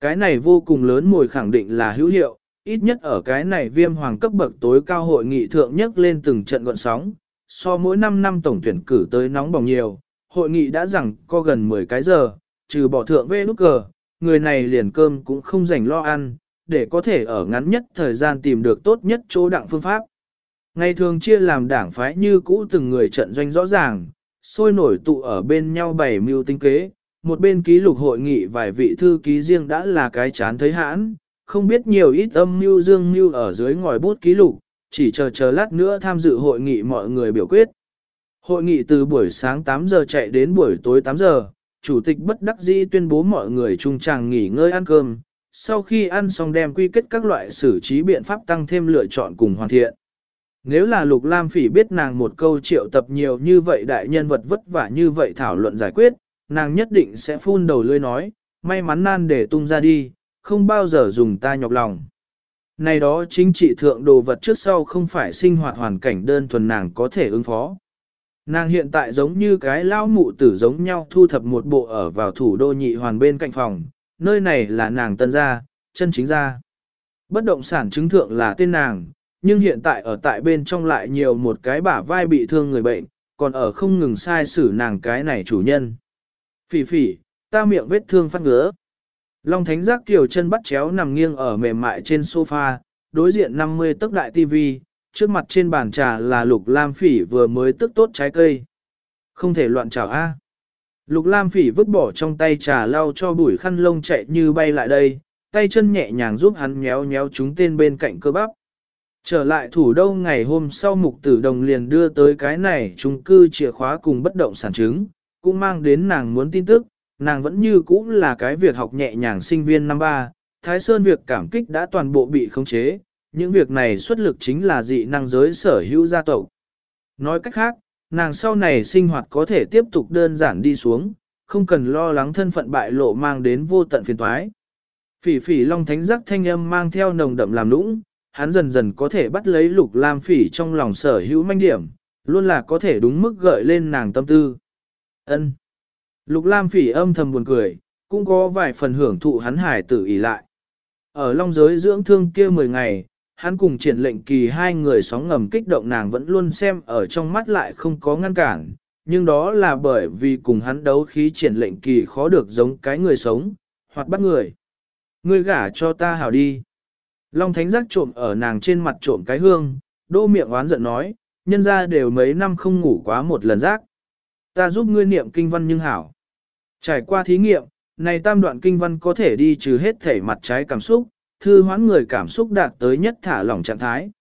Cái này vô cùng lớn mồi khẳng định là hữu hiệu, ít nhất ở cái này viêm hoàng cấp bậc tối cao hội nghị thượng nhất lên từng trận gọn sóng, so mỗi 5 năm tổng tuyển cử tới nóng bỏng nhiều, hội nghị đã rằng có gần 10 cái giờ, trừ bỏ thượng vê nút cờ, người này liền cơm cũng không rảnh lo ăn, để có thể ở ngắn nhất thời gian tìm được tốt nhất chỗ đặng phương pháp. Ngày thường chia làm đảng phái như cũ từng người trận doanh rõ ràng, sôi nổi tụ ở bên nhau bảy mưu tinh kế, một bên ký lục hội nghị vài vị thư ký riêng đã là cái chán thấy hãn, không biết nhiều ít âm mưu dương mưu ở dưới ngòi bút ký lục, chỉ chờ chờ lát nữa tham dự hội nghị mọi người biểu quyết. Hội nghị từ buổi sáng 8 giờ chạy đến buổi tối 8 giờ, chủ tịch bất đắc dĩ tuyên bố mọi người trung tràng nghỉ ngơi ăn cơm, sau khi ăn xong đem quy kết các loại xử trí biện pháp tăng thêm lựa chọn cùng hoàn thiện. Nếu là Lục Lam Phỉ biết nàng một câu triệu tập nhiều như vậy đại nhân vật vất vả như vậy thảo luận giải quyết, nàng nhất định sẽ phun đầu lưỡi nói, may mắn nan để tung ra đi, không bao giờ dùng ta nhọc lòng. Này đó chính trị thượng đồ vật trước sau không phải sinh hoạt hoàn cảnh đơn thuần nàng có thể ứng phó. Nàng hiện tại giống như cái lão mụ tử giống nhau thu thập một bộ ở vào thủ đô nhị hoàn bên cạnh phòng, nơi này là nàng tân gia, chân chính gia. Bất động sản chứng thượng là tên nàng, nhưng hiện tại ở tại bên trong lại nhiều một cái bả vai bị thương người bệnh, còn ở không ngừng sai xử nàng cái này chủ nhân. Phỉ phỉ, ta miệng vết thương phát ngứa. Long Thánh Giác Kiều chân bắt chéo nằm nghiêng ở mềm mại trên sofa, đối diện 50 tấc đại tivi, trước mặt trên bàn trà là Lục Lam Phỉ vừa mới tức tốt trái cây. Không thể loạn trảo a. Lục Lam Phỉ vứt bỏ trong tay trà lau cho bụi khăn lông chạy như bay lại đây, tay chân nhẹ nhàng giúp hắn nhéo nhéo chúng tên bên cạnh cơ bắp. Trở lại thủ đô ngày hôm sau mục tử đồng liền đưa tới cái này chung cư chìa khóa cùng bất động sản chứng, cũng mang đến nàng muốn tin tức, nàng vẫn như cũ là cái việc học nhẹ nhàng sinh viên năm ba, Thái Sơn việc cảm kích đã toàn bộ bị khống chế, những việc này xuất lực chính là dị năng giới sở hữu gia tộc. Nói cách khác, nàng sau này sinh hoạt có thể tiếp tục đơn giản đi xuống, không cần lo lắng thân phận bại lộ mang đến vô tận phiền toái. Phỉ phỉ long thánh giác thanh âm mang theo nồng đậm làm nũng, hắn dần dần có thể bắt lấy lục lam phỉ trong lòng sở hữu manh điểm, luôn là có thể đúng mức gợi lên nàng tâm tư. Ân. Lục lam phỉ âm thầm buồn cười, cũng có vài phần hưởng thụ hắn hải tử ỉ lại. Ở long giới dưỡng thương kia 10 ngày, hắn cùng triển lệnh kỳ hai người sóng ngầm kích động nàng vẫn luôn xem ở trong mắt lại không có ngăn cản, nhưng đó là bởi vì cùng hắn đấu khí triển lệnh kỳ khó được giống cái người sống, hoặc bắt người. Ngươi gả cho ta hảo đi. Long thánh giác trộm ở nàng trên mặt trộm cái hương, đô miệng oán giận nói, nhân ra đều mấy năm không ngủ quá một lần giác. Ta giúp ngươi niệm kinh văn nhưng hảo. Trải qua thí nghiệm, này tam đoạn kinh văn có thể đi trừ hết thể mặt trái cảm xúc, thư hoãn người cảm xúc đạt tới nhất thả lỏng trạng thái.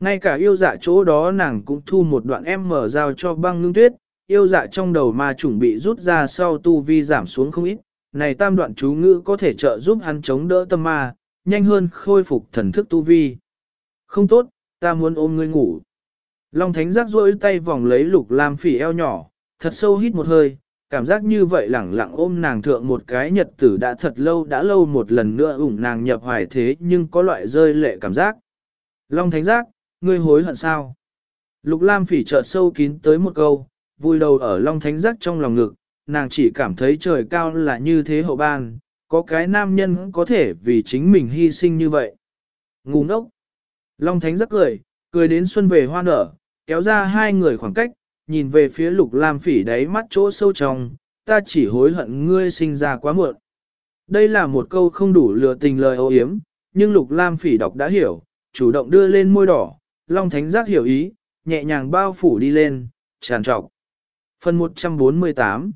Ngay cả yêu dạ chỗ đó nàng cũng thu một đoạn em mở giao cho băng ngưng tuyết, yêu dạ trong đầu ma chuẩn bị rút ra sau tu vi giảm xuống không ít, này tam đoạn chú ngữ có thể trợ giúp hắn chống đỡ tâm ma, nhanh hơn khôi phục thần thức tu vi. Không tốt, ta muốn ôm ngươi ngủ. Long Thánh giác rôi tay vòng lấy lục lam phỉ eo nhỏ, thật sâu hít một hơi, cảm giác như vậy lẳng lặng ôm nàng thượng một cái nhật tử đã thật lâu đã lâu một lần nữa ủng nàng nhập hoài thế nhưng có loại rơi lệ cảm giác. Long thánh giác, ngươi hối hận sao? Lục Lam phỉ chợt sâu kín tới một câu, vui đầu ở Long thánh giác trong lòng ngực, nàng chỉ cảm thấy trời cao là như thế hậu ban, có cái nam nhân có thể vì chính mình hy sinh như vậy. Ngu ngốc. Long thánh giác cười, cười đến xuân về hoa nở, kéo ra hai người khoảng cách, nhìn về phía lục lam phỉ đáy mắt chỗ sâu trong, ta chỉ hối hận ngươi sinh ra quá muộn. Đây là một câu không đủ lừa tình lời ô yếm, nhưng lục lam phỉ đọc đã hiểu, chủ động đưa lên môi đỏ, long thánh giác hiểu ý, nhẹ nhàng bao phủ đi lên, tràn trọc. Phần 148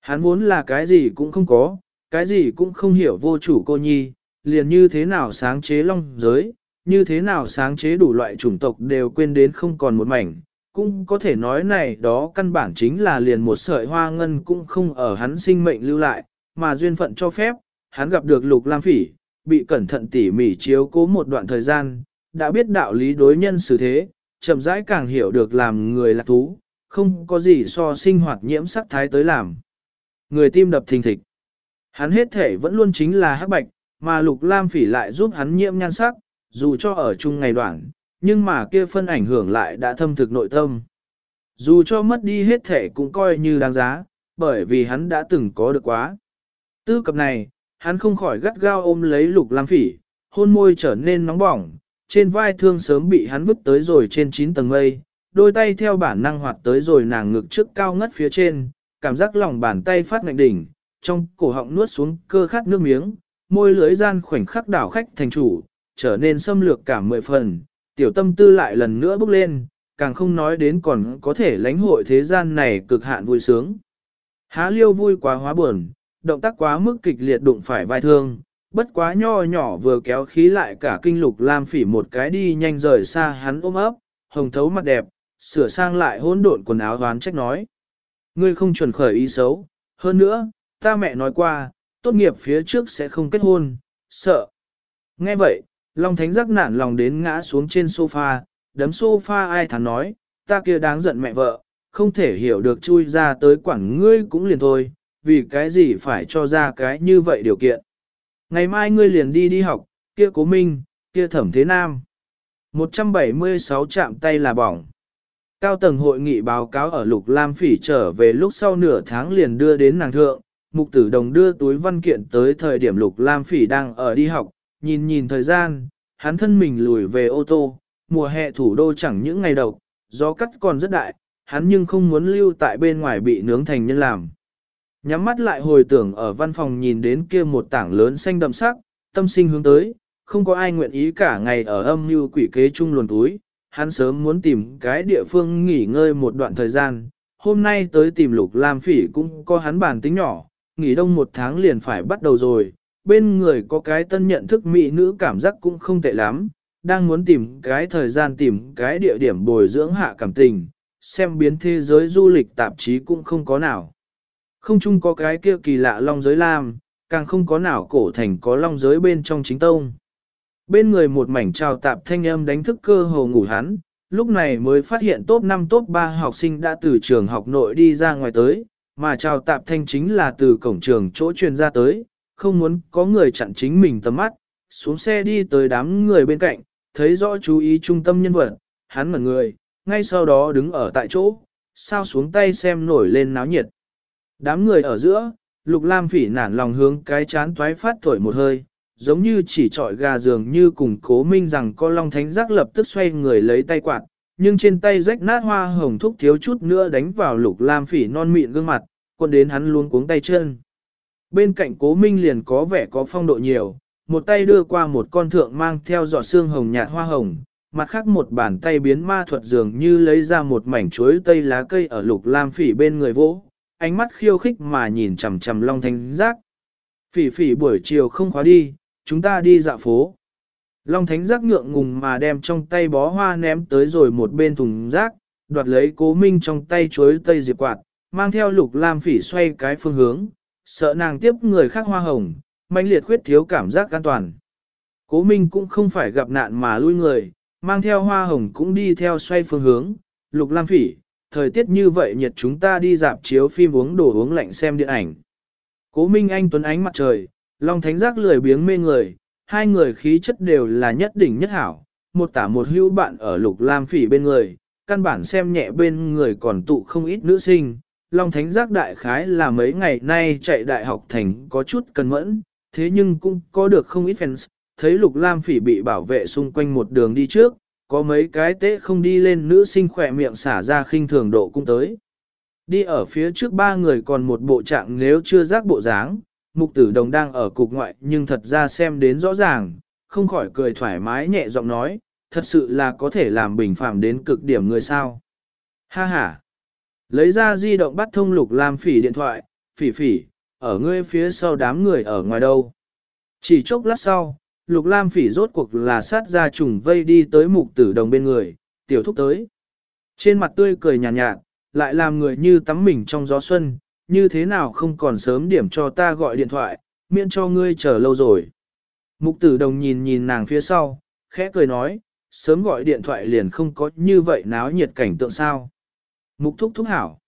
Hắn vốn là cái gì cũng không có, cái gì cũng không hiểu vô chủ cô nhi, liền như thế nào sáng chế long giới, như thế nào sáng chế đủ loại chủng tộc đều quên đến không còn một mảnh, cũng có thể nói này đó căn bản chính là liền một sợi hoa ngân cũng không ở hắn sinh mệnh lưu lại, mà duyên phận cho phép, hắn gặp được lục lam phỉ, bị cẩn thận tỉ mỉ chiếu cố một đoạn thời gian, đã biết đạo lý đối nhân xử thế, chậm rãi càng hiểu được làm người lạc thú, không có gì so sinh hoạt nhiễm sắc thái tới làm. Người tim đập thình thịch. Hắn hết thể vẫn luôn chính là hắc bạch, mà lục lam phỉ lại giúp hắn nhiễm nhan sắc, dù cho ở chung ngày đoạn, nhưng mà kia phân ảnh hưởng lại đã thâm thực nội tâm. Dù cho mất đi hết thể cũng coi như đáng giá, bởi vì hắn đã từng có được quá. Tư cập này, hắn không khỏi gắt gao ôm lấy lục lam phỉ, hôn môi trở nên nóng bỏng, trên vai thương sớm bị hắn vứt tới rồi trên 9 tầng mây, đôi tay theo bản năng hoạt tới rồi nàng ngực trước cao ngất phía trên, cảm giác lòng bàn tay phát ngạnh đỉnh, trong cổ họng nuốt xuống cơ khát nước miếng, môi lưới gian khoảnh khắc đảo khách thành chủ, trở nên xâm lược cả mười phần, tiểu tâm tư lại lần nữa bước lên, càng không nói đến còn có thể lãnh hội thế gian này cực hạn vui sướng. Há liêu vui quá hóa buồn, động tác quá mức kịch liệt đụng phải vai thương, bất quá nho nhỏ vừa kéo khí lại cả kinh lục lam phỉ một cái đi nhanh rời xa hắn ôm ấp, hồng thấu mặt đẹp, sửa sang lại hỗn độn quần áo đoán trách nói. Ngươi không chuẩn khởi ý xấu, hơn nữa, ta mẹ nói qua, tốt nghiệp phía trước sẽ không kết hôn, sợ. Nghe vậy, Long Thánh giác nản lòng đến ngã xuống trên sofa, đấm sofa ai thắn nói, ta kia đáng giận mẹ vợ, không thể hiểu được chui ra tới quản ngươi cũng liền thôi, vì cái gì phải cho ra cái như vậy điều kiện. Ngày mai ngươi liền đi đi học, kia cố minh, kia thẩm thế nam. 176 chạm tay là bỏng. Cao tầng hội nghị báo cáo ở Lục Lam Phỉ trở về lúc sau nửa tháng liền đưa đến nàng thượng, Mục Tử Đồng đưa túi văn kiện tới thời điểm Lục Lam Phỉ đang ở đi học, nhìn nhìn thời gian, hắn thân mình lùi về ô tô, mùa hè thủ đô chẳng những ngày đầu, gió cắt còn rất đại, hắn nhưng không muốn lưu tại bên ngoài bị nướng thành nhân làm. Nhắm mắt lại hồi tưởng ở văn phòng nhìn đến kia một tảng lớn xanh đậm sắc, tâm sinh hướng tới, không có ai nguyện ý cả ngày ở âm như quỷ kế chung luồn túi, hắn sớm muốn tìm cái địa phương nghỉ ngơi một đoạn thời gian, hôm nay tới tìm lục lam phỉ cũng có hắn bản tính nhỏ, nghỉ đông một tháng liền phải bắt đầu rồi, bên người có cái tân nhận thức mỹ nữ cảm giác cũng không tệ lắm, đang muốn tìm cái thời gian tìm cái địa điểm bồi dưỡng hạ cảm tình, xem biến thế giới du lịch tạp chí cũng không có nào. Không chung có cái kia kỳ lạ long giới lam, càng không có nào cổ thành có long giới bên trong chính tông. Bên người một mảnh trào tạp thanh âm đánh thức cơ hồ ngủ hắn, lúc này mới phát hiện top 5 top 3 học sinh đã từ trường học nội đi ra ngoài tới, mà trào tạp thanh chính là từ cổng trường chỗ truyền ra tới, không muốn có người chặn chính mình tầm mắt, xuống xe đi tới đám người bên cạnh, thấy rõ chú ý trung tâm nhân vật, hắn mở người, ngay sau đó đứng ở tại chỗ, sao xuống tay xem nổi lên náo nhiệt. Đám người ở giữa, Lục Lam phỉ nản lòng hướng cái chán toái phát thổi một hơi, giống như chỉ trọi gà dường như cùng cố minh rằng có long thánh giác lập tức xoay người lấy tay quạt, nhưng trên tay rách nát hoa hồng thúc thiếu chút nữa đánh vào Lục Lam phỉ non mịn gương mặt, còn đến hắn luôn cuống tay chân. Bên cạnh cố minh liền có vẻ có phong độ nhiều, một tay đưa qua một con thượng mang theo giọt xương hồng nhạt hoa hồng, mặt khác một bàn tay biến ma thuật dường như lấy ra một mảnh chuối tây lá cây ở lục lam phỉ bên người vỗ, ánh mắt khiêu khích mà nhìn chằm chằm long thánh giác. Phỉ phỉ buổi chiều không khóa đi, chúng ta đi dạo phố. Long thánh giác ngượng ngùng mà đem trong tay bó hoa ném tới rồi một bên thùng rác, đoạt lấy cố minh trong tay chuối tây diệp quạt, mang theo lục lam phỉ xoay cái phương hướng, sợ nàng tiếp người khác hoa hồng, manh liệt khuyết thiếu cảm giác an toàn. Cố Minh cũng không phải gặp nạn mà lui người, mang theo hoa hồng cũng đi theo xoay phương hướng, lục lam phỉ, thời tiết như vậy nhiệt chúng ta đi dạp chiếu phim uống đồ uống lạnh xem điện ảnh. Cố Minh Anh tuấn ánh mặt trời, Long Thánh Giác lười biếng mê người, hai người khí chất đều là nhất đỉnh nhất hảo, một tả một hữu bạn ở lục lam phỉ bên người, căn bản xem nhẹ bên người còn tụ không ít nữ sinh, Long Thánh Giác đại khái là mấy ngày nay chạy đại học thành có chút cân mẫn, thế nhưng cũng có được không ít fans, thấy Lục Lam Phỉ bị bảo vệ xung quanh một đường đi trước, có mấy cái tế không đi lên nữ sinh khỏe miệng xả ra khinh thường độ cũng tới. Đi ở phía trước ba người còn một bộ trạng nếu chưa giác bộ dáng, mục tử đồng đang ở cục ngoại nhưng thật ra xem đến rõ ràng, không khỏi cười thoải mái nhẹ giọng nói, thật sự là có thể làm bình phạm đến cực điểm người sao. Ha ha! Lấy ra di động bắt thông lục làm phỉ điện thoại, phỉ phỉ, ở ngươi phía sau đám người ở ngoài đâu. Chỉ chốc lát sau, Lục Lam Phỉ rốt cuộc là sát ra trùng vây đi tới mục tử đồng bên người, tiểu thúc tới. Trên mặt tươi cười nhàn nhạt, nhạt, lại làm người như tắm mình trong gió xuân, như thế nào không còn sớm điểm cho ta gọi điện thoại, miễn cho ngươi chờ lâu rồi. Mục tử đồng nhìn nhìn nàng phía sau, khẽ cười nói, sớm gọi điện thoại liền không có như vậy náo nhiệt cảnh tượng sao. Mục thúc thúc hảo.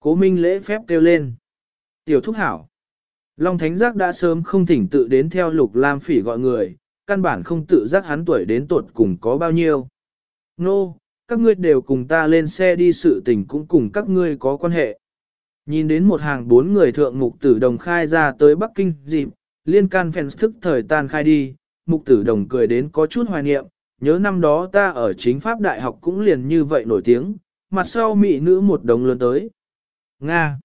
Cố minh lễ phép kêu lên. Tiểu thúc hảo. Long Thánh Giác đã sớm không thỉnh tự đến theo Lục Lam Phỉ gọi người, căn bản không tự giác hắn tuổi đến tuột cùng có bao nhiêu. Nô, no, các ngươi đều cùng ta lên xe đi sự tình cũng cùng các ngươi có quan hệ. Nhìn đến một hàng bốn người thượng mục tử đồng khai ra tới Bắc Kinh dịp, liên can phèn thức thời tan khai đi, mục tử đồng cười đến có chút hoài niệm, nhớ năm đó ta ở chính pháp đại học cũng liền như vậy nổi tiếng, mặt sau mị nữ một đồng lớn tới. Nga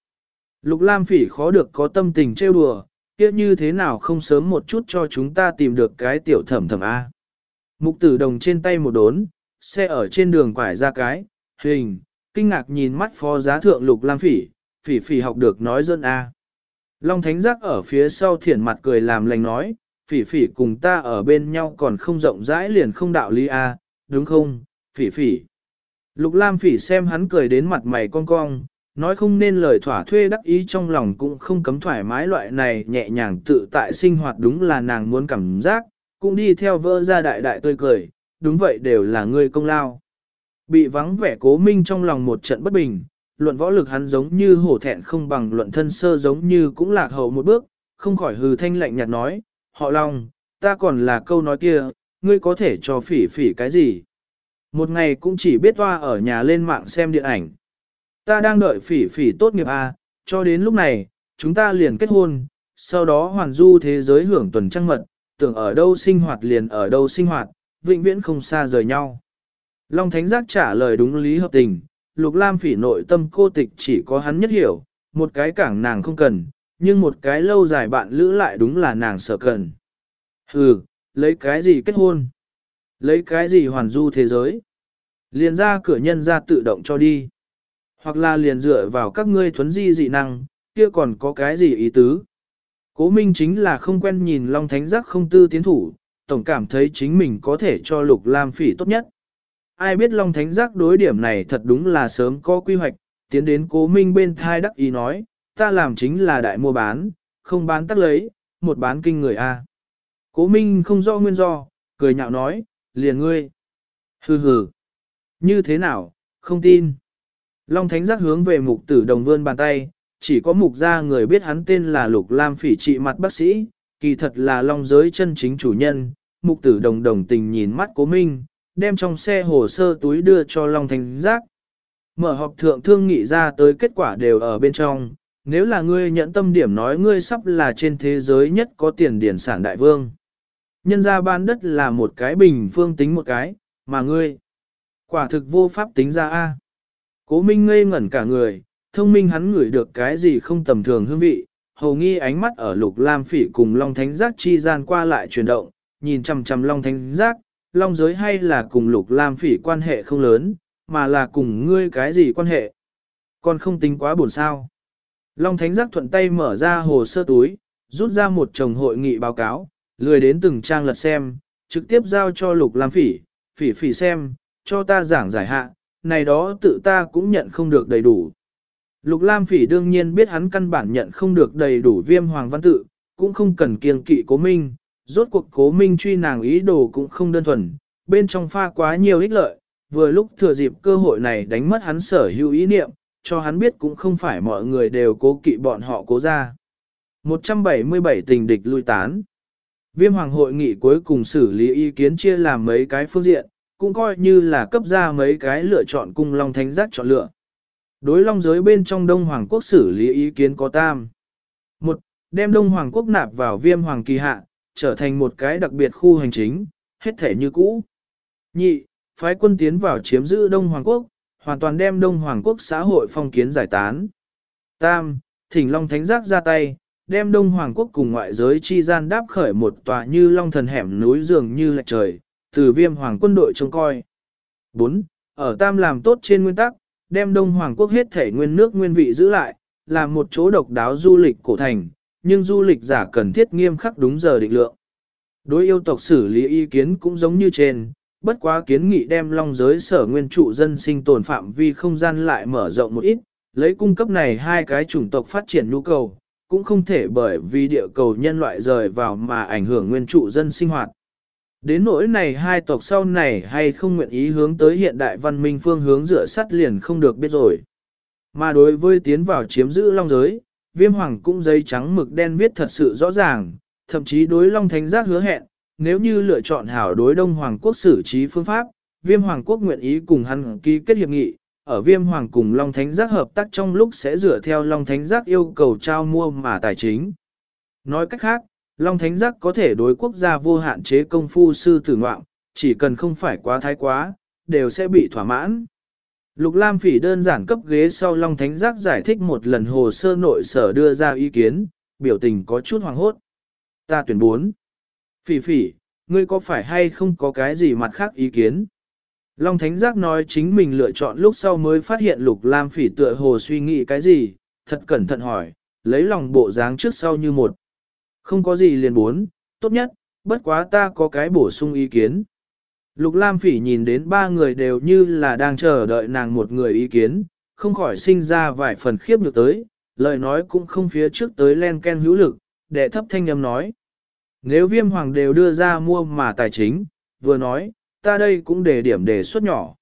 Lục Lam Phỉ khó được có tâm tình trêu đùa, kia như thế nào không sớm một chút cho chúng ta tìm được cái tiểu thẩm thẩm A. Mục tử đồng trên tay một đốn, xe ở trên đường quải ra cái, hình, kinh ngạc nhìn mắt phó giá thượng Lục Lam Phỉ, Phỉ Phỉ học được nói dân A. Long Thánh Giác ở phía sau thiển mặt cười làm lành nói, Phỉ Phỉ cùng ta ở bên nhau còn không rộng rãi liền không đạo lý A, đúng không, Phỉ Phỉ. Lục Lam Phỉ xem hắn cười đến mặt mày cong cong, nói không nên lời thỏa thuê đắc ý trong lòng cũng không cấm thoải mái loại này nhẹ nhàng tự tại sinh hoạt đúng là nàng muốn cảm giác, cũng đi theo vỡ ra đại đại tươi cười, đúng vậy đều là ngươi công lao. Bị vắng vẻ cố minh trong lòng một trận bất bình, luận võ lực hắn giống như hổ thẹn không bằng luận thân sơ giống như cũng lạc hậu một bước, không khỏi hừ thanh lạnh nhạt nói, họ lòng, ta còn là câu nói kia, ngươi có thể cho phỉ phỉ cái gì. Một ngày cũng chỉ biết toa ở nhà lên mạng xem điện ảnh. Ta đang đợi phỉ phỉ tốt nghiệp à, cho đến lúc này, chúng ta liền kết hôn, sau đó hoàn du thế giới hưởng tuần trăng mật, tưởng ở đâu sinh hoạt liền ở đâu sinh hoạt, vĩnh viễn không xa rời nhau. Long Thánh Giác trả lời đúng lý hợp tình, Lục Lam phỉ nội tâm cô tịch chỉ có hắn nhất hiểu, một cái cảng nàng không cần, nhưng một cái lâu dài bạn lữ lại đúng là nàng sợ cần. Hừ, lấy cái gì kết hôn? Lấy cái gì hoàn du thế giới? Liền ra cửa nhân ra tự động cho đi hoặc là liền dựa vào các ngươi thuấn di dị năng, kia còn có cái gì ý tứ. Cố Minh chính là không quen nhìn Long Thánh Giác không tư tiến thủ, tổng cảm thấy chính mình có thể cho Lục Lam Phỉ tốt nhất. Ai biết Long Thánh Giác đối điểm này thật đúng là sớm có quy hoạch, tiến đến Cố Minh bên thai đắc ý nói, ta làm chính là đại mua bán, không bán tắc lấy, một bán kinh người a. Cố Minh không rõ nguyên do, cười nhạo nói, liền ngươi. Hừ hừ. Như thế nào, không tin. Long Thánh giác hướng về mục tử đồng vươn bàn tay, chỉ có mục gia người biết hắn tên là Lục Lam phỉ trị mặt bác sĩ, kỳ thật là long giới chân chính chủ nhân. Mục tử đồng đồng tình nhìn mắt cố minh, đem trong xe hồ sơ túi đưa cho Long Thánh giác. Mở họp thượng thương nghị ra tới kết quả đều ở bên trong, nếu là ngươi nhận tâm điểm nói ngươi sắp là trên thế giới nhất có tiền điển sản đại vương. Nhân ra ban đất là một cái bình phương tính một cái, mà ngươi, quả thực vô pháp tính ra A. Cố Minh ngây ngẩn cả người, thông minh hắn ngửi được cái gì không tầm thường hương vị, hầu nghi ánh mắt ở lục lam phỉ cùng Long Thánh Giác chi gian qua lại chuyển động, nhìn chằm chằm Long Thánh Giác, Long giới hay là cùng lục lam phỉ quan hệ không lớn, mà là cùng ngươi cái gì quan hệ. Còn không tính quá buồn sao. Long Thánh Giác thuận tay mở ra hồ sơ túi, rút ra một chồng hội nghị báo cáo, lười đến từng trang lật xem, trực tiếp giao cho lục lam phỉ, phỉ phỉ xem, cho ta giảng giải hạ, này đó tự ta cũng nhận không được đầy đủ. Lục Lam Phỉ đương nhiên biết hắn căn bản nhận không được đầy đủ viêm hoàng văn tự, cũng không cần kiêng kỵ cố minh, rốt cuộc cố minh truy nàng ý đồ cũng không đơn thuần, bên trong pha quá nhiều ích lợi, vừa lúc thừa dịp cơ hội này đánh mất hắn sở hữu ý niệm, cho hắn biết cũng không phải mọi người đều cố kỵ bọn họ cố ra. 177 tình địch lui tán Viêm hoàng hội nghị cuối cùng xử lý ý kiến chia làm mấy cái phương diện, cũng coi như là cấp ra mấy cái lựa chọn cung Long Thánh Giác chọn lựa. Đối Long giới bên trong Đông Hoàng Quốc xử lý ý kiến có tam. Một, đem Đông Hoàng Quốc nạp vào viêm hoàng kỳ hạ, trở thành một cái đặc biệt khu hành chính, hết thể như cũ. Nhị, phái quân tiến vào chiếm giữ Đông Hoàng Quốc, hoàn toàn đem Đông Hoàng Quốc xã hội phong kiến giải tán. Tam, thỉnh Long Thánh Giác ra tay, đem Đông Hoàng Quốc cùng ngoại giới chi gian đáp khởi một tòa như Long Thần hẻm núi dường như lệch trời, từ viêm hoàng quân đội trông coi. 4. Ở Tam làm tốt trên nguyên tắc, đem Đông Hoàng quốc hết thể nguyên nước nguyên vị giữ lại, làm một chỗ độc đáo du lịch cổ thành, nhưng du lịch giả cần thiết nghiêm khắc đúng giờ định lượng. Đối yêu tộc xử lý ý kiến cũng giống như trên, bất quá kiến nghị đem long giới sở nguyên trụ dân sinh tồn phạm vi không gian lại mở rộng một ít, lấy cung cấp này hai cái chủng tộc phát triển nhu cầu, cũng không thể bởi vì địa cầu nhân loại rời vào mà ảnh hưởng nguyên trụ dân sinh hoạt. Đến nỗi này hai tộc sau này hay không nguyện ý hướng tới hiện đại văn minh phương hướng dựa sắt liền không được biết rồi. Mà đối với tiến vào chiếm giữ long giới, viêm hoàng cũng giấy trắng mực đen viết thật sự rõ ràng, thậm chí đối long thánh giác hứa hẹn, nếu như lựa chọn hảo đối đông hoàng quốc xử trí phương pháp, viêm hoàng quốc nguyện ý cùng hắn ký kết hiệp nghị, ở viêm hoàng cùng long thánh giác hợp tác trong lúc sẽ dựa theo long thánh giác yêu cầu trao mua mà tài chính. Nói cách khác, long thánh giác có thể đối quốc gia vô hạn chế công phu sư tử ngoạm, chỉ cần không phải quá thái quá, đều sẽ bị thỏa mãn. Lục Lam Phỉ đơn giản cấp ghế sau Long Thánh Giác giải thích một lần hồ sơ nội sở đưa ra ý kiến, biểu tình có chút hoàng hốt. Ta tuyển 4. Phỉ phỉ, ngươi có phải hay không có cái gì mặt khác ý kiến? Long Thánh Giác nói chính mình lựa chọn lúc sau mới phát hiện Lục Lam Phỉ tựa hồ suy nghĩ cái gì, thật cẩn thận hỏi, lấy lòng bộ dáng trước sau như một. Không có gì liền bốn, tốt nhất, bất quá ta có cái bổ sung ý kiến. Lục Lam Phỉ nhìn đến ba người đều như là đang chờ đợi nàng một người ý kiến, không khỏi sinh ra vài phần khiếp nhược tới, lời nói cũng không phía trước tới len ken hữu lực, đệ thấp thanh âm nói. Nếu viêm hoàng đều đưa ra mua mà tài chính, vừa nói, ta đây cũng đề điểm đề xuất nhỏ.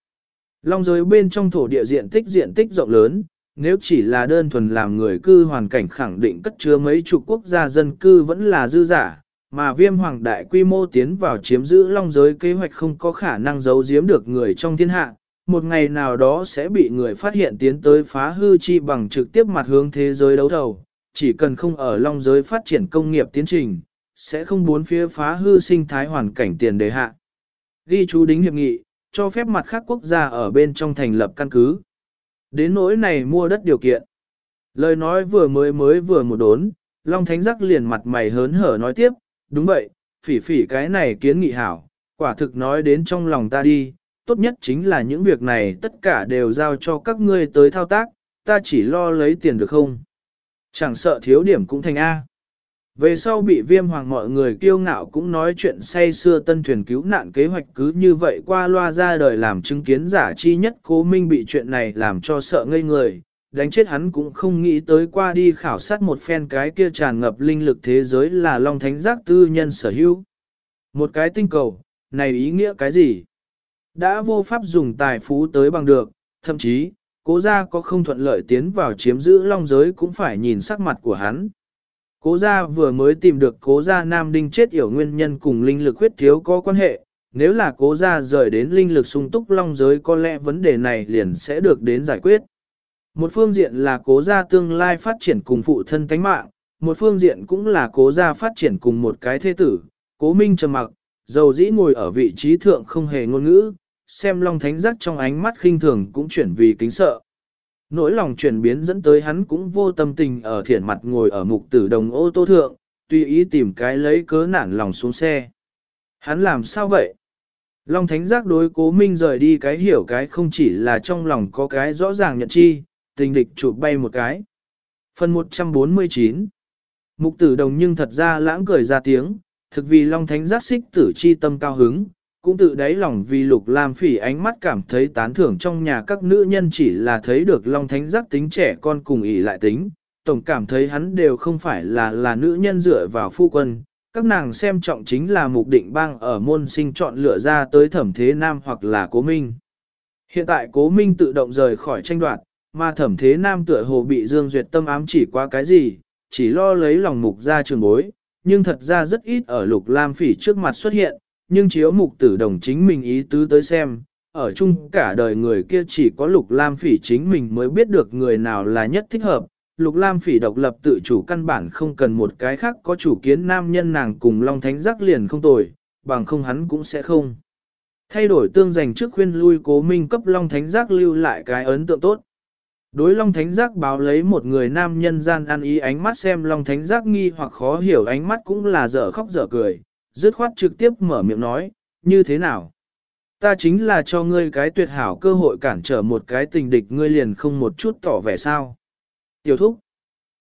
Long giới bên trong thổ địa diện tích diện tích rộng lớn, nếu chỉ là đơn thuần làm người cư hoàn cảnh khẳng định cất chứa mấy chục quốc gia dân cư vẫn là dư giả, mà viêm hoàng đại quy mô tiến vào chiếm giữ long giới kế hoạch không có khả năng giấu giếm được người trong thiên hạ, một ngày nào đó sẽ bị người phát hiện tiến tới phá hư chi bằng trực tiếp mặt hướng thế giới đấu thầu, chỉ cần không ở long giới phát triển công nghiệp tiến trình, sẽ không bốn phía phá hư sinh thái hoàn cảnh tiền đề hạ. Ghi chú đính hiệp nghị, cho phép mặt khác quốc gia ở bên trong thành lập căn cứ. Đến nỗi này mua đất điều kiện. Lời nói vừa mới mới vừa một đốn, Long Thánh Giác liền mặt mày hớn hở nói tiếp, đúng vậy, phỉ phỉ cái này kiến nghị hảo, quả thực nói đến trong lòng ta đi, tốt nhất chính là những việc này tất cả đều giao cho các ngươi tới thao tác, ta chỉ lo lấy tiền được không? Chẳng sợ thiếu điểm cũng thành A. Về sau bị viêm hoàng mọi người kiêu ngạo cũng nói chuyện say xưa tân thuyền cứu nạn kế hoạch cứ như vậy qua loa ra đời làm chứng kiến giả chi nhất cố minh bị chuyện này làm cho sợ ngây người, đánh chết hắn cũng không nghĩ tới qua đi khảo sát một phen cái kia tràn ngập linh lực thế giới là Long Thánh Giác tư nhân sở hữu. Một cái tinh cầu, này ý nghĩa cái gì? Đã vô pháp dùng tài phú tới bằng được, thậm chí, cố gia có không thuận lợi tiến vào chiếm giữ long giới cũng phải nhìn sắc mặt của hắn. Cố gia vừa mới tìm được cố gia nam đinh chết yểu nguyên nhân cùng linh lực huyết thiếu có quan hệ, nếu là cố gia rời đến linh lực sung túc long giới có lẽ vấn đề này liền sẽ được đến giải quyết. Một phương diện là cố gia tương lai phát triển cùng phụ thân tánh mạng, một phương diện cũng là cố gia phát triển cùng một cái thế tử, cố minh trầm mặc, dầu dĩ ngồi ở vị trí thượng không hề ngôn ngữ, xem long thánh giác trong ánh mắt khinh thường cũng chuyển vì kính sợ. Nỗi lòng chuyển biến dẫn tới hắn cũng vô tâm tình ở thiển mặt ngồi ở mục tử đồng ô tô thượng, tùy ý tìm cái lấy cớ nản lòng xuống xe. Hắn làm sao vậy? Long thánh giác đối cố minh rời đi cái hiểu cái không chỉ là trong lòng có cái rõ ràng nhận chi, tình địch chụp bay một cái. Phần 149 Mục tử đồng nhưng thật ra lãng cười ra tiếng, thực vì Long Thánh giác xích tử chi tâm cao hứng, cũng tự đáy lòng vì lục lam phỉ ánh mắt cảm thấy tán thưởng trong nhà các nữ nhân chỉ là thấy được Long Thánh giác tính trẻ con cùng ỷ lại tính, tổng cảm thấy hắn đều không phải là là nữ nhân dựa vào phu quân. Các nàng xem trọng chính là mục định bang ở môn sinh chọn lựa ra tới thẩm thế nam hoặc là cố minh. Hiện tại cố minh tự động rời khỏi tranh đoạt, mà thẩm thế nam tựa hồ bị Dương Duyệt tâm ám chỉ qua cái gì, chỉ lo lấy lòng mục ra trường bối, nhưng thật ra rất ít ở lục lam phỉ trước mặt xuất hiện, nhưng chiếu mục tử đồng chính mình ý tứ tới xem, ở chung cả đời người kia chỉ có lục lam phỉ chính mình mới biết được người nào là nhất thích hợp. Lục Lam phỉ độc lập tự chủ căn bản không cần một cái khác có chủ kiến nam nhân nàng cùng Long Thánh giác liền không tồi, bằng không hắn cũng sẽ không. Thay đổi tương dành trước khuyên lui cố minh cấp Long Thánh giác lưu lại cái ấn tượng tốt. Đối Long Thánh Giác báo lấy một người nam nhân gian ăn ý ánh mắt xem Long Thánh Giác nghi hoặc khó hiểu ánh mắt cũng là dở khóc dở cười, dứt khoát trực tiếp mở miệng nói, như thế nào? Ta chính là cho ngươi cái tuyệt hảo cơ hội cản trở một cái tình địch ngươi liền không một chút tỏ vẻ sao. Tiểu thúc.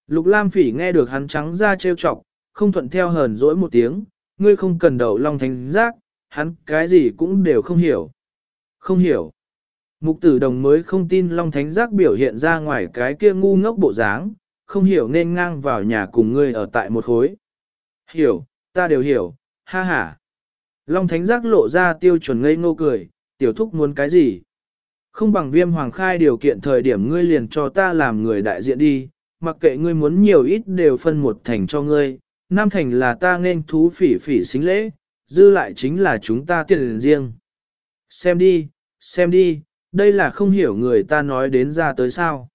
Lục Lam Phỉ nghe được hắn trắng ra trêu chọc, không thuận theo hờn dỗi một tiếng, ngươi không cần đậu long thánh giác, hắn cái gì cũng đều không hiểu. Không hiểu. Mục tử đồng mới không tin long thánh giác biểu hiện ra ngoài cái kia ngu ngốc bộ dáng, không hiểu nên ngang vào nhà cùng ngươi ở tại một khối. Hiểu, ta đều hiểu, ha ha. Long thánh giác lộ ra tiêu chuẩn ngây ngô cười, tiểu thúc muốn cái gì? Không bằng viêm hoàng khai điều kiện thời điểm ngươi liền cho ta làm người đại diện đi, mặc kệ ngươi muốn nhiều ít đều phân một thành cho ngươi, nam thành là ta nên thú phỉ phỉ xính lễ, dư lại chính là chúng ta tiền riêng. Xem đi, xem đi, đây là không hiểu người ta nói đến ra tới sao.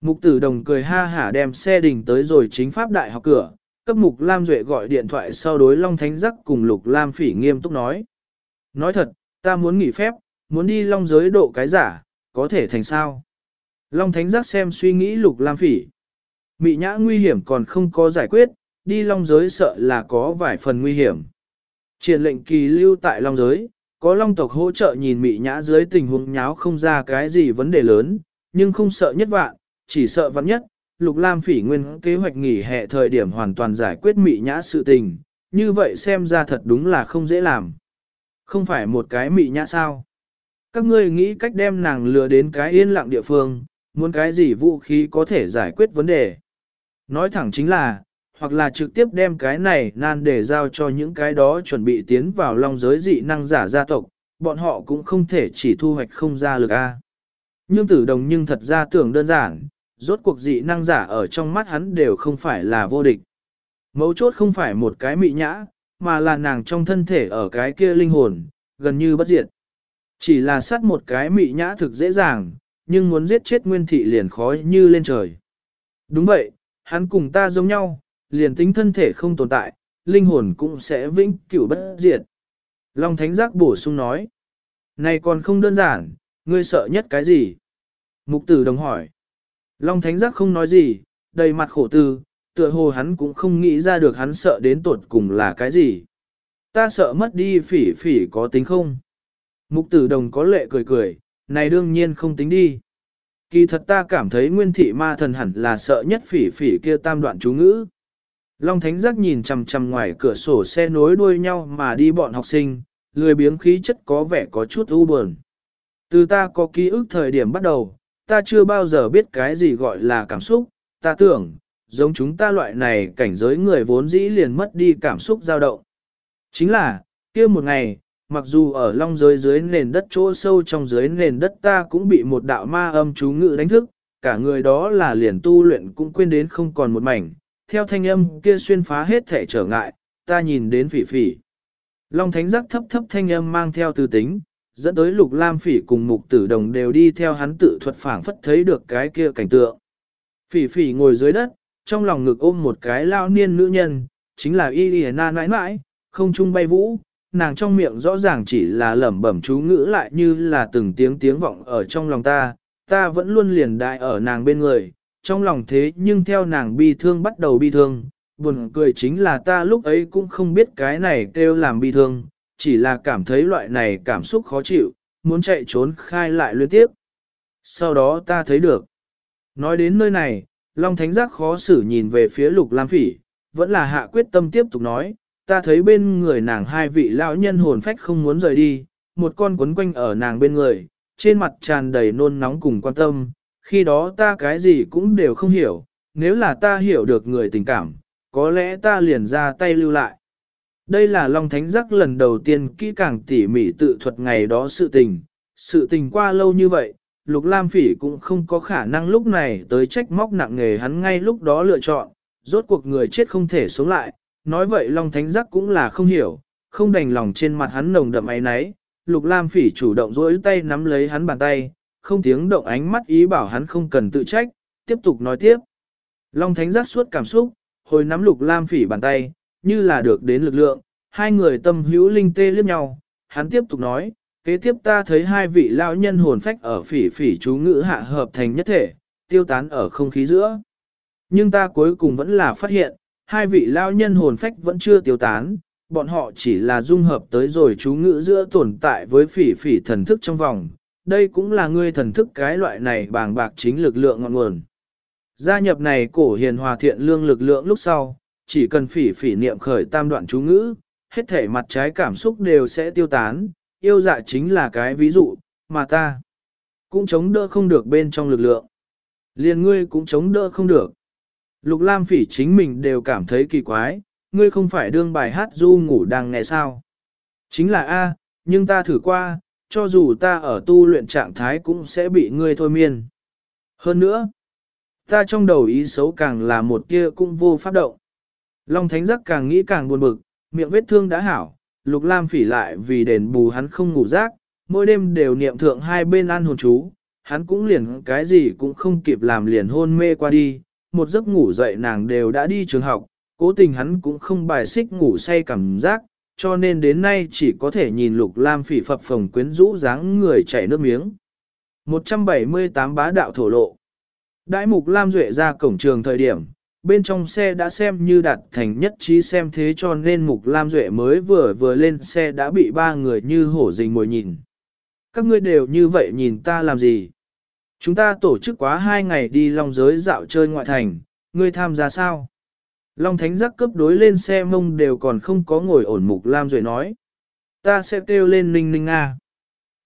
Mục tử đồng cười ha hả đem xe đình tới rồi chính pháp đại học cửa, cấp mục Lam Duệ gọi điện thoại sau đối Long Thánh Giác cùng Lục Lam Phỉ nghiêm túc nói. Nói thật, ta muốn nghỉ phép, muốn đi Long giới độ cái giả, có thể thành sao? Long Thánh Giác xem suy nghĩ Lục Lam Phỉ. Mị nhã nguy hiểm còn không có giải quyết, đi Long giới sợ là có vài phần nguy hiểm. Triển lệnh kỳ lưu tại Long giới, có Long tộc hỗ trợ nhìn mị nhã dưới tình huống nháo không ra cái gì vấn đề lớn, nhưng không sợ nhất vạn, chỉ sợ vạn nhất, Lục Lam Phỉ nguyên kế hoạch nghỉ hè thời điểm hoàn toàn giải quyết mị nhã sự tình, như vậy xem ra thật đúng là không dễ làm. Không phải một cái mị nhã sao? Các ngươi nghĩ cách đem nàng lừa đến cái yên lặng địa phương, muốn cái gì vũ khí có thể giải quyết vấn đề. Nói thẳng chính là, hoặc là trực tiếp đem cái này nan để giao cho những cái đó chuẩn bị tiến vào long giới dị năng giả gia tộc, bọn họ cũng không thể chỉ thu hoạch không ra lực A. Nhưng tử đồng nhưng thật ra tưởng đơn giản, rốt cuộc dị năng giả ở trong mắt hắn đều không phải là vô địch. Mấu chốt không phải một cái mị nhã, mà là nàng trong thân thể ở cái kia linh hồn, gần như bất diệt. Chỉ là sát một cái mị nhã thực dễ dàng, nhưng muốn giết chết nguyên thị liền khói như lên trời. Đúng vậy, hắn cùng ta giống nhau, liền tính thân thể không tồn tại, linh hồn cũng sẽ vĩnh cửu bất diệt. Long Thánh Giác bổ sung nói, này còn không đơn giản, ngươi sợ nhất cái gì? Mục tử đồng hỏi. Long Thánh Giác không nói gì, đầy mặt khổ tư, tựa hồ hắn cũng không nghĩ ra được hắn sợ đến tột cùng là cái gì. Ta sợ mất đi phỉ phỉ có tính không? Mục tử đồng có lệ cười cười, này đương nhiên không tính đi. Kỳ thật ta cảm thấy nguyên thị ma thần hẳn là sợ nhất phỉ phỉ kia tam đoạn chú ngữ. Long Thánh Giác nhìn chằm chằm ngoài cửa sổ xe nối đuôi nhau mà đi bọn học sinh, lười biếng khí chất có vẻ có chút u buồn. Từ ta có ký ức thời điểm bắt đầu, ta chưa bao giờ biết cái gì gọi là cảm xúc, ta tưởng, giống chúng ta loại này cảnh giới người vốn dĩ liền mất đi cảm xúc dao động. Chính là, kia một ngày, mặc dù ở long giới dưới nền đất chỗ sâu trong dưới nền đất ta cũng bị một đạo ma âm chú ngự đánh thức, cả người đó là liền tu luyện cũng quên đến không còn một mảnh, theo thanh âm kia xuyên phá hết thể trở ngại, ta nhìn đến phỉ phỉ. Long thánh giác thấp thấp thanh âm mang theo tư tính, dẫn tới lục lam phỉ cùng mục tử đồng đều đi theo hắn tự thuật phảng phất thấy được cái kia cảnh tượng. Phỉ phỉ ngồi dưới đất, trong lòng ngực ôm một cái lao niên nữ nhân, chính là y y na nãi nãi, không trung bay vũ, nàng trong miệng rõ ràng chỉ là lẩm bẩm chú ngữ lại như là từng tiếng tiếng vọng ở trong lòng ta, ta vẫn luôn liền đại ở nàng bên người, trong lòng thế nhưng theo nàng bi thương bắt đầu bi thương, buồn cười chính là ta lúc ấy cũng không biết cái này kêu làm bi thương, chỉ là cảm thấy loại này cảm xúc khó chịu, muốn chạy trốn khai lại liên tiếp. Sau đó ta thấy được. Nói đến nơi này, Long Thánh Giác khó xử nhìn về phía Lục Lam Phỉ, vẫn là hạ quyết tâm tiếp tục nói, ta thấy bên người nàng hai vị lão nhân hồn phách không muốn rời đi, một con quấn quanh ở nàng bên người, trên mặt tràn đầy nôn nóng cùng quan tâm, khi đó ta cái gì cũng đều không hiểu, nếu là ta hiểu được người tình cảm, có lẽ ta liền ra tay lưu lại. Đây là Long Thánh Giác lần đầu tiên kỹ càng tỉ mỉ tự thuật ngày đó sự tình, sự tình qua lâu như vậy, Lục Lam Phỉ cũng không có khả năng lúc này tới trách móc nặng nghề hắn ngay lúc đó lựa chọn, rốt cuộc người chết không thể sống lại, nói vậy Long Thánh Giác cũng là không hiểu, không đành lòng trên mặt hắn nồng đậm ấy nấy, Lục Lam Phỉ chủ động duỗi tay nắm lấy hắn bàn tay, không tiếng động ánh mắt ý bảo hắn không cần tự trách, tiếp tục nói tiếp. Long Thánh Giác suốt cảm xúc, hồi nắm Lục Lam Phỉ bàn tay, như là được đến lực lượng, hai người tâm hữu linh tê liếc nhau, hắn tiếp tục nói, kế tiếp ta thấy hai vị lão nhân hồn phách ở phỉ phỉ chú ngữ hạ hợp thành nhất thể, tiêu tán ở không khí giữa. Nhưng ta cuối cùng vẫn là phát hiện, hai vị lão nhân hồn phách vẫn chưa tiêu tán, bọn họ chỉ là dung hợp tới rồi chú ngữ giữa tồn tại với phỉ phỉ thần thức trong vòng. Đây cũng là ngươi thần thức cái loại này bàng bạc chính lực lượng ngọn nguồn. Gia nhập này cổ hiền hòa thiện lương lực lượng lúc sau, chỉ cần phỉ phỉ niệm khởi tam đoạn chú ngữ, hết thể mặt trái cảm xúc đều sẽ tiêu tán, yêu dạ chính là cái ví dụ, mà ta cũng chống đỡ không được bên trong lực lượng. Liền ngươi cũng chống đỡ không được. Lục Lam Phỉ chính mình đều cảm thấy kỳ quái, ngươi không phải đương bài hát du ngủ đang nghe sao? Chính là A, nhưng ta thử qua, cho dù ta ở tu luyện trạng thái cũng sẽ bị ngươi thôi miên. Hơn nữa, ta trong đầu ý xấu càng là một kia cũng vô pháp động. Long Thánh Giác càng nghĩ càng buồn bực, miệng vết thương đã hảo, Lục Lam phỉ lại vì đền bù hắn không ngủ giấc, mỗi đêm đều niệm thượng hai bên ăn hồn chú, hắn cũng liền cái gì cũng không kịp làm liền hôn mê qua đi, một giấc ngủ dậy nàng đều đã đi trường học, cố tình hắn cũng không bài xích ngủ say cảm giác, cho nên đến nay chỉ có thể nhìn Lục Lam phỉ phập phồng quyến rũ dáng người chảy nước miếng. 178 bá đạo thổ lộ Đại Mục Lam Duệ ra cổng trường thời điểm, bên trong xe đã xem như đạt thành nhất trí xem thế cho nên Mục Lam Duệ mới vừa vừa lên xe đã bị ba người như hổ rình mồi nhìn. Các ngươi đều như vậy nhìn ta làm gì? Chúng ta tổ chức quá hai ngày đi long giới dạo chơi ngoại thành, ngươi tham gia sao? Long Thánh giác cấp đối lên xe mông đều còn không có ngồi ổn Mục Lam Duệ nói. Ta sẽ kêu lên ninh ninh a.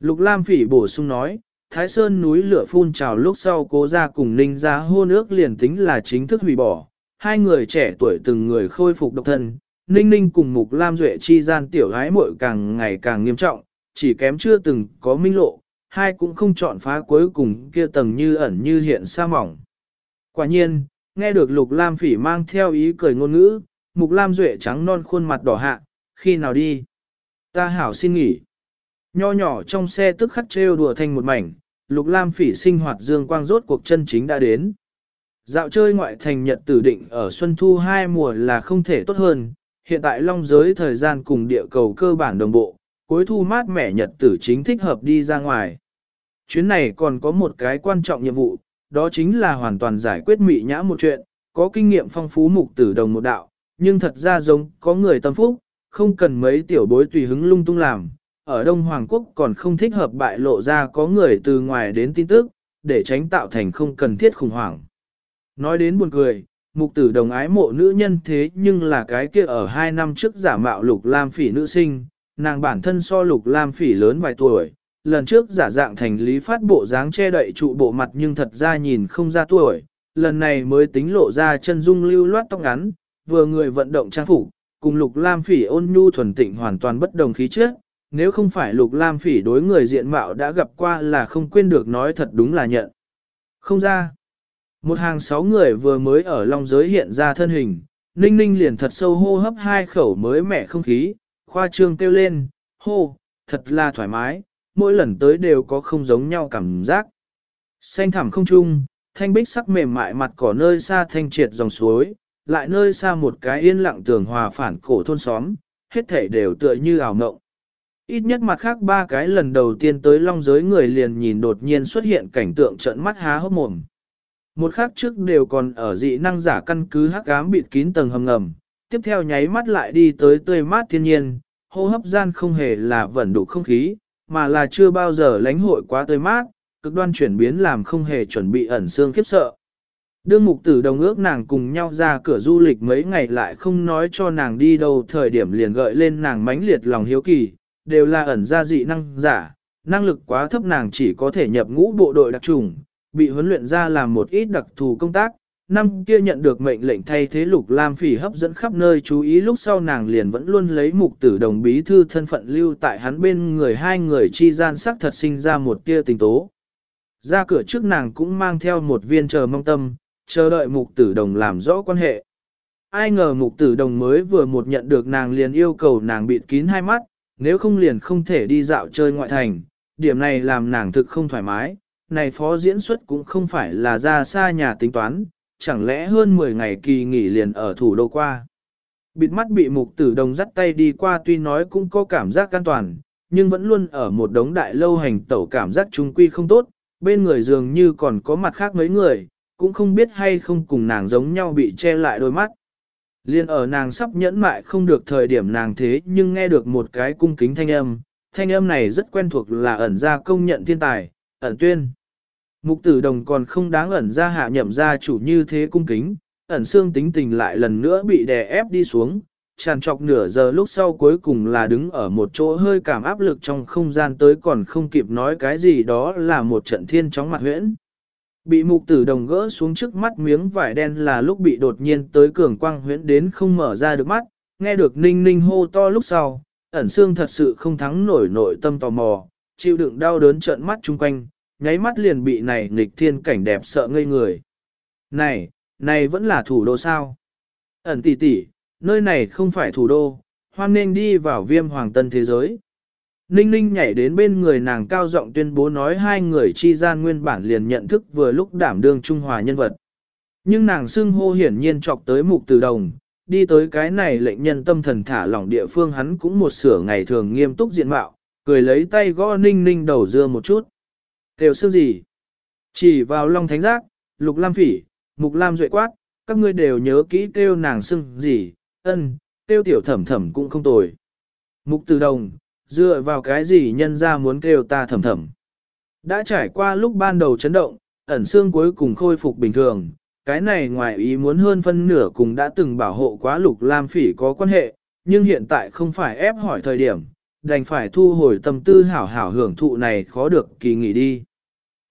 Lục Lam Phỉ bổ sung nói, Thái Sơn núi lửa phun trào lúc sau cố ra cùng ninh ra hôn ước liền tính là chính thức hủy bỏ, hai người trẻ tuổi từng người khôi phục độc thân, ninh ninh cùng mục lam duệ chi gian tiểu gái muội càng ngày càng nghiêm trọng, chỉ kém chưa từng có minh lộ, hai cũng không chọn phá cuối cùng kia tầng như ẩn như hiện sa mỏng. Quả nhiên, nghe được lục lam phỉ mang theo ý cười ngôn ngữ, mục lam duệ trắng non khuôn mặt đỏ hạ, khi nào đi? Ta hảo xin nghỉ. Nho nhỏ trong xe tức khắc trêu đùa thành một mảnh, lục lam phỉ sinh hoạt dương quang rốt cuộc chân chính đã đến. Dạo chơi ngoại thành nhật tử định ở xuân thu hai mùa là không thể tốt hơn, hiện tại long giới thời gian cùng địa cầu cơ bản đồng bộ, cuối thu mát mẻ nhật tử chính thích hợp đi ra ngoài. Chuyến này còn có một cái quan trọng nhiệm vụ, đó chính là hoàn toàn giải quyết mị nhã một chuyện, có kinh nghiệm phong phú mục tử đồng một đạo, nhưng thật ra giống có người tâm phúc, không cần mấy tiểu bối tùy hứng lung tung làm. Ở Đông Hoàng Quốc còn không thích hợp bại lộ ra có người từ ngoài đến tin tức, để tránh tạo thành không cần thiết khủng hoảng. Nói đến buồn cười, mục tử đồng ái mộ nữ nhân thế nhưng là cái kia ở hai năm trước giả mạo lục lam phỉ nữ sinh, nàng bản thân so lục lam phỉ lớn vài tuổi, lần trước giả dạng thành lý phát bộ dáng che đậy trụ bộ mặt nhưng thật ra nhìn không ra tuổi, lần này mới tính lộ ra chân dung lưu loát tóc ngắn, vừa người vận động trang phục, cùng lục lam phỉ ôn nhu thuần tịnh hoàn toàn bất đồng khí chất. Nếu không phải lục lam phỉ đối người diện mạo đã gặp qua là không quên được nói thật đúng là nhận. Không ra. Một hàng sáu người vừa mới ở long giới hiện ra thân hình, ninh ninh liền thật sâu hô hấp hai khẩu mới mẻ không khí, khoa trương kêu lên, hô, thật là thoải mái, mỗi lần tới đều có không giống nhau cảm giác. Xanh thẳm không trung, thanh bích sắc mềm mại mặt cỏ nơi xa thanh triệt dòng suối, lại nơi xa một cái yên lặng tường hòa phản cổ thôn xóm, hết thể đều tựa như ảo mộng. Ít nhất mặt khác ba cái lần đầu tiên tới long giới người liền nhìn đột nhiên xuất hiện cảnh tượng trận mắt há hốc mồm. Một khắc trước đều còn ở dị năng giả căn cứ hắc ám bịt kín tầng hầm ngầm, tiếp theo nháy mắt lại đi tới tươi mát thiên nhiên, hô hấp gian không hề là vẩn đủ không khí, mà là chưa bao giờ lánh hội quá tươi mát, cực đoan chuyển biến làm không hề chuẩn bị ẩn xương khiếp sợ. Đương mục tử đồng ước nàng cùng nhau ra cửa du lịch mấy ngày lại không nói cho nàng đi đâu thời điểm liền gợi lên nàng mãnh liệt lòng hiếu kỳ, đều là ẩn ra dị năng giả, năng lực quá thấp nàng chỉ có thể nhập ngũ bộ đội đặc trùng, bị huấn luyện ra làm một ít đặc thù công tác. Năm kia nhận được mệnh lệnh thay thế lục lam phỉ hấp dẫn khắp nơi chú ý lúc sau nàng liền vẫn luôn lấy mục tử đồng bí thư thân phận lưu tại hắn bên người hai người chi gian sắc thật sinh ra một tia tình tố. Ra cửa trước nàng cũng mang theo một viên chờ mong tâm, chờ đợi mục tử đồng làm rõ quan hệ. Ai ngờ mục tử đồng mới vừa một nhận được nàng liền yêu cầu nàng bịt kín hai mắt, nếu không liền không thể đi dạo chơi ngoại thành, điểm này làm nàng thực không thoải mái, này phó diễn xuất cũng không phải là ra xa nhà tính toán, chẳng lẽ hơn 10 ngày kỳ nghỉ liền ở thủ đô qua. Bịt mắt bị mục tử đồng dắt tay đi qua tuy nói cũng có cảm giác an toàn, nhưng vẫn luôn ở một đống đại lâu hành tẩu cảm giác trung quy không tốt, bên người dường như còn có mặt khác mấy người, cũng không biết hay không cùng nàng giống nhau bị che lại đôi mắt. Liên ở nàng sắp nhẫn mại không được thời điểm nàng thế nhưng nghe được một cái cung kính thanh âm, thanh âm này rất quen thuộc là ẩn ra công nhận thiên tài, ẩn tuyên. Mục tử đồng còn không đáng ẩn ra hạ nhậm gia chủ như thế cung kính, ẩn xương tính tình lại lần nữa bị đè ép đi xuống, tràn trọc nửa giờ lúc sau cuối cùng là đứng ở một chỗ hơi cảm áp lực trong không gian tới còn không kịp nói cái gì đó là một trận thiên chóng mặt huyễn. Bị mục tử đồng gỡ xuống trước mắt miếng vải đen là lúc bị đột nhiên tới cường quang huyễn đến không mở ra được mắt, nghe được ninh ninh hô to lúc sau, ẩn xương thật sự không thắng nổi nội tâm tò mò, chịu đựng đau đớn trợn mắt chung quanh, nháy mắt liền bị này nghịch thiên cảnh đẹp sợ ngây người. Này, này vẫn là thủ đô sao? Ẩn tỷ tỷ, nơi này không phải thủ đô, hoan nên đi vào viêm hoàng tân thế giới. Ninh ninh nhảy đến bên người nàng cao giọng tuyên bố nói hai người chi gian nguyên bản liền nhận thức vừa lúc đảm đương trung hòa nhân vật. Nhưng nàng xưng hô hiển nhiên chọc tới mục từ đồng, đi tới cái này lệnh nhân tâm thần thả lỏng địa phương hắn cũng một sửa ngày thường nghiêm túc diện mạo, cười lấy tay gõ ninh ninh đầu dưa một chút. Kêu xương gì? Chỉ vào long thánh giác, lục lam phỉ, mục lam duệ quát, các ngươi đều nhớ kỹ kêu nàng xưng gì, ân, kêu tiểu thẩm thẩm cũng không tồi. Mục từ đồng, dựa vào cái gì nhân ra muốn kêu ta thẩm thẩm. Đã trải qua lúc ban đầu chấn động, ẩn xương cuối cùng khôi phục bình thường, cái này ngoài ý muốn hơn phân nửa cùng đã từng bảo hộ quá lục lam phỉ có quan hệ, nhưng hiện tại không phải ép hỏi thời điểm, đành phải thu hồi tâm tư hảo hảo hưởng thụ này khó được kỳ nghỉ đi.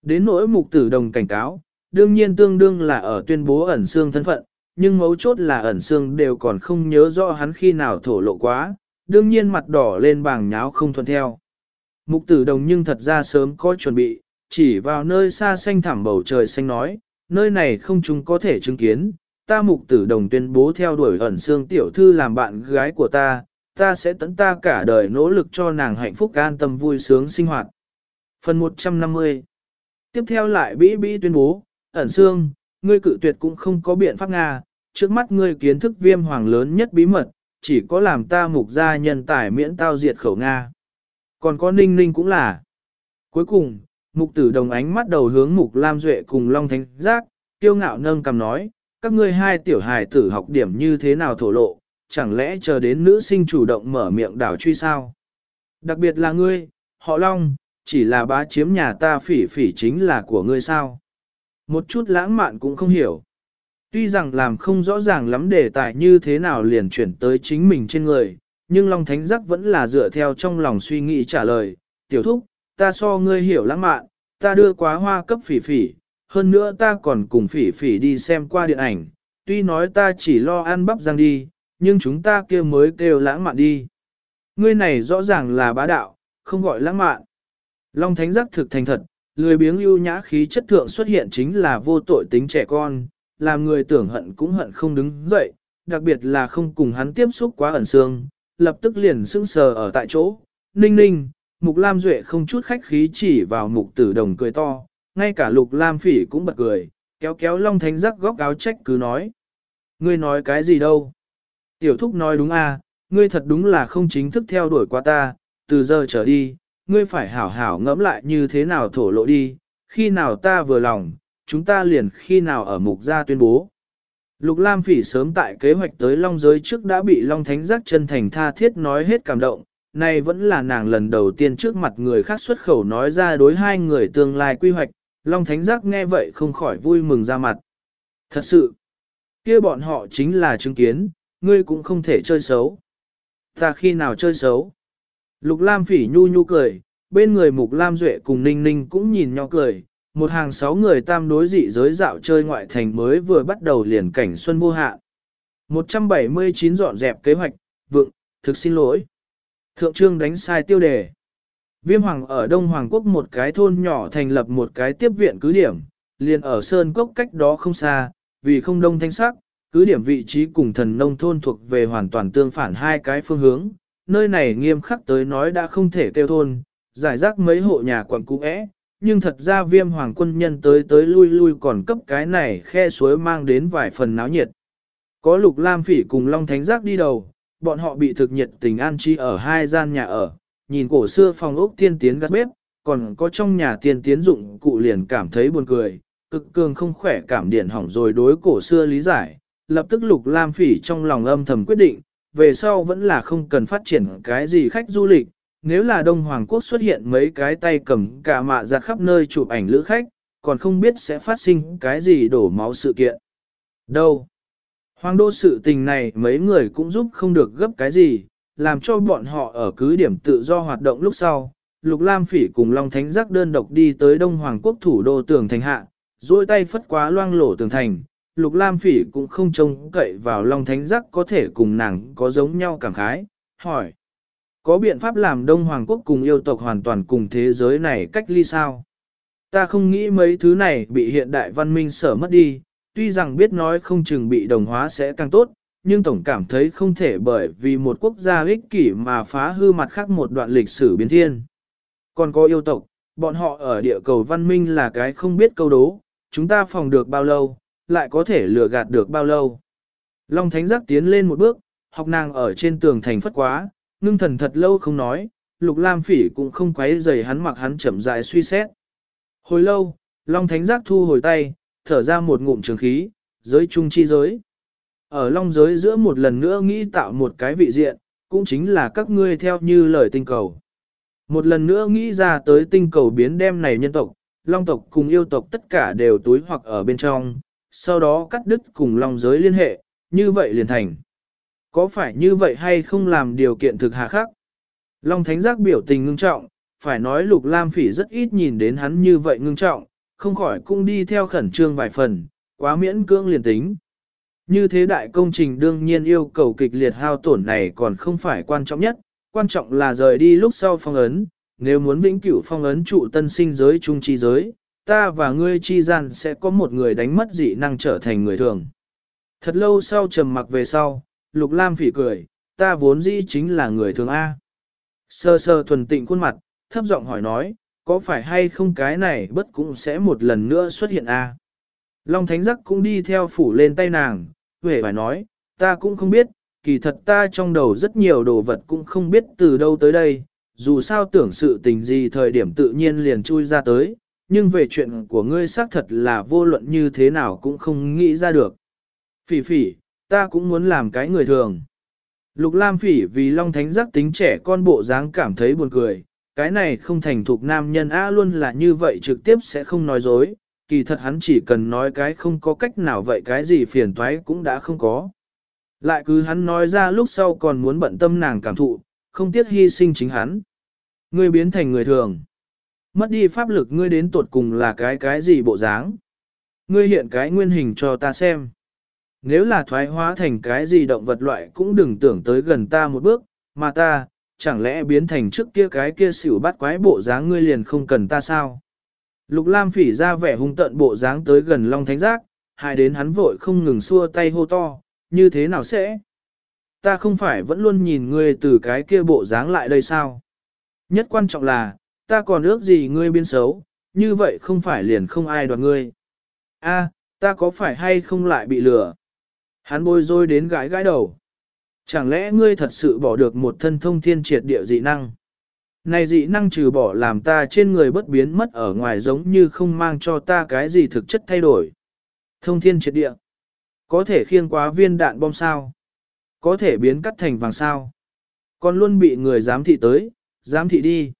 Đến nỗi mục tử đồng cảnh cáo, đương nhiên tương đương là ở tuyên bố ẩn xương thân phận, nhưng mấu chốt là ẩn xương đều còn không nhớ rõ hắn khi nào thổ lộ quá, đương nhiên mặt đỏ lên bảng nháo không thuận theo. Mục tử đồng nhưng thật ra sớm có chuẩn bị, chỉ vào nơi xa xanh thẳm bầu trời xanh nói, nơi này không chúng có thể chứng kiến, ta mục tử đồng tuyên bố theo đuổi ẩn xương tiểu thư làm bạn gái của ta, ta sẽ tận ta cả đời nỗ lực cho nàng hạnh phúc an tâm vui sướng sinh hoạt. Phần 150 Tiếp theo lại bĩ bĩ tuyên bố, ẩn xương, ngươi cự tuyệt cũng không có biện pháp Nga, trước mắt ngươi kiến thức viêm hoàng lớn nhất bí mật, chỉ có làm ta mục gia nhân tài miễn tao diệt khẩu Nga. Còn có ninh ninh cũng là. Cuối cùng, mục tử đồng ánh mắt đầu hướng mục Lam Duệ cùng Long Thánh Giác, kiêu ngạo nâng cầm nói, các ngươi hai tiểu hài tử học điểm như thế nào thổ lộ, chẳng lẽ chờ đến nữ sinh chủ động mở miệng đảo truy sao? Đặc biệt là ngươi, họ Long, chỉ là bá chiếm nhà ta phỉ phỉ chính là của ngươi sao? Một chút lãng mạn cũng không hiểu. Tuy rằng làm không rõ ràng lắm đề tài như thế nào liền chuyển tới chính mình trên người, nhưng Long Thánh Giác vẫn là dựa theo trong lòng suy nghĩ trả lời, tiểu thúc, ta so ngươi hiểu lãng mạn, ta đưa quá hoa cấp phỉ phỉ, hơn nữa ta còn cùng phỉ phỉ đi xem qua điện ảnh, tuy nói ta chỉ lo ăn bắp răng đi, nhưng chúng ta kia mới kêu lãng mạn đi. Ngươi này rõ ràng là bá đạo, không gọi lãng mạn. Long Thánh Giác thực thành thật, lười biếng ưu nhã khí chất thượng xuất hiện chính là vô tội tính trẻ con, làm người tưởng hận cũng hận không đứng dậy, đặc biệt là không cùng hắn tiếp xúc quá ẩn xương, lập tức liền sững sờ ở tại chỗ. Ninh ninh, Mục Lam Duệ không chút khách khí chỉ vào Mục Tử Đồng cười to, ngay cả Lục Lam Phỉ cũng bật cười, kéo kéo Long Thánh Giác góc áo trách cứ nói. Ngươi nói cái gì đâu? Tiểu Thúc nói đúng à, ngươi thật đúng là không chính thức theo đuổi qua ta, từ giờ trở đi, ngươi phải hảo hảo ngẫm lại như thế nào thổ lộ đi, khi nào ta vừa lòng, chúng ta liền khi nào ở mục gia tuyên bố. Lục Lam Phỉ sớm tại kế hoạch tới Long giới trước đã bị Long Thánh Giác chân thành tha thiết nói hết cảm động, này vẫn là nàng lần đầu tiên trước mặt người khác xuất khẩu nói ra đối hai người tương lai quy hoạch, Long Thánh Giác nghe vậy không khỏi vui mừng ra mặt. Thật sự, kia bọn họ chính là chứng kiến, ngươi cũng không thể chơi xấu. Ta khi nào chơi xấu? Lục Lam Phỉ nhu nhu cười, bên người Mục Lam Duệ cùng Ninh Ninh cũng nhìn nhau cười, một hàng sáu người tam đối dị giới dạo chơi ngoại thành mới vừa bắt đầu liền cảnh xuân vô hạn. 179 dọn dẹp kế hoạch, vượng, thực xin lỗi. Thượng trương đánh sai tiêu đề. Viêm Hoàng ở Đông Hoàng Quốc một cái thôn nhỏ thành lập một cái tiếp viện cứ điểm, liền ở Sơn Cốc cách đó không xa, vì không đông thanh sắc, cứ điểm vị trí cùng thần nông thôn thuộc về hoàn toàn tương phản hai cái phương hướng. Nơi này nghiêm khắc tới nói đã không thể kêu thôn, giải rác mấy hộ nhà quận cũ é, nhưng thật ra viêm hoàng quân nhân tới tới lui lui còn cấp cái này khe suối mang đến vài phần náo nhiệt. Có lục lam phỉ cùng long thánh giác đi đầu, bọn họ bị thực nhiệt tình an trí ở hai gian nhà ở, nhìn cổ xưa phòng ốc tiên tiến gắt bếp, còn có trong nhà tiên tiến dụng cụ liền cảm thấy buồn cười, cực cường không khỏe cảm điện hỏng rồi đối cổ xưa lý giải, lập tức lục lam phỉ trong lòng âm thầm quyết định, về sau vẫn là không cần phát triển cái gì khách du lịch, nếu là Đông Hoàng Quốc xuất hiện mấy cái tay cầm cả mạ giặt khắp nơi chụp ảnh lữ khách, còn không biết sẽ phát sinh cái gì đổ máu sự kiện. Đâu? Hoàng đô sự tình này mấy người cũng giúp không được gấp cái gì, làm cho bọn họ ở cứ điểm tự do hoạt động lúc sau. Lục Lam Phỉ cùng Long Thánh Giác đơn độc đi tới Đông Hoàng quốc thủ đô tường thành hạ, duỗi tay phất quá loang lổ tường thành. Lục Lam Phỉ cũng không trông cậy vào Long Thánh Giác có thể cùng nàng có giống nhau cảm khái, hỏi: "Có biện pháp làm Đông Hoàng quốc cùng yêu tộc hoàn toàn cùng thế giới này cách ly sao?" Ta không nghĩ mấy thứ này bị hiện đại văn minh sở mất đi, tuy rằng biết nói không chừng bị đồng hóa sẽ càng tốt, nhưng tổng cảm thấy không thể bởi vì một quốc gia ích kỷ mà phá hư mặt khác một đoạn lịch sử biến thiên. Còn có yêu tộc, bọn họ ở địa cầu văn minh là cái không biết câu đố, chúng ta phòng được bao lâu, lại có thể lừa gạt được bao lâu. Long Thánh Giác tiến lên một bước, học nàng ở trên tường thành phất quá, ngưng thần thật lâu không nói, Lục Lam Phỉ cũng không quấy rầy hắn mặc hắn chậm rãi suy xét. Hồi lâu, Long Thánh Giác thu hồi tay, thở ra một ngụm trường khí, giới trung chi giới. Ở Long giới giữa một lần nữa nghĩ tạo một cái vị diện, cũng chính là các ngươi theo như lời tinh cầu. Một lần nữa nghĩ ra tới tinh cầu biến đem này nhân tộc, Long tộc cùng yêu tộc tất cả đều túi hoặc ở bên trong, sau đó cắt đứt cùng Long giới liên hệ, như vậy liền thành. Có phải như vậy hay không làm điều kiện thực hạ khắc? Long Thánh Giác biểu tình ngưng trọng, phải nói Lục Lam Phỉ rất ít nhìn đến hắn như vậy ngưng trọng, không khỏi cũng đi theo khẩn trương vài phần, quá miễn cưỡng liền tính. Như thế đại công trình đương nhiên yêu cầu kịch liệt hao tổn này còn không phải quan trọng nhất, quan trọng là rời đi lúc sau phong ấn, nếu muốn vĩnh cửu phong ấn trụ tân sinh giới trung chi giới, ta và ngươi chi gian sẽ có một người đánh mất dị năng trở thành người thường. Thật lâu sau trầm mặc về sau, Lục Lam phỉ cười, ta vốn dĩ chính là người thường A. Sơ sơ thuần tịnh khuôn mặt, thấp giọng hỏi nói, có phải hay không cái này bất cũng sẽ một lần nữa xuất hiện a? Long Thánh Giác cũng đi theo phủ lên tay nàng, về phải nói, ta cũng không biết, kỳ thật ta trong đầu rất nhiều đồ vật cũng không biết từ đâu tới đây, dù sao tưởng sự tình gì thời điểm tự nhiên liền chui ra tới, nhưng về chuyện của ngươi xác thật là vô luận như thế nào cũng không nghĩ ra được. Phỉ phỉ, ta cũng muốn làm cái người thường. Lục Lam phỉ vì Long Thánh Giác tính trẻ con bộ dáng cảm thấy buồn cười, cái này không thành thục nam nhân A luôn là như vậy trực tiếp sẽ không nói dối, kỳ thật hắn chỉ cần nói cái không có cách nào vậy cái gì phiền toái cũng đã không có. Lại cứ hắn nói ra lúc sau còn muốn bận tâm nàng cảm thụ, không tiếc hy sinh chính hắn. Ngươi biến thành người thường. Mất đi pháp lực ngươi đến tuột cùng là cái cái gì bộ dáng. Ngươi hiện cái nguyên hình cho ta xem. Nếu là thoái hóa thành cái gì động vật loại cũng đừng tưởng tới gần ta một bước, mà ta, chẳng lẽ biến thành trước kia cái kia xỉu bắt quái bộ dáng ngươi liền không cần ta sao? Lục Lam phỉ ra vẻ hung tận bộ dáng tới gần Long Thánh Giác, hai đến hắn vội không ngừng xua tay hô to, như thế nào sẽ? Ta không phải vẫn luôn nhìn ngươi từ cái kia bộ dáng lại đây sao? Nhất quan trọng là, ta còn ước gì ngươi biến xấu, như vậy không phải liền không ai đoạt ngươi. A, ta có phải hay không lại bị lừa? Hắn bôi rôi đến gãi gãi đầu. Chẳng lẽ ngươi thật sự bỏ được một thân thông thiên triệt địa dị năng? Này dị năng trừ bỏ làm ta trên người bất biến mất ở ngoài giống như không mang cho ta cái gì thực chất thay đổi. Thông thiên triệt địa. Có thể khiêng quá viên đạn bom sao? Có thể biến cắt thành vàng sao? Còn luôn bị người giám thị tới, giám thị đi.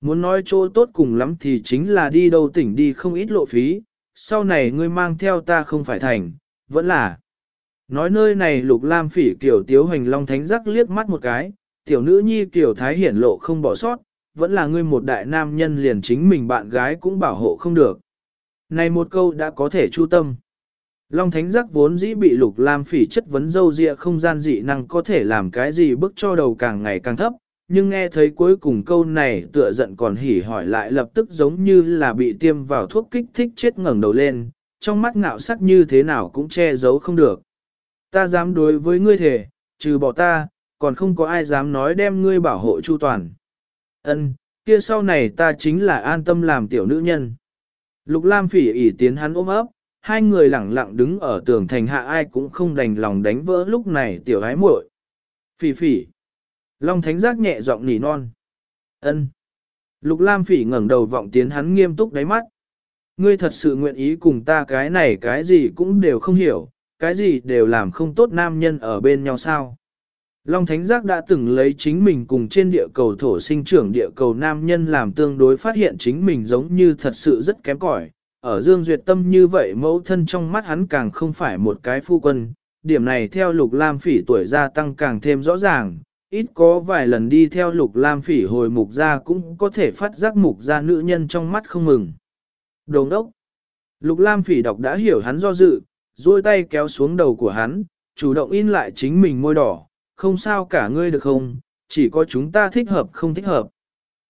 Muốn nói chỗ tốt cùng lắm thì chính là đi đâu tỉnh đi không ít lộ phí, sau này ngươi mang theo ta không phải thành, vẫn là. Nói nơi này lục lam phỉ kiểu tiếu hành long thánh giác liếc mắt một cái, tiểu nữ nhi kiểu thái hiển lộ không bỏ sót, vẫn là ngươi một đại nam nhân liền chính mình bạn gái cũng bảo hộ không được. Này một câu đã có thể chu tâm. Long thánh giác vốn dĩ bị lục lam phỉ chất vấn dâu dịa không gian dị năng có thể làm cái gì bức cho đầu càng ngày càng thấp, nhưng nghe thấy cuối cùng câu này tựa giận còn hỉ hỏi lại lập tức giống như là bị tiêm vào thuốc kích thích chết ngẩng đầu lên, trong mắt ngạo sắc như thế nào cũng che giấu không được. Ta dám đối với ngươi thể, trừ bỏ ta, còn không có ai dám nói đem ngươi bảo hộ chu toàn. Ân, kia sau này ta chính là an tâm làm tiểu nữ nhân. Lục Lam phỉ ỉ tiến hắn ôm ấp, hai người lẳng lặng đứng ở tường thành hạ ai cũng không đành lòng đánh vỡ lúc này tiểu gái muội. Phỉ phỉ. Long Thánh giác nhẹ giọng nỉ non. Ân. Lục Lam phỉ ngẩng đầu vọng tiến hắn nghiêm túc đáy mắt. Ngươi thật sự nguyện ý cùng ta cái này cái gì cũng đều không hiểu, cái gì đều làm không tốt nam nhân ở bên nhau sao. Long Thánh Giác đã từng lấy chính mình cùng trên địa cầu thổ sinh trưởng địa cầu nam nhân làm tương đối phát hiện chính mình giống như thật sự rất kém cỏi. Ở Dương Duyệt Tâm như vậy mẫu thân trong mắt hắn càng không phải một cái phu quân, điểm này theo lục lam phỉ tuổi gia tăng càng thêm rõ ràng, ít có vài lần đi theo lục lam phỉ hồi mục gia cũng có thể phát giác mục gia nữ nhân trong mắt không mừng. Đồng đốc! Lục lam phỉ đọc đã hiểu hắn do dự, duỗi tay kéo xuống đầu của hắn, chủ động in lại chính mình môi đỏ, không sao cả ngươi được không, chỉ có chúng ta thích hợp không thích hợp.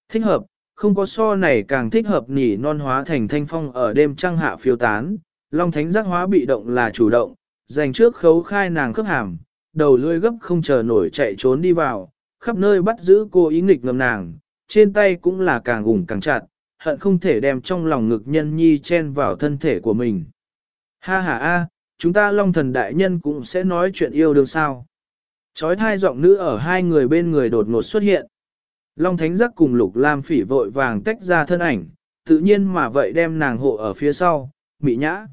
Thích hợp, không có so này càng thích hợp nỉ non hóa thành thanh phong ở đêm trăng hạ phiêu tán, long thánh giác hóa bị động là chủ động, dành trước khấu khai nàng khớp hàm, đầu lưỡi gấp không chờ nổi chạy trốn đi vào, khắp nơi bắt giữ cô ý nghịch ngầm nàng, trên tay cũng là càng ủng càng chặt, hận không thể đem trong lòng ngực nhân nhi chen vào thân thể của mình. Ha ha a, chúng ta long thần đại nhân cũng sẽ nói chuyện yêu đương sao. Chói thai giọng nữ ở hai người bên người đột ngột xuất hiện. Long thánh giác cùng lục lam phỉ vội vàng tách ra thân ảnh, tự nhiên mà vậy đem nàng hộ ở phía sau, mị nhã.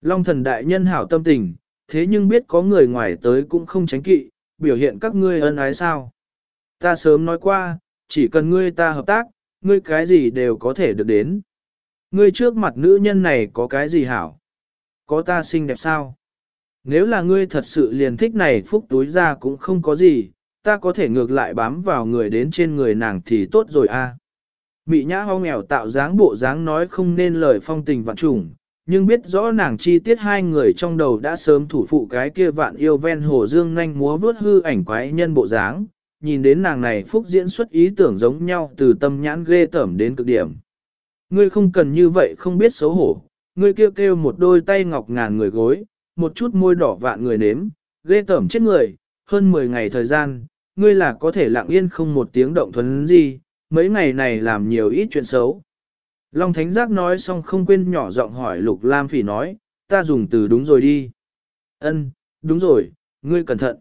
Long thần đại nhân hảo tâm tình, thế nhưng biết có người ngoài tới cũng không tránh kỵ, biểu hiện các ngươi ân ái sao. Ta sớm nói qua, chỉ cần ngươi ta hợp tác, ngươi cái gì đều có thể được đến. Ngươi trước mặt nữ nhân này có cái gì hảo? Có ta xinh đẹp sao? Nếu là ngươi thật sự liền thích này phúc túi ra cũng không có gì, ta có thể ngược lại bám vào người đến trên người nàng thì tốt rồi a. Mị nhã ho nghèo tạo dáng bộ dáng nói không nên lời phong tình vạn trùng, nhưng biết rõ nàng chi tiết hai người trong đầu đã sớm thủ phụ cái kia vạn yêu ven hồ dương nhanh múa vướt hư ảnh quái nhân bộ dáng, nhìn đến nàng này phúc diễn xuất ý tưởng giống nhau từ tâm nhãn ghê tởm đến cực điểm. Ngươi không cần như vậy không biết xấu hổ, ngươi kêu kêu một đôi tay ngọc ngàn người gối, một chút môi đỏ vạn người nếm, ghê tởm chết người, hơn 10 ngày thời gian, ngươi là có thể lặng yên không một tiếng động thuấn gì, mấy ngày này làm nhiều ít chuyện xấu. Long Thánh Giác nói xong không quên nhỏ giọng hỏi Lục Lam Phỉ nói, ta dùng từ đúng rồi đi. Ân, đúng rồi, ngươi cẩn thận.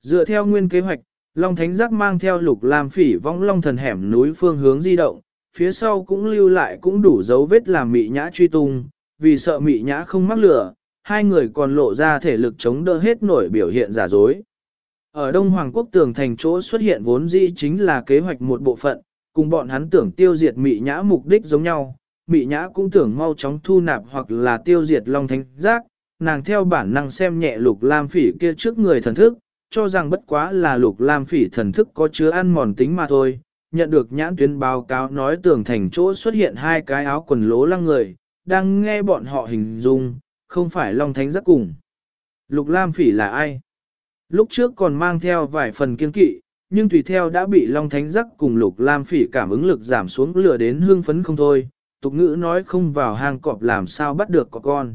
Dựa theo nguyên kế hoạch, Long Thánh Giác mang theo Lục Lam Phỉ vong long thần hẻm núi phương hướng di động, phía sau cũng lưu lại cũng đủ dấu vết làm mị nhã truy tung, vì sợ mị nhã không mắc lửa, hai người còn lộ ra thể lực chống đỡ hết nổi biểu hiện giả dối. Ở Đông Hoàng Quốc tường thành chỗ xuất hiện vốn dĩ chính là kế hoạch một bộ phận, cùng bọn hắn tưởng tiêu diệt mị nhã mục đích giống nhau, mị nhã cũng tưởng mau chóng thu nạp hoặc là tiêu diệt long thánh giác, nàng theo bản năng xem nhẹ lục lam phỉ kia trước người thần thức, cho rằng bất quá là lục lam phỉ thần thức có chứa ăn mòn tính mà thôi. Nhận được nhãn tuyến báo cáo nói tưởng thành chỗ xuất hiện hai cái áo quần lố lăng người, đang nghe bọn họ hình dung, không phải long thánh giác cùng. Lục lam phỉ là ai? Lúc trước còn mang theo vài phần kiên kỵ, nhưng tùy theo đã bị Long Thánh Giác cùng Lục Lam Phỉ cảm ứng lực giảm xuống lửa đến hương phấn không thôi, tục ngữ nói không vào hang cọp làm sao bắt được có con.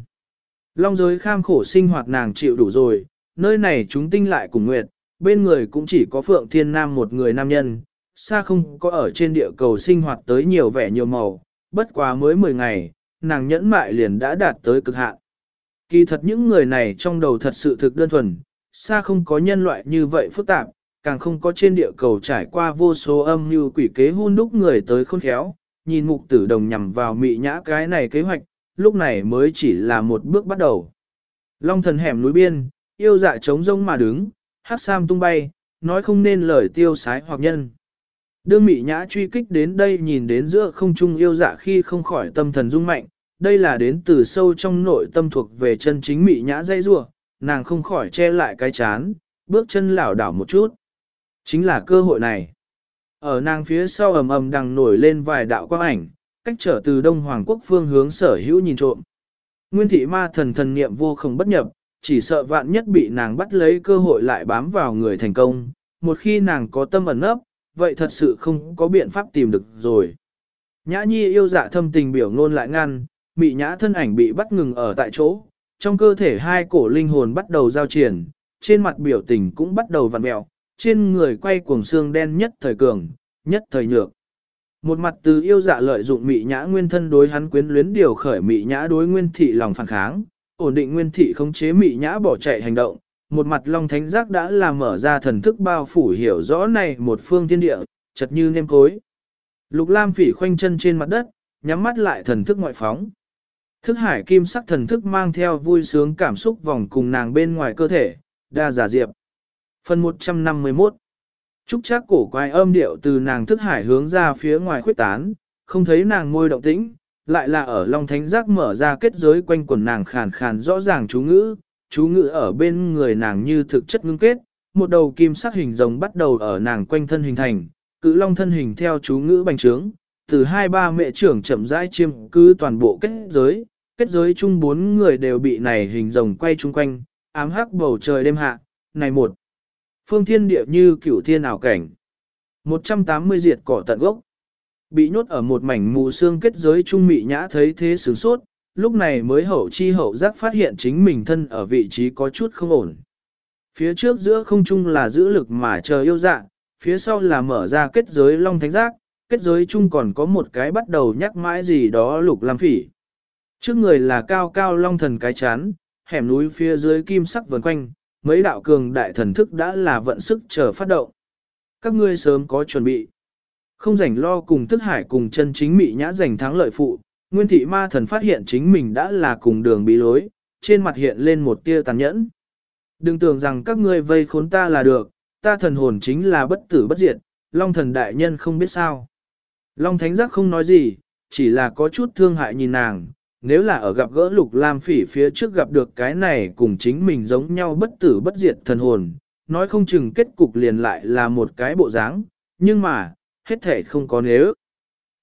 Long giới kham khổ sinh hoạt nàng chịu đủ rồi, nơi này chúng tinh lại cùng nguyệt, bên người cũng chỉ có Phượng Thiên Nam một người nam nhân, xa không có ở trên địa cầu sinh hoạt tới nhiều vẻ nhiều màu, bất quá mới 10 ngày, nàng nhẫn mại liền đã đạt tới cực hạn. Kỳ thật những người này trong đầu thật sự thực đơn thuần, xa không có nhân loại như vậy phức tạp, càng không có trên địa cầu trải qua vô số âm như quỷ kế hôn đúc người tới khôn khéo, nhìn mục tử đồng nhằm vào mị nhã cái này kế hoạch, lúc này mới chỉ là một bước bắt đầu. Long thần hẻm núi biên, yêu dạ trống rông mà đứng, hát sam tung bay, nói không nên lời tiêu sái hoặc nhân. Đương mị nhã truy kích đến đây nhìn đến giữa không trung yêu dạ khi không khỏi tâm thần rung mạnh, đây là đến từ sâu trong nội tâm thuộc về chân chính mị nhã dây rua, nàng không khỏi che lại cái chán, bước chân lảo đảo một chút. Chính là cơ hội này. Ở nàng phía sau ầm ầm đằng nổi lên vài đạo quang ảnh, cách trở từ Đông Hoàng quốc phương hướng sở hữu nhìn trộm. Nguyên thị ma thần thần niệm vô không bất nhập, chỉ sợ vạn nhất bị nàng bắt lấy cơ hội lại bám vào người thành công. Một khi nàng có tâm ẩn nấp vậy thật sự không có biện pháp tìm được rồi. Nhã nhi yêu dạ thâm tình biểu ngôn lại ngăn, bị nhã thân ảnh bị bắt ngừng ở tại chỗ, trong cơ thể hai cổ linh hồn bắt đầu giao triển, trên mặt biểu tình cũng bắt đầu vặn mẹo, trên người quay cuồng xương đen nhất thời cường, nhất thời nhược. Một mặt từ yêu dạ lợi dụng mị nhã nguyên thân đối hắn quyến luyến điều khởi mị nhã đối nguyên thị lòng phản kháng, ổn định nguyên thị khống chế mị nhã bỏ chạy hành động. Một mặt long thánh giác đã làm mở ra thần thức bao phủ hiểu rõ này một phương thiên địa, chật như nêm cối. Lục Lam phỉ khoanh chân trên mặt đất, nhắm mắt lại thần thức ngoại phóng. Thức hải kim sắc thần thức mang theo vui sướng cảm xúc vòng cùng nàng bên ngoài cơ thể, đa giả diệp. Phần 151 Trúc chắc cổ quái âm điệu từ nàng thức hải hướng ra phía ngoài khuyết tán, không thấy nàng môi động tĩnh, lại là ở Long Thánh Giác mở ra kết giới quanh quần nàng khàn khàn rõ ràng chú ngữ, chú ngữ ở bên người nàng như thực chất ngưng kết, một đầu kim sắc hình rồng bắt đầu ở nàng quanh thân hình thành, cự long thân hình theo chú ngữ bành trướng, từ hai ba mẹ trưởng chậm rãi chiêm cư toàn bộ kết giới, kết giới chung bốn người đều bị này hình rồng quay chung quanh, ám hắc bầu trời đêm hạ, này một. Phương thiên địa như cửu thiên ảo cảnh. 180 diệt cỏ tận gốc. Bị nhốt ở một mảnh mù xương kết giới trung mị nhã thấy thế sướng sốt, lúc này mới hậu chi hậu giác phát hiện chính mình thân ở vị trí có chút không ổn. Phía trước giữa không trung là giữ lực mà chờ yêu dạ, phía sau là mở ra kết giới long thánh giác, kết giới chung còn có một cái bắt đầu nhắc mãi gì đó lục lam phỉ. Trước người là cao cao long thần cái chán, hẻm núi phía dưới kim sắc vần quanh, mấy đạo cường đại thần thức đã là vận sức chờ phát động. Các ngươi sớm có chuẩn bị. Không rảnh lo cùng thức hải cùng chân chính mị nhã giành thắng lợi phụ, nguyên thị ma thần phát hiện chính mình đã là cùng đường bị lối, trên mặt hiện lên một tia tàn nhẫn. Đừng tưởng rằng các ngươi vây khốn ta là được, ta thần hồn chính là bất tử bất diệt, Long thần đại nhân không biết sao. Long thánh giác không nói gì, chỉ là có chút thương hại nhìn nàng, nếu là ở gặp gỡ lục lam phỉ phía trước gặp được cái này cùng chính mình giống nhau bất tử bất diệt thần hồn, nói không chừng kết cục liền lại là một cái bộ dáng, nhưng mà, hết thể không có nếu.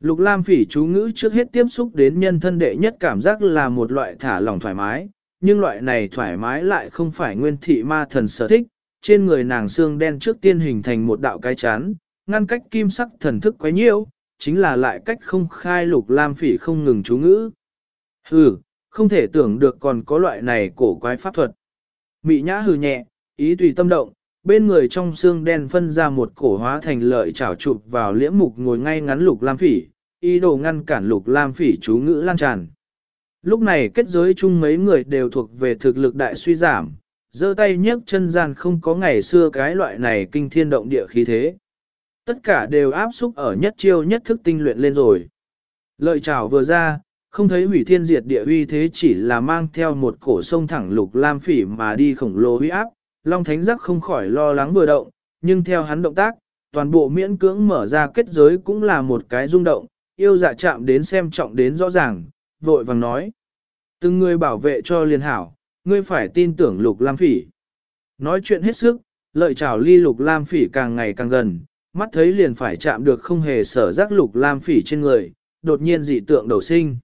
Lục lam phỉ chú ngữ trước hết tiếp xúc đến nhân thân đệ nhất cảm giác là một loại thả lỏng thoải mái, nhưng loại này thoải mái lại không phải nguyên thị ma thần sở thích, trên người nàng xương đen trước tiên hình thành một đạo cái chán, ngăn cách kim sắc thần thức quấy nhiễu, chính là lại cách không khai lục lam phỉ không ngừng chú ngữ. Hừ, không thể tưởng được còn có loại này cổ quái pháp thuật. Mị nhã hừ nhẹ, ý tùy tâm động, bên người trong xương đen phân ra một cổ hóa thành lợi chảo chụp vào liễm mục ngồi ngay ngắn lục lam phỉ, ý đồ ngăn cản lục lam phỉ chú ngữ lan tràn. Lúc này kết giới chung mấy người đều thuộc về thực lực đại suy giảm, giơ tay nhấc chân gian không có ngày xưa cái loại này kinh thiên động địa khí thế. Tất cả đều áp xúc ở nhất chiêu nhất thức tinh luyện lên rồi. Lợi chảo vừa ra, không thấy hủy thiên diệt địa uy thế chỉ là mang theo một cổ sông thẳng lục lam phỉ mà đi khổng lồ uy áp, Long Thánh Giác không khỏi lo lắng vừa động, nhưng theo hắn động tác, toàn bộ miễn cưỡng mở ra kết giới cũng là một cái rung động, yêu dạ chạm đến xem trọng đến rõ ràng, vội vàng nói. Từng người bảo vệ cho liên hảo, ngươi phải tin tưởng lục lam phỉ. Nói chuyện hết sức, lợi chào ly lục lam phỉ càng ngày càng gần, mắt thấy liền phải chạm được không hề sở giác lục lam phỉ trên người, đột nhiên dị tượng đầu sinh.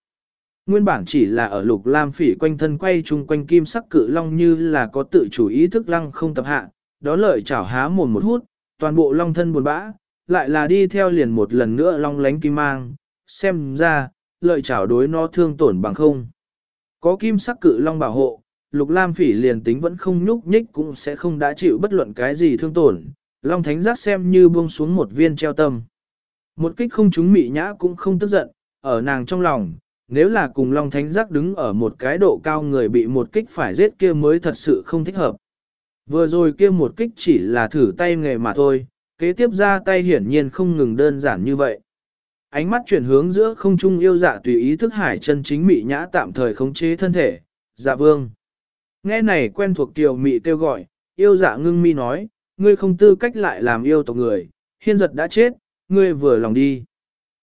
Nguyên bản chỉ là ở lục lam phỉ quanh thân quay chung quanh kim sắc cự long như là có tự chủ ý thức lăng không tập hạ, đó lợi chảo há mồm một hút, toàn bộ long thân buồn bã, lại là đi theo liền một lần nữa long lánh kim mang, xem ra, lợi chảo đối nó thương tổn bằng không. Có kim sắc cự long bảo hộ, lục lam phỉ liền tính vẫn không nhúc nhích cũng sẽ không đã chịu bất luận cái gì thương tổn, long thánh giác xem như buông xuống một viên treo tâm. Một kích không trúng mị nhã cũng không tức giận, ở nàng trong lòng, nếu là cùng Long Thánh Giác đứng ở một cái độ cao người bị một kích phải giết kia mới thật sự không thích hợp. Vừa rồi kia một kích chỉ là thử tay nghề mà thôi, kế tiếp ra tay hiển nhiên không ngừng đơn giản như vậy. Ánh mắt chuyển hướng giữa không trung yêu dạ tùy ý thức hải chân chính mị nhã tạm thời khống chế thân thể, dạ vương. Nghe này quen thuộc tiểu mị kêu gọi, yêu dạ ngưng mi nói, ngươi không tư cách lại làm yêu tộc người, hiên giật đã chết, ngươi vừa lòng đi.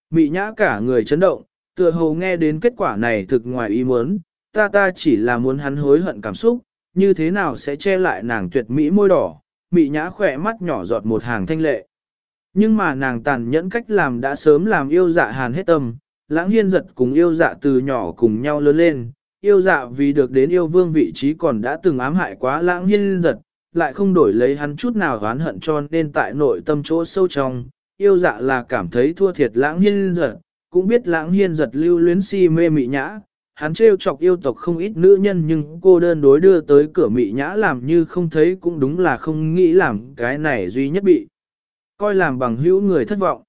Mị nhã cả người chấn động, tựa hồ nghe đến kết quả này thực ngoài ý muốn, ta ta chỉ là muốn hắn hối hận cảm xúc, như thế nào sẽ che lại nàng tuyệt mỹ môi đỏ, mị nhã khỏe mắt nhỏ giọt một hàng thanh lệ. Nhưng mà nàng tàn nhẫn cách làm đã sớm làm yêu dạ hàn hết tâm, lãng hiên giật cùng yêu dạ từ nhỏ cùng nhau lớn lên, yêu dạ vì được đến yêu vương vị trí còn đã từng ám hại quá lãng hiên giật, lại không đổi lấy hắn chút nào oán hận cho nên tại nội tâm chỗ sâu trong, yêu dạ là cảm thấy thua thiệt lãng hiên giật, cũng biết lãng hiên giật lưu luyến si mê mị nhã, hắn trêu chọc yêu tộc không ít nữ nhân nhưng cô đơn đối đưa tới cửa mị nhã làm như không thấy cũng đúng là không nghĩ làm cái này duy nhất bị. Coi làm bằng hữu người thất vọng.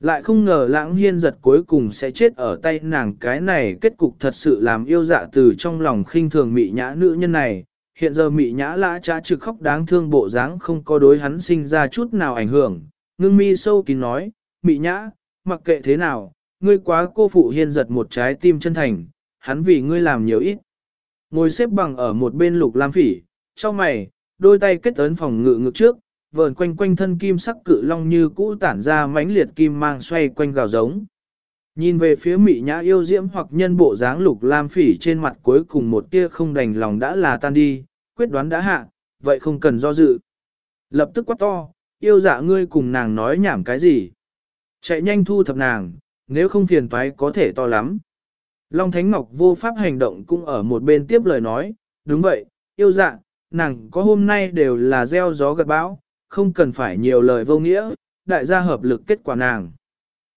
Lại không ngờ lãng hiên giật cuối cùng sẽ chết ở tay nàng cái này kết cục thật sự làm yêu dạ từ trong lòng khinh thường mị nhã nữ nhân này. Hiện giờ mị nhã lã trá trực khóc đáng thương bộ dáng không có đối hắn sinh ra chút nào ảnh hưởng. Ngưng mi sâu kín nói, mị nhã, mặc kệ thế nào, ngươi quá cô phụ hiên giật một trái tim chân thành, hắn vì ngươi làm nhiều ít. Ngồi xếp bằng ở một bên lục lam phỉ, trong mày, đôi tay kết ấn phòng ngự ngực trước, vờn quanh quanh thân kim sắc cự long như cũ tản ra mãnh liệt kim mang xoay quanh gào giống. Nhìn về phía mị nhã yêu diễm hoặc nhân bộ dáng lục lam phỉ trên mặt cuối cùng một tia không đành lòng đã là tan đi, quyết đoán đã hạ, vậy không cần do dự. Lập tức quát to, yêu dạ ngươi cùng nàng nói nhảm cái gì. Chạy nhanh thu thập nàng, nếu không phiền toái có thể to lắm. Long Thánh Ngọc vô pháp hành động cũng ở một bên tiếp lời nói, đúng vậy, yêu dạ, nàng có hôm nay đều là gieo gió gật bão, không cần phải nhiều lời vô nghĩa, đại gia hợp lực kết quả nàng.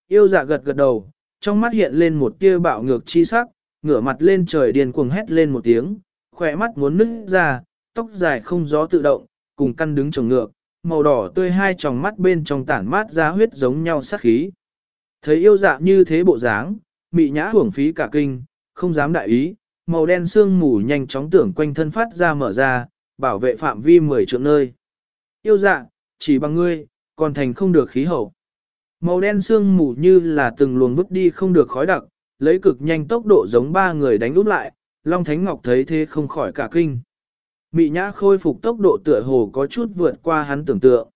Yêu dạ gật gật đầu, trong mắt hiện lên một tia bạo ngược chi sắc, ngửa mặt lên trời điên cuồng hét lên một tiếng, khỏe mắt muốn nứt ra, tóc dài không gió tự động, cùng căn đứng trồng ngược, màu đỏ tươi hai tròng mắt bên trong tản mát ra huyết giống nhau sắc khí. Thấy yêu dạ như thế bộ dáng, mị nhã hưởng phí cả kinh, không dám đại ý, màu đen sương mù nhanh chóng tưởng quanh thân phát ra mở ra, bảo vệ phạm vi mười trượng nơi. Yêu dạ, chỉ bằng ngươi, còn thành không được khí hậu. Màu đen sương mù như là từng luồng vứt đi không được khói đặc, lấy cực nhanh tốc độ giống ba người đánh úp lại, Long Thánh Ngọc thấy thế không khỏi cả kinh. Mị nhã khôi phục tốc độ tựa hồ có chút vượt qua hắn tưởng tượng.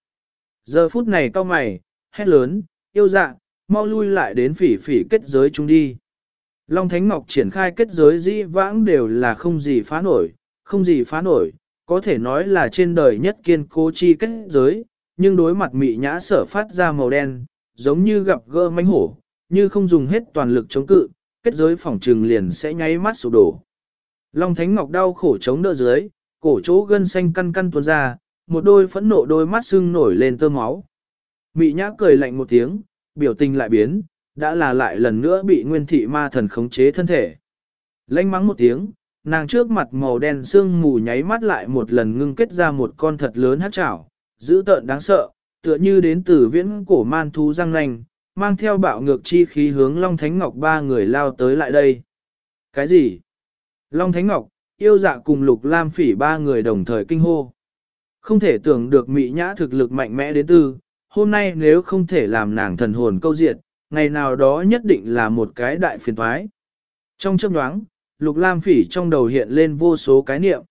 Giờ phút này cao mày, hét lớn, yêu dạ, mau lui lại đến phỉ phỉ kết giới chúng đi. Long Thánh Ngọc triển khai kết giới dĩ vãng đều là không gì phá nổi, không gì phá nổi, có thể nói là trên đời nhất kiên cố chi kết giới, nhưng đối mặt mị nhã sở phát ra màu đen, giống như gặp gỡ mánh hổ, như không dùng hết toàn lực chống cự, kết giới phòng trừng liền sẽ nháy mắt sụp đổ. Long Thánh Ngọc đau khổ chống đỡ dưới, cổ chỗ gân xanh căn căn tuôn ra, một đôi phẫn nộ đôi mắt sưng nổi lên tơ máu. Mị nhã cười lạnh một tiếng, biểu tình lại biến, đã là lại lần nữa bị nguyên thị ma thần khống chế thân thể. Lanh mắng một tiếng, nàng trước mặt màu đen sương mù nháy mắt lại một lần ngưng kết ra một con thật lớn hát chảo, dữ tợn đáng sợ, tựa như đến từ viễn cổ man thú răng nanh, mang theo bạo ngược chi khí hướng Long Thánh Ngọc ba người lao tới lại đây. Cái gì? Long Thánh Ngọc, yêu dạ cùng lục lam phỉ ba người đồng thời kinh hô. Không thể tưởng được mỹ nhã thực lực mạnh mẽ đến từ hôm nay nếu không thể làm nàng thần hồn câu diệt, ngày nào đó nhất định là một cái đại phiền thoái. Trong chấp nhoáng, lục lam phỉ trong đầu hiện lên vô số cái niệm.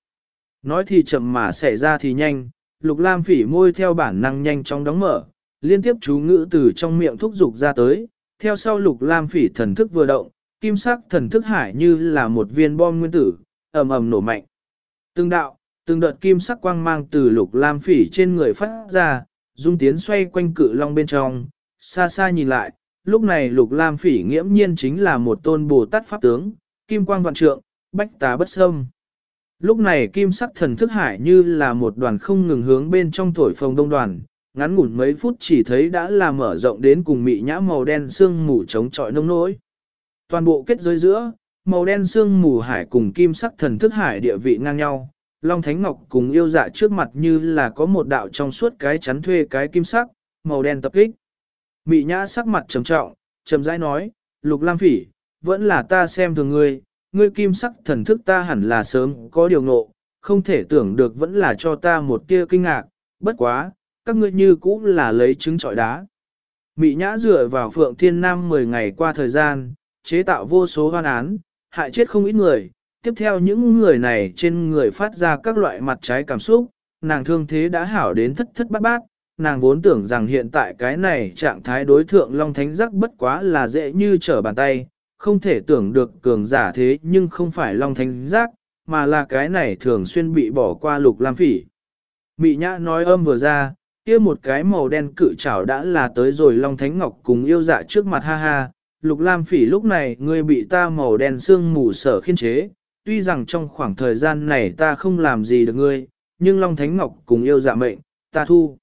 Nói thì chậm mà xảy ra thì nhanh, lục lam phỉ môi theo bản năng nhanh chóng đóng mở, liên tiếp chú ngữ từ trong miệng thúc dục ra tới, theo sau lục lam phỉ thần thức vừa động, kim sắc thần thức hải như là một viên bom nguyên tử, ầm ầm nổ mạnh. Từng đạo, từng đợt kim sắc quang mang từ lục lam phỉ trên người phát ra, dung tiến xoay quanh cự long bên trong, xa xa nhìn lại, lúc này lục lam phỉ nghiễm nhiên chính là một tôn bồ tát pháp tướng, kim quang vạn trượng, bách tá bất xâm. Lúc này kim sắc thần thức hải như là một đoàn không ngừng hướng bên trong thổi phồng đông đoàn, ngắn ngủn mấy phút chỉ thấy đã là mở rộng đến cùng mị nhã màu đen xương mù chống trọi nông nỗi. Toàn bộ kết giới giữa, màu đen xương mù hải cùng kim sắc thần thức hải địa vị ngang nhau, Long Thánh Ngọc cùng yêu dạ trước mặt như là có một đạo trong suốt cái chắn thuê cái kim sắc, màu đen tập kích. Mị nhã sắc mặt trầm trọng, trầm rãi nói, Lục Lam Phỉ, vẫn là ta xem thường ngươi, ngươi kim sắc thần thức ta hẳn là sớm có điều ngộ, không thể tưởng được vẫn là cho ta một tia kinh ngạc, bất quá, các ngươi như cũ là lấy trứng trọi đá. Mị nhã dựa vào Phượng Thiên Nam 10 ngày qua thời gian, chế tạo vô số hoan án, hại chết không ít người, tiếp theo những người này trên người phát ra các loại mặt trái cảm xúc, nàng thương thế đã hảo đến thất thất bát bát, nàng vốn tưởng rằng hiện tại cái này trạng thái đối thượng Long Thánh Giác bất quá là dễ như trở bàn tay, không thể tưởng được cường giả thế nhưng không phải Long Thánh Giác, mà là cái này thường xuyên bị bỏ qua lục lam phỉ. Mị nhã nói âm vừa ra, kia một cái màu đen cự trảo đã là tới rồi Long Thánh Ngọc cùng yêu dạ trước mặt ha ha, lục lam phỉ lúc này ngươi bị ta màu đen xương mù sở khiên chế, tuy rằng trong khoảng thời gian này ta không làm gì được ngươi, nhưng Long Thánh Ngọc cùng yêu dạ mệnh, ta thu.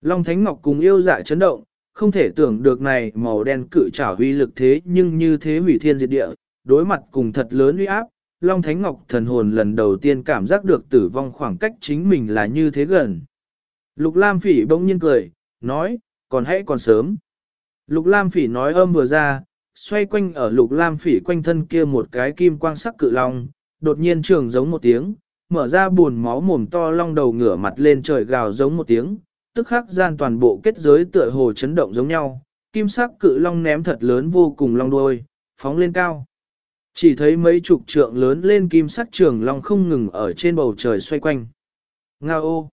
Long Thánh Ngọc cùng yêu dạ chấn động, không thể tưởng được này màu đen cự trảo huy lực thế nhưng như thế hủy thiên diệt địa, đối mặt cùng thật lớn uy áp, Long Thánh Ngọc thần hồn lần đầu tiên cảm giác được tử vong khoảng cách chính mình là như thế gần. Lục Lam Phỉ bỗng nhiên cười, nói, còn hãy còn sớm. Lục Lam Phỉ nói âm vừa ra, xoay quanh ở Lục Lam Phỉ quanh thân kia một cái kim quang sắc cự long, đột nhiên trường giống một tiếng, mở ra buồn máu mồm to long đầu ngửa mặt lên trời gào giống một tiếng, tức khắc gian toàn bộ kết giới tựa hồ chấn động giống nhau, kim sắc cự long ném thật lớn vô cùng long đuôi, phóng lên cao. Chỉ thấy mấy chục trượng lớn lên kim sắc trường long không ngừng ở trên bầu trời xoay quanh. Nga ô!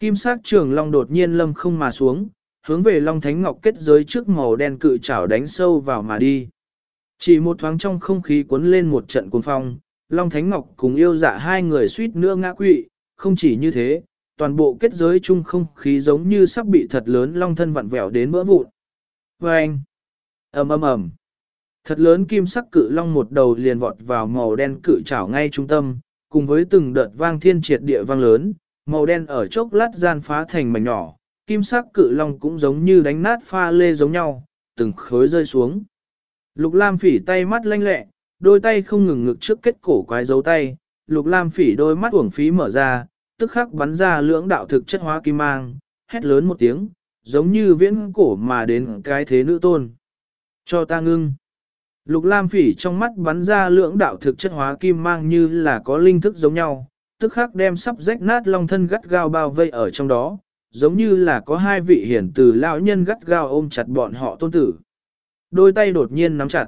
Kim sắc trường long đột nhiên lâm không mà xuống, hướng về long thánh ngọc kết giới trước màu đen cự chảo đánh sâu vào mà đi. Chỉ một thoáng trong không khí cuốn lên một trận cuồng phong, long thánh ngọc cùng yêu dạ hai người suýt nữa ngã quỵ, không chỉ như thế, toàn bộ kết giới chung không khí giống như sắp bị thật lớn long thân vặn vẹo đến vỡ vụn. Vâng! ầm ầm ầm, thật lớn kim sắc cự long một đầu liền vọt vào màu đen cự chảo ngay trung tâm, cùng với từng đợt vang thiên triệt địa vang lớn, màu đen ở chốc lát gian phá thành mảnh nhỏ, kim sắc cự long cũng giống như đánh nát pha lê giống nhau, từng khối rơi xuống. Lục Lam phỉ tay mắt lanh lẹ, đôi tay không ngừng ngực trước kết cổ quái dấu tay, Lục Lam phỉ đôi mắt uổng phí mở ra, tức khắc bắn ra lưỡng đạo thực chất hóa kim mang, hét lớn một tiếng, giống như viễn cổ mà đến cái thế nữ tôn. Cho ta ngưng. Lục Lam phỉ trong mắt bắn ra lưỡng đạo thực chất hóa kim mang như là có linh thức giống nhau, tức khắc đem sắp rách nát long thân gắt gao bao vây ở trong đó, giống như là có hai vị hiển từ lão nhân gắt gao ôm chặt bọn họ tôn tử. Đôi tay đột nhiên nắm chặt.